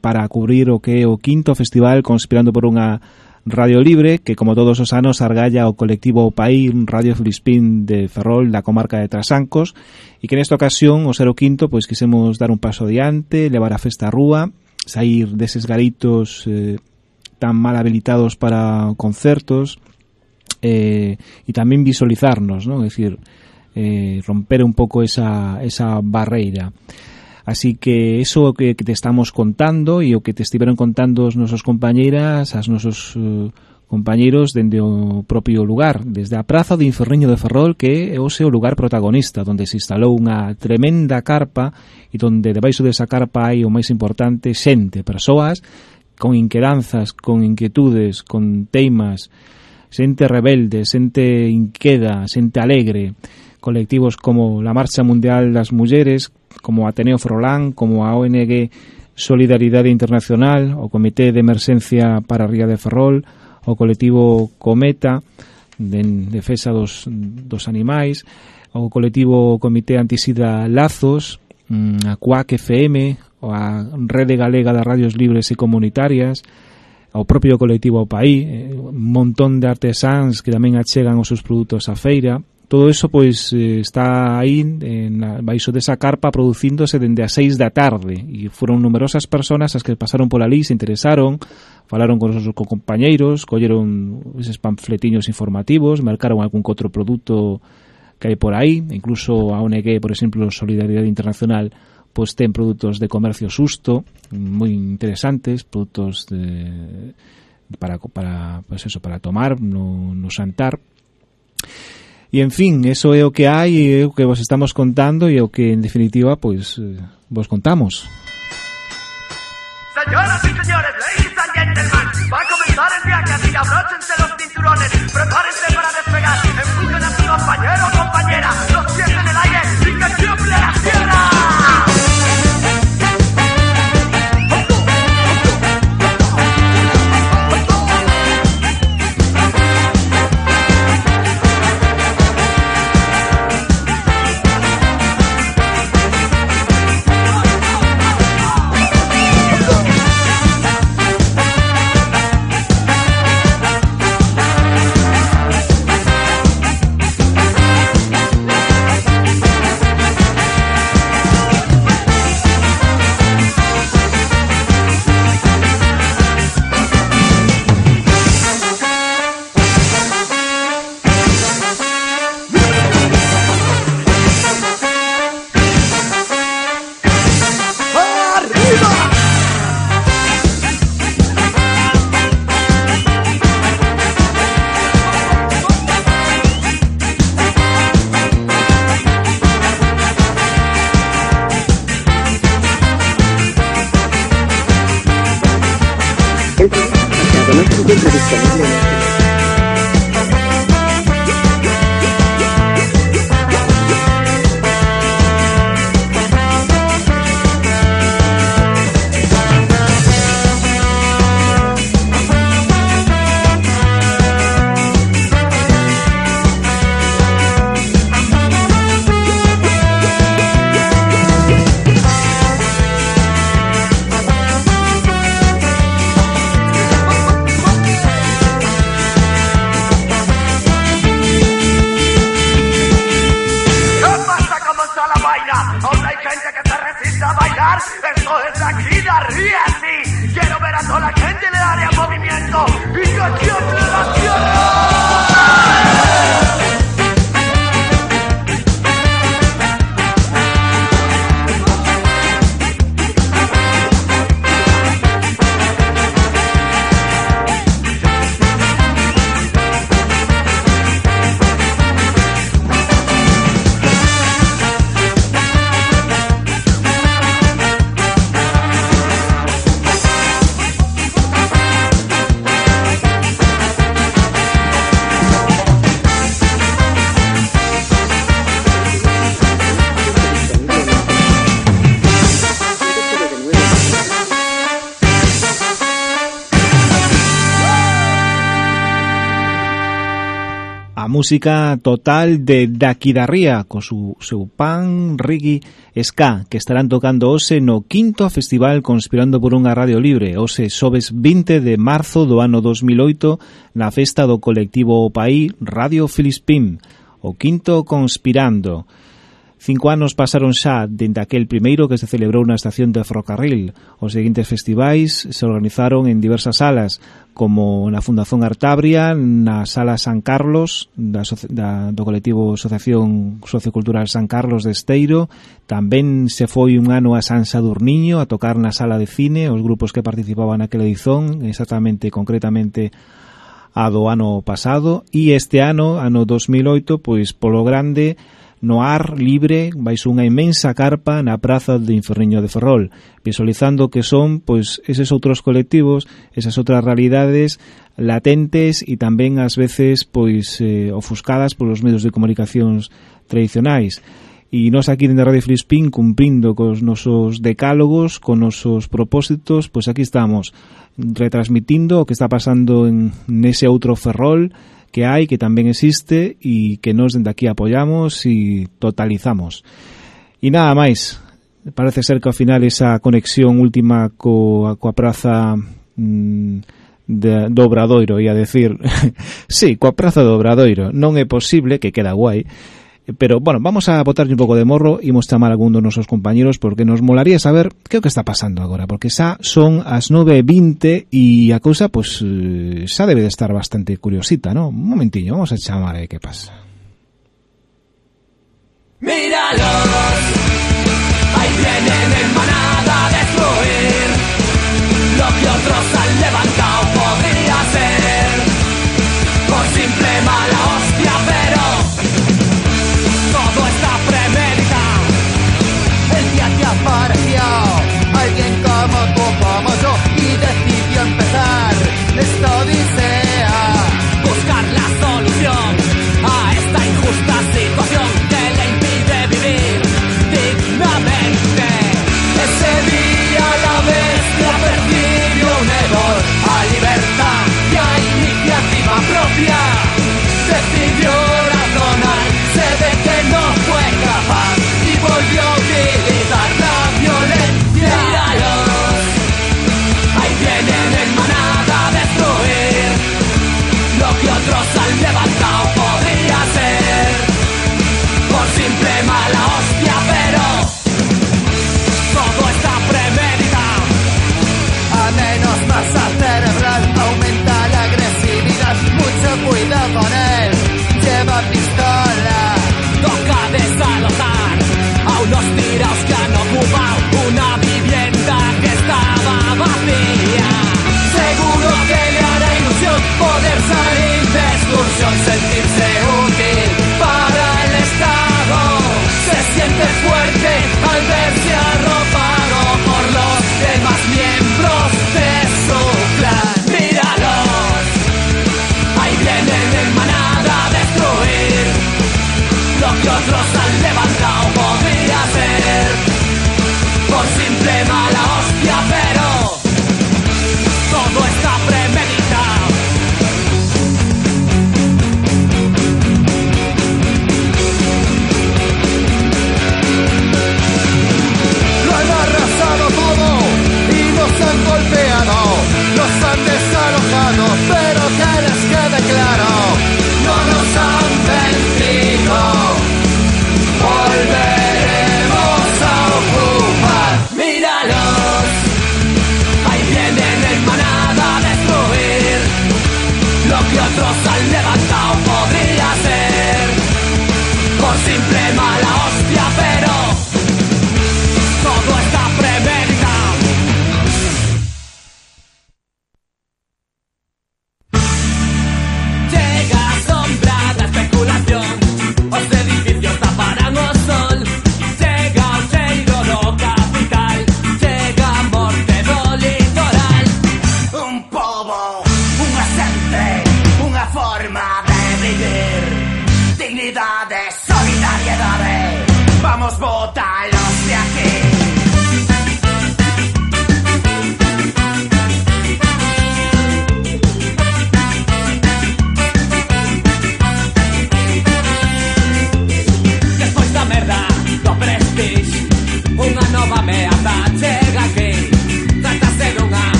para cubrir o que é o quinto festival conspirando por unha Radio Libre, que como todos os anos argalla o colectivo Pai Radio Filispín de Ferrol da comarca de Trasancos e que nesta ocasión, o 05, pois quisemos dar un paso adiante, levar a festa a rúa, sair deses garitos eh, tan mal habilitados para concertos, eh, e tamén visualizarnos, non? É dicir, eh, romper un pouco esa, esa barreira. Así que eso que, que te estamos contando e o que te estiveron contando os nosos compañeiras, as nosos uh, compañeiros dende o propio lugar, desde a Praza de Inferriño de Ferrol, que é o seu lugar protagonista, onde se instalou unha tremenda carpa e onde debaixo desa carpa hai o máis importante xente, persoas con inquedanzas, con inquietudes, con teimas, xente rebelde, xente inqueda, xente alegre, colectivos como la Marcha Mundial das Mulleres, como Ateneo Frolán, como a ONG Solidaridade Internacional, o Comité de Emerxencia para Ría de Ferrol, o colectivo Cometa, de defesa dos, dos animais, o colectivo Comité Antisida Lazos, mm, a CUAC FM, a Rede Galega das Radios Libres e Comunitarias, ao propio colectivo ao país, eh, un montón de artesáns que tamén achegan os seus produtos á feira. Todo eso pois eh, está aí en na, baixo desa carpa producíndose dende as seis da tarde e foron numerosas persoas as que pasaron pola ali, se interesaron, falaron con os seus compañeiros, colleron eses panfletiños informativos, marcaron algún outro produto que hai por aí, incluso a ONG, por exemplo, Solidaridade Internacional pois ten produtos de comercio susto moi interesantes, produtos de, para para pues eso, para tomar no, no santar. E en fin, eso é o que hai é o que vos estamos contando e o que en definitiva pois eh, vos contamos. Señoras y señores, ladies and gentlemen, va a comenzar el viaje, así abróchense los cinturones, prepárense para despegar, empujen música total de Daquidarría, co su, seu pan, reggae, ska que estarán tocando hoxe no quinto festival Conspirando por unha radio libre. Hoxe sobes 20 de marzo do ano 2008 na festa do colectivo O Paí Radio Filispín o quinto Conspirando. Cinco anos pasaron xa dende aquel primeiro que se celebrou na estación de ferrocarril. Os seguintes festivais se organizaron en diversas salas, como na Fundación Artabria, na Sala San Carlos, da, da, do colectivo Asociación Sociocultural San Carlos de Esteiro. Tamén se foi un ano a San Sadurniño a tocar na Sala de Cine, os grupos que participaban naquela edición, exactamente, concretamente, a do ano pasado e este ano, ano 2008, pois polo grande no ar libre baixo unha inmensa carpa na praza de Inferriño de Ferrol, visualizando que son pois eses outros colectivos, esas outras realidades latentes e tamén ás veces pois eh, ofuscadas polos medios de comunicacións tradicionais. E nós aquí dende Radio Frispín cumprindo cos nosos decálogos, con nosos propósitos, pois aquí estamos retransmitindo o que está pasando en nese outro ferrol que hai, que tamén existe e que nos dende aquí apoiamos e totalizamos. E nada máis, parece ser que ao final esa conexión última coa, coa praza mm, de, do Obradoiro, ia decir. Sí, coa praza do Obradoiro. Non é posible, que queda guai Pero bueno, vamos a botarlle un pouco de morro e chamar algún dos nosos compañeros porque nos molaría saber que o que está pasando agora, porque xa son as 9:20 e a cousa pois pues, eh, xa debe de estar bastante curiosita, ¿no? Un momentiño, vamos a chamar aí que pasa. Míralos. Ahí vienen en manada.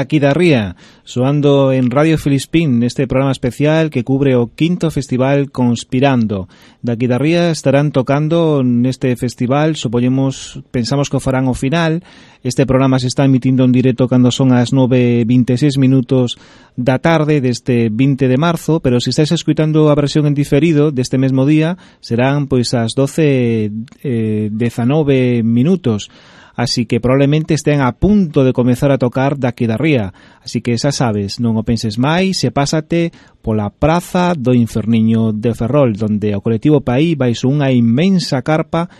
aquí da Ría, soando en Radio Filispín neste programa especial que cubre o quinto festival Conspirando. Da Ría estarán tocando neste festival, supoñemos, pensamos que o farán o final. Este programa se está emitindo en directo cando son as 9.26 minutos da tarde deste 20 de marzo, pero se estáis escuitando a versión en diferido deste mesmo día, serán pois as 12.19 eh, minutos así que probablemente estén a punto de comezar a tocar daqui da ría. Así que xa sabes, non o penses máis e pásate pola Praza do Inferniño de Ferrol, donde o colectivo Paí vais unha inmensa carpa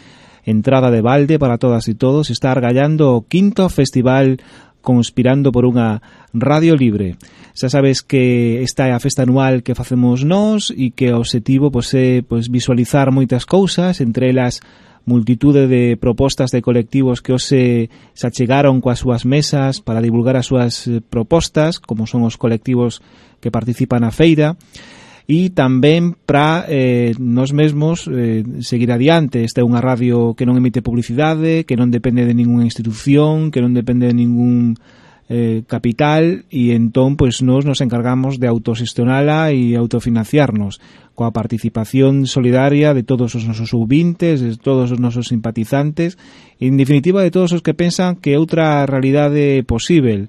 entrada de balde para todas e todos está argallando o quinto festival conspirando por unha radio libre. Xa sabes que esta é a festa anual que facemos nós e que o objetivo pois, é pois, visualizar moitas cousas, entre elas multitude de propostas de colectivos que hoxe se achegaron coas súas mesas para divulgar as súas eh, propostas, como son os colectivos que participan na feira, e tamén para eh, nos mesmos eh, seguir adiante. Esta é unha radio que non emite publicidade, que non depende de ningunha institución, que non depende de ningún eh, capital e entón pois nós nos encargamos de autosestionala e autofinanciarnos coa participación solidaria de todos os nosos ouvintes, de todos os nosos simpatizantes, en definitiva de todos os que pensan que outra realidade é posible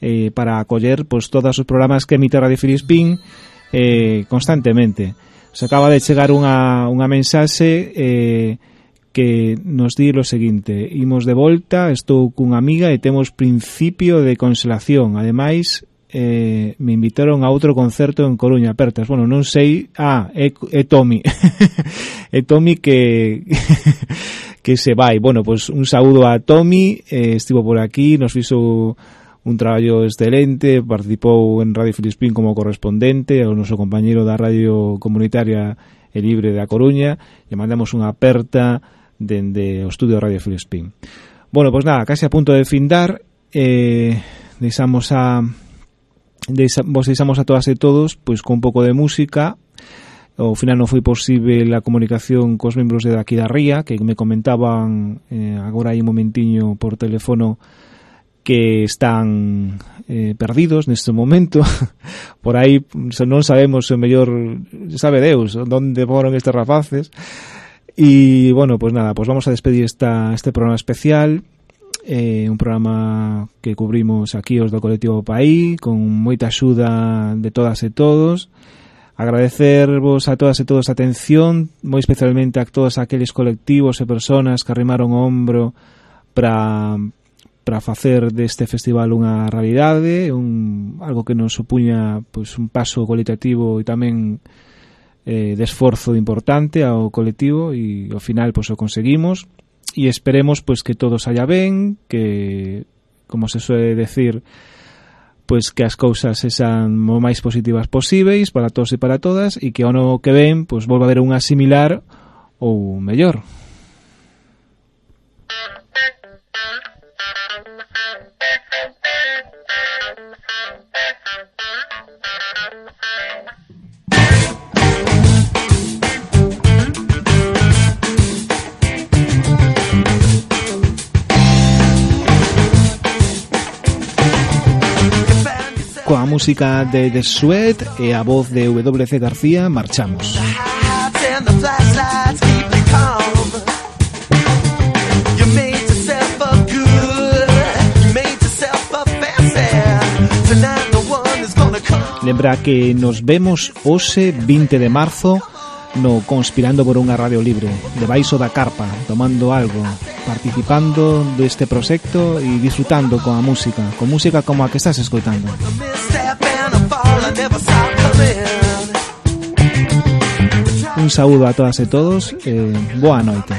eh, para acoller pois, todos os programas que emite Radio Filispín eh, constantemente. Se acaba de chegar unha, unha mensaxe eh, que nos di o seguinte Imos de volta, estou cunha amiga e temos principio de consolación Ademais, eh, me invitaron a outro concerto en Coruña. Pertas, bueno, non sei Ah, é, é Tommy. É Tommy que que se vai. Bueno, pois pues, un saúdo a Tommy eh, Estivo por aquí, nos fixo un traballo excelente, participou en Radio Filispín como correspondente, o noso compañeiro da Radio Comunitaria e Libre da Coruña, e mandamos unha aperta dende o estudio Radio Filispín. Bueno, pois pues nada, case a punto de findar, eh, deixamos a deixa, vos deixamos a todas e todos pois con un pouco de música. Ao final non foi posible a comunicación cos membros de daqui da Ría que me comentaban eh, agora aí un momentiño por teléfono que están eh, perdidos neste momento. Por aí non sabemos o mellor sabe Deus onde foron estes rapaces. Y bueno, pues nada, pues vamos a despedir esta, este programa especial. Eh, un programa que cubrimos aquí os do colectivo Paí con moita axuda de todas e todos agradecervos a todas e todos a atención moi especialmente a todos aqueles colectivos e personas que arrimaron o ombro para para facer deste festival unha realidade un, algo que nos supuña pois, un paso cualitativo e tamén eh, de esforzo importante ao colectivo e ao final pois o conseguimos e esperemos pois que todo saia ben, que como se suele decir, pois que as cousas sexan o máis positivas posíveis para todos e para todas e que o ano que ven pois volva a haber unha similar ou mellor. coa música de The Sweat e a voz de WC García, marchamos. Lembra que nos vemos hoxe 20 de marzo no Conspirando por unha radio libre, debaixo da carpa, tomando algo, participando deste proxecto e disfrutando con a música, con música como a que estás escoitando. Un saúdo a todas e todos e boa noite.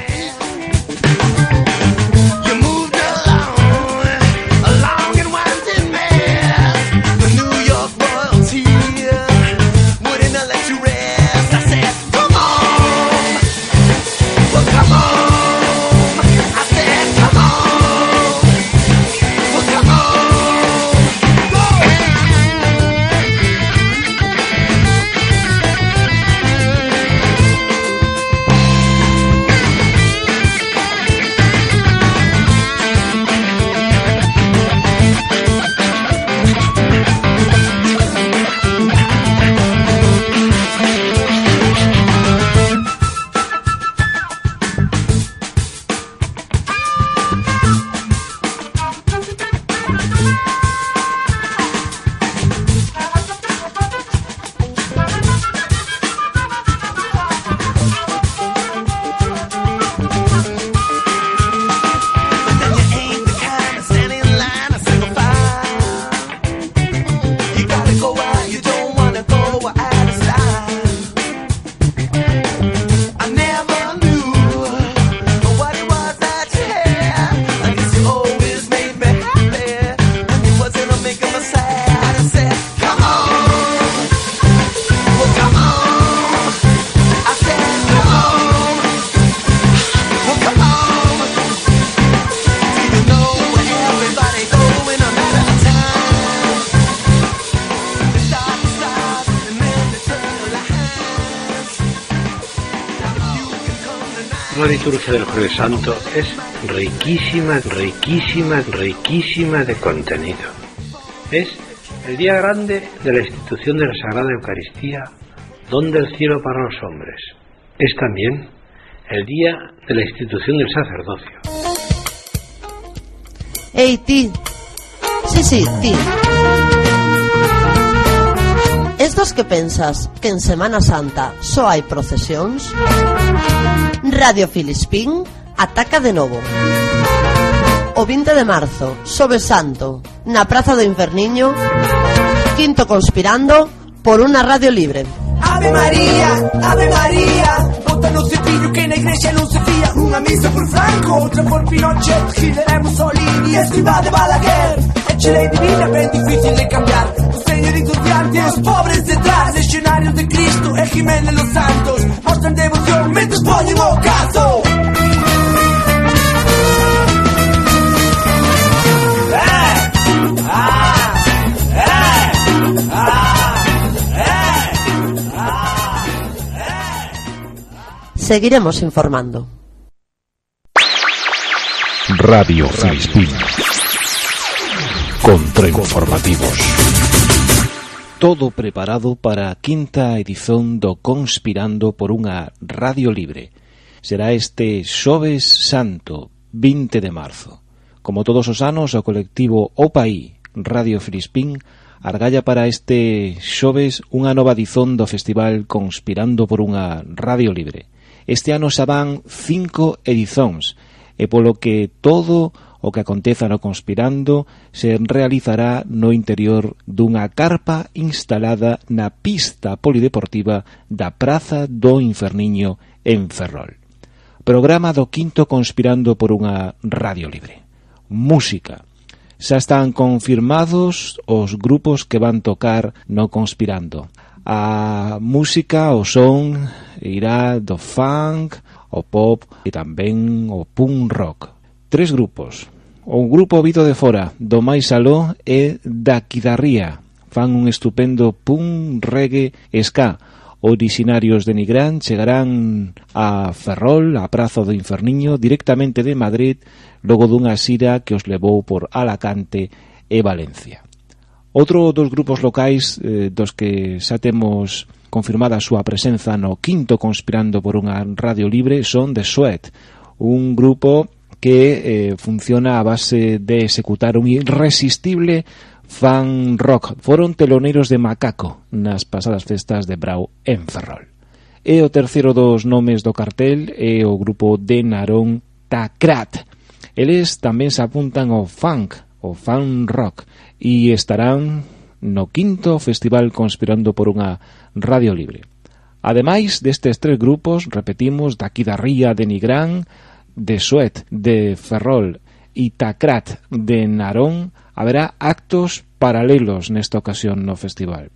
Liturgia del Jueves Santo es riquísima, riquísima, riquísima de contenido. Es el día grande de la institución de la Sagrada Eucaristía, don del cielo para los hombres. Es también el día de la institución del sacerdocio. Ei, ti. Sí, sí, ti. Es dos que pensas que en Semana Santa só hai procesións? Radio Filispín ataca de novo. O 20 de marzo, Xoves Santo, na Praza do Inferniño, quinto conspirando por unha radio libre. Ave María, Ave María fillo que na igrexa non se fía Unha misa por Franco, outra por Pinochet Hitler e Mussolini, esquiva de Balaguer. E che lei divina ben difícil de cambiar Os señoritos di tutti e os pobres detrás Escenarios de Cristo e Jiménez los Santos Mostran devoción mentre spogliano o caso. Seguiremos informando. Radio Filispín. Contrainformativos. Todo preparado para a quinta edición do Conspirando por unha radio libre. Será este Xoves Santo, 20 de marzo. Como todos os anos, o colectivo OPAI, Radio Filispín, argalla para este xoves unha nova edición do festival Conspirando por unha radio libre. Este ano xa van cinco edizóns, e polo que todo o que aconteza no Conspirando se realizará no interior dunha carpa instalada na pista polideportiva da Praza do Inferniño en Ferrol. Programa do quinto Conspirando por unha radio libre. Música. Xa están confirmados os grupos que van tocar no Conspirando. A música, o son, irá do funk, o pop e tamén o punk rock. Tres grupos. O grupo Vido de Fora, do máis aló e da Quidarría. Fan un estupendo punk reggae ska. Orixinarios de Nigrán chegarán a Ferrol, a Prazo do Inferniño, directamente de Madrid, logo dunha xira que os levou por Alacante e Valencia. Outro dos grupos locais eh, dos que xa temos confirmada a súa presenza no quinto Conspirando por unha radio libre son The Sweat, un grupo que eh, funciona a base de executar un irresistible fan rock. Foron teloneros de Macaco nas pasadas festas de Brau en Ferrol. E o terceiro dos nomes do cartel é o grupo de Narón Takrat. Eles tamén se apuntan ao funk, ao fan rock, e estarán no quinto Festival Conspirando por unha Radio Libre. Ademais destes tres grupos, repetimos, daqui da Ría de Nigrán, de Suet, de Ferrol e Tacrat de Narón, haberá actos paralelos nesta ocasión no festival.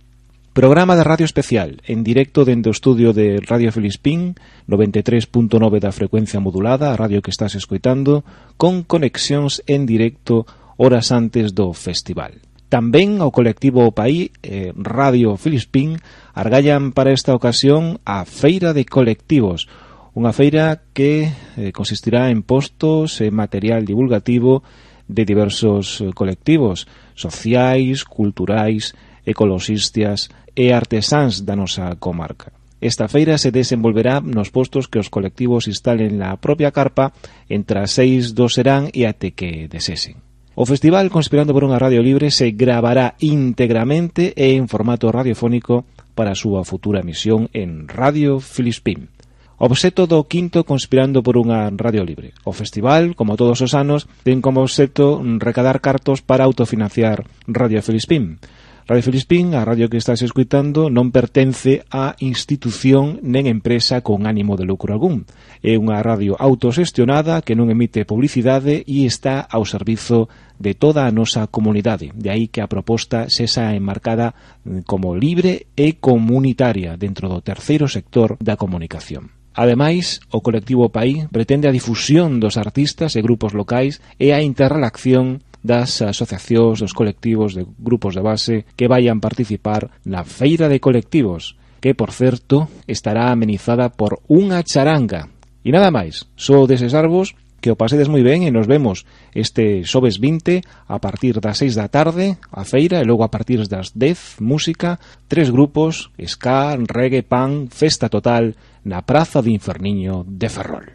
Programa de radio especial, en directo dende o estudio de Radio Filispín, 93.9 da frecuencia modulada, a radio que estás escoitando, con conexións en directo horas antes do festival. Tamén o colectivo Paí eh, Radio Filispín argallan para esta ocasión a Feira de Colectivos, unha feira que eh, consistirá en postos e material divulgativo de diversos eh, colectivos sociais, culturais, ecoloxistas e artesáns da nosa comarca. Esta feira se desenvolverá nos postos que os colectivos instalen na propia carpa entre as seis do serán e até que desesen. O festival Conspirando por unha Radio Libre se gravará íntegramente e en formato radiofónico para a súa futura emisión en Radio Filispín. Obxeto do quinto Conspirando por unha Radio Libre. O festival, como todos os anos, ten como obxeto recadar cartos para autofinanciar Radio Filispín. Radio Felispín, a radio que estás escuitando, non pertence a institución nen empresa con ánimo de lucro algún. É unha radio autosestionada que non emite publicidade e está ao servizo de toda a nosa comunidade. De aí que a proposta sexa enmarcada mm, como libre e comunitaria dentro do terceiro sector da comunicación. Ademais, o colectivo Paí pretende a difusión dos artistas e grupos locais e a interrelación das asociacións, dos colectivos, de grupos de base que vayan participar na Feira de Colectivos, que, por certo, estará amenizada por unha charanga. E nada máis, só desesarvos que o pasedes moi ben e nos vemos este xoves 20 a partir das 6 da tarde a feira e logo a partir das 10 música, tres grupos, ska, reggae, pan, festa total na Praza de Inferniño de Ferrol.